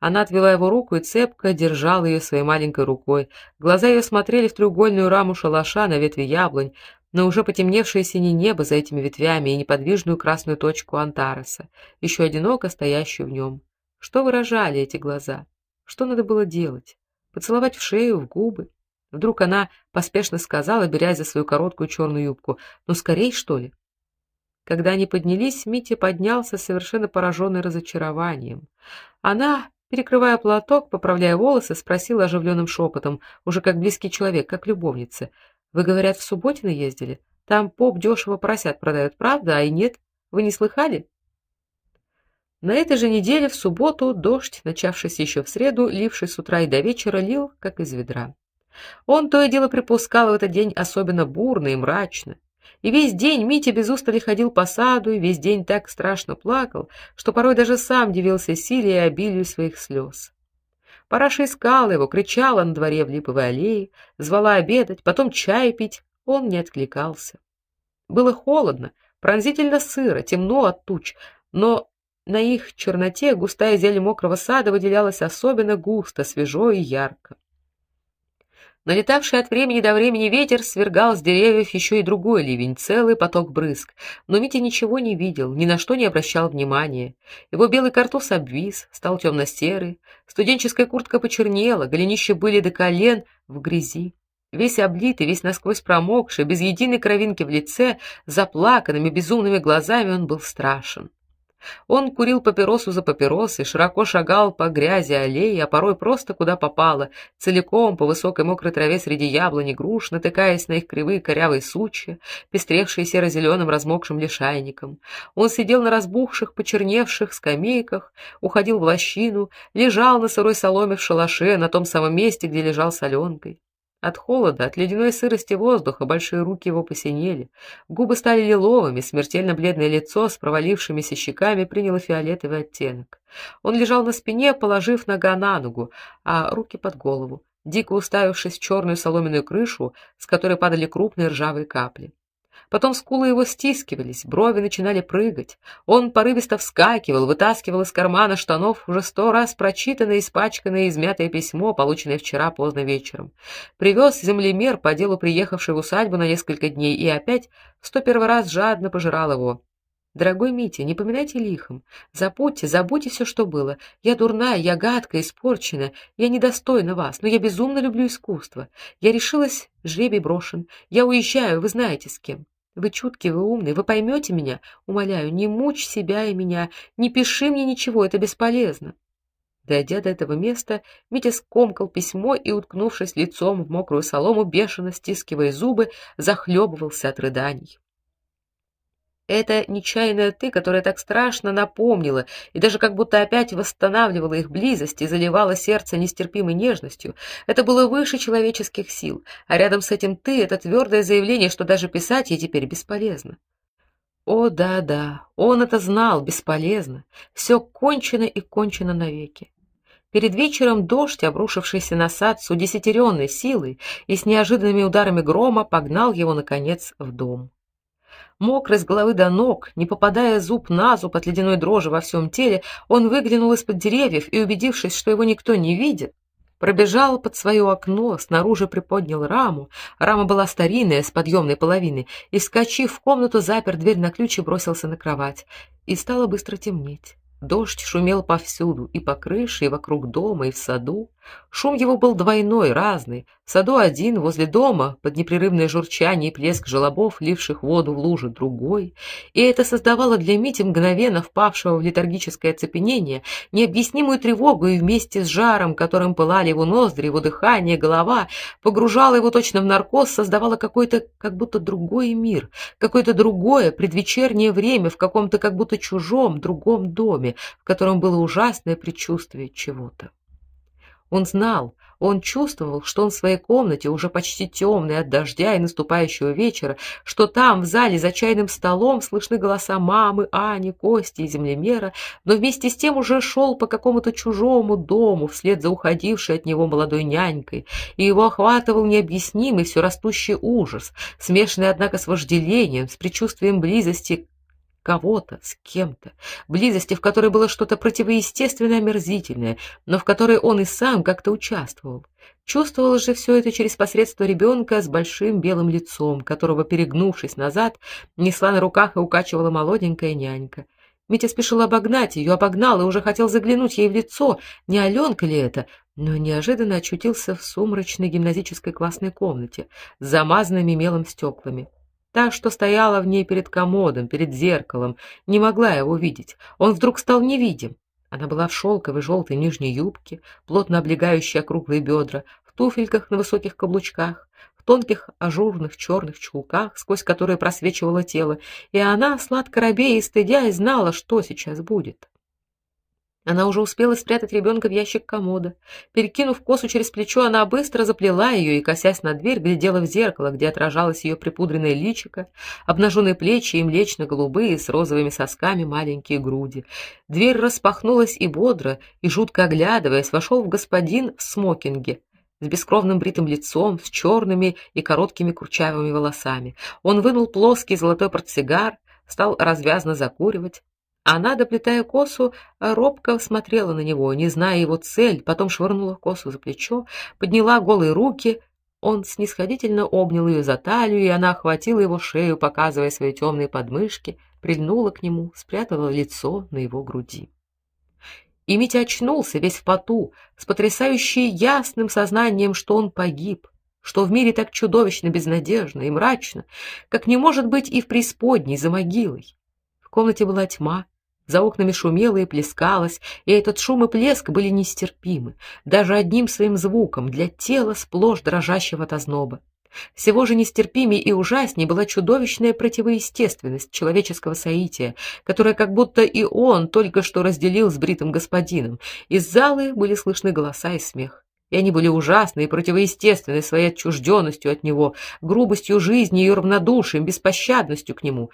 Она отвела его руку и цепко держала ее своей маленькой рукой. Глаза ее смотрели в треугольную раму шалаша на ветви яблонь, на уже потемневшее синее небо за этими ветвями и неподвижную красную точку Антареса, еще одиноко стоящую в нем. Что выражали эти глаза? Что надо было делать? Поцеловать в шею, в губы? Вдруг она поспешно сказала, берясь за свою короткую черную юбку: "Ну скорей, что ли?" Когда они поднялись, Митя поднялся совершенно пораженный разочарованием. Она, перекрывая платок, поправляя волосы, спросила оживленным шепотом, уже как близкий человек, как любовница: "Вы, говорят, в Субботино ездили? Там поп дешево поросят продают, правда? А и нет? Вы не слыхали?" На этой же неделе в субботу дождь, начавшийся еще в среду, ливший с утра и до вечера, лил как из ведра. Он то и дело припускал в этот день особенно бурно и мрачно. И весь день Митя без устали ходил по саду и весь день так страшно плакал, что порой даже сам дивился силе и обилию своих слез. Параша искала его, кричала на дворе в липовой аллее, звала обедать, потом чай пить, он не откликался. Было холодно, пронзительно сыро, темно от туч, но на их черноте густая зелень мокрого сада выделялась особенно густо, свежо и ярко. Налетавший от времени до времени ветер свергал с деревьев еще и другой ливень, целый поток брызг. Но Митя ничего не видел, ни на что не обращал внимания. Его белый картуз обвис, стал темно-серый, студенческая куртка почернела, голенища были до колен в грязи. Весь облитый, весь насквозь промокший, без единой кровинки в лице, заплаканными безумными глазами он был страшен. Он курил папиросу за папиросой, широко шагал по грязи аллеи, а порой просто куда попало, целиком по высокой мокрой траве среди яблонь и груш, натыкаясь на их кривые корявые сучья, пестревшие серо зеленым размокшим лишайником. Он сидел на разбухших, почерневших скамейках, уходил в лощину, лежал на сырой соломе в шалаше на том самом месте, где лежал соленкой. От холода, от ледяной сырости воздуха большие руки его посинели, губы стали лиловыми, смертельно бледное лицо с провалившимися щеками приняло фиолетовый оттенок. Он лежал на спине, положив нога на ногу, а руки под голову, дико уставившись в черную соломенную крышу, с которой падали крупные ржавые капли. Потом скулы его стискивались, брови начинали прыгать. Он порывисто вскакивал, вытаскивал из кармана штанов уже сто раз прочитанное, испачканное измятое письмо, полученное вчера поздно вечером. Привез землемер по делу приехавший в усадьбу на несколько дней и опять в сто первый раз жадно пожирал его. Дорогой Митя, не поминайте лихом. Забудьте, забудьте все, что было. Я дурная, я гадкая, испорчена, я недостойна вас, но я безумно люблю искусство. Я решилась, жребий брошен. Я уезжаю, вы знаете с кем. Вы чуткий, вы умный, вы поймете меня. Умоляю, не мучь себя и меня, не пиши мне ничего, это бесполезно. Дойдя до этого места, Митя скомкал письмо и, уткнувшись лицом в мокрую солому, бешено стискивая зубы, захлебывался от рыданий. Это нечаянная ты, которая так страшно напомнила и даже как будто опять восстанавливала их близость и заливала сердце нестерпимой нежностью. Это было выше человеческих сил, а рядом с этим ты это твердое заявление, что даже писать ей теперь бесполезно. О, да-да, он это знал, бесполезно. Все кончено и кончено навеки. Перед вечером дождь, обрушившийся на сад с удесятеренной силой и с неожиданными ударами грома, погнал его наконец в дом мокрый с головы до ног, не попадая зуб на зуб от ледяной дрожи во всем теле, он выглянул из-под деревьев и, убедившись, что его никто не видит, пробежал под свое окно, снаружи приподнял раму. Рама была старинная, с подъемной половиной, и, вскочив в комнату, запер дверь на ключ и бросился на кровать. И стало быстро темнеть. Дождь шумел повсюду, и по крыше, и вокруг дома, и в саду. Шум его был двойной, разный. В саду один, возле дома, под непрерывное журчание и плеск желобов, ливших воду в лужи, другой. И это создавало для Мити, мгновенно впавшего в летаргическое оцепенение, необъяснимую тревогу и вместе с жаром, которым пылали его ноздри, его дыхание, голова, погружало его точно в наркоз, создавало какой-то как будто другой мир, какое-то другое предвечернее время в каком-то как будто чужом, другом доме, в котором было ужасное предчувствие чего-то. Он знал, он чувствовал, что он в своей комнате, уже почти темной от дождя и наступающего вечера, что там, в зале за чайным столом, слышны голоса мамы, Ани, Кости и землемера, но вместе с тем уже шел по какому-то чужому дому, вслед за уходившей от него молодой нянькой, и его охватывал необъяснимый все растущий ужас, смешанный, однако, с вожделением, с предчувствием близости кого-то, с кем-то, близости, в которой было что-то противоестественное, омерзительное, но в которой он и сам как-то участвовал. Чувствовал же все это через посредство ребенка с большим белым лицом, которого, перегнувшись назад, несла на руках и укачивала молоденькая нянька. Митя спешил обогнать ее, обогнал и уже хотел заглянуть ей в лицо, не Аленка ли это, но неожиданно очутился в сумрачной гимназической классной комнате с замазанными мелом стеклами. Та, что стояла в ней перед комодом, перед зеркалом, не могла его видеть. Он вдруг стал невидим. Она была в шелковой желтой нижней юбке, плотно облегающей округлые бедра, в туфельках на высоких каблучках, в тонких ажурных черных чулках, сквозь которые просвечивало тело, и она, сладко робея и стыдя, знала, что сейчас будет. Она уже успела спрятать ребенка в ящик комода. Перекинув косу через плечо, она быстро заплела ее и, косясь на дверь, глядела в зеркало, где отражалось ее припудренное личико, обнаженные плечи и млечно-голубые с розовыми сосками маленькие груди. Дверь распахнулась и бодро, и жутко оглядываясь, вошел в господин в смокинге с бескровным бритым лицом, с черными и короткими курчавыми волосами. Он вынул плоский золотой портсигар, стал развязно закуривать. Она, доплетая косу, робко смотрела на него, не зная его цель, потом швырнула косу за плечо, подняла голые руки. Он снисходительно обнял ее за талию, и она охватила его шею, показывая свои темные подмышки, прильнула к нему, спрятала лицо на его груди. И Митя очнулся весь в поту, с потрясающе ясным сознанием, что он погиб, что в мире так чудовищно безнадежно и мрачно, как не может быть и в преисподней за могилой. В комнате была тьма, за окнами шумело и плескалось, и этот шум и плеск были нестерпимы, даже одним своим звуком для тела сплошь дрожащего от озноба. Всего же нестерпимее и ужаснее была чудовищная противоестественность человеческого соития, которая как будто и он только что разделил с бритым господином. Из залы были слышны голоса и смех. И они были ужасны и противоестественны своей отчужденностью от него, грубостью жизни и равнодушием, беспощадностью к нему.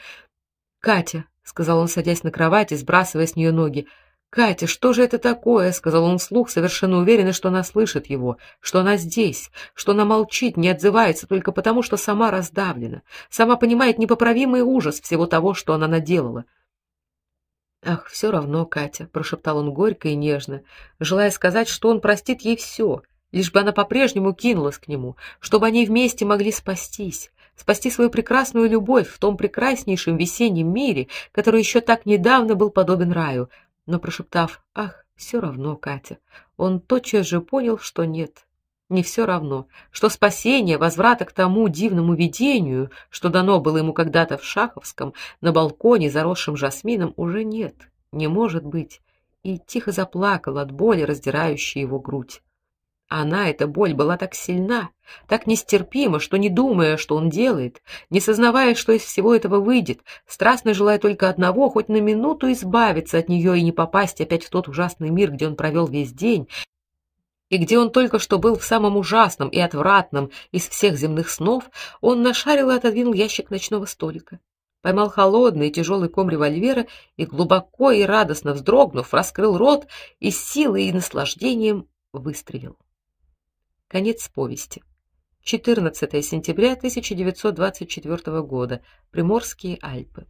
Катя, сказал он, садясь на кровать и сбрасывая с нее ноги. Катя, что же это такое? сказал он вслух, совершенно уверенный, что она слышит его, что она здесь, что она молчит, не отзывается только потому, что сама раздавлена, сама понимает непоправимый ужас всего того, что она наделала. Ах, все равно, Катя, прошептал он горько и нежно, желая сказать, что он простит ей все, лишь бы она по-прежнему кинулась к нему, чтобы они вместе могли спастись, спасти свою прекрасную любовь в том прекраснейшем весеннем мире, который еще так недавно был подобен раю. Но прошептав: "Ах, все равно, Катя", он тотчас же понял, что нет. Не все равно, что спасение, возврата к тому дивному видению, что дано было ему когда-то в Шаховском, на балконе, заросшем жасмином, уже нет, не может быть. И тихо заплакал от боли, раздирающей его грудь. Она, эта боль, была так сильна, так нестерпима, что не думая, что он делает, не сознавая, что из всего этого выйдет, страстно желая только одного, хоть на минуту избавиться от нее и не попасть опять в тот ужасный мир, где он провел весь день, и где он только что был в самом ужасном и отвратном из всех земных снов, он нашарил и отодвинул ящик ночного столика. Поймал холодный и тяжелый ком револьвера и глубоко и радостно вздрогнув, раскрыл рот и с силой и наслаждением выстрелил. Конец повести. 14 сентября 1924 года. Приморские Альпы.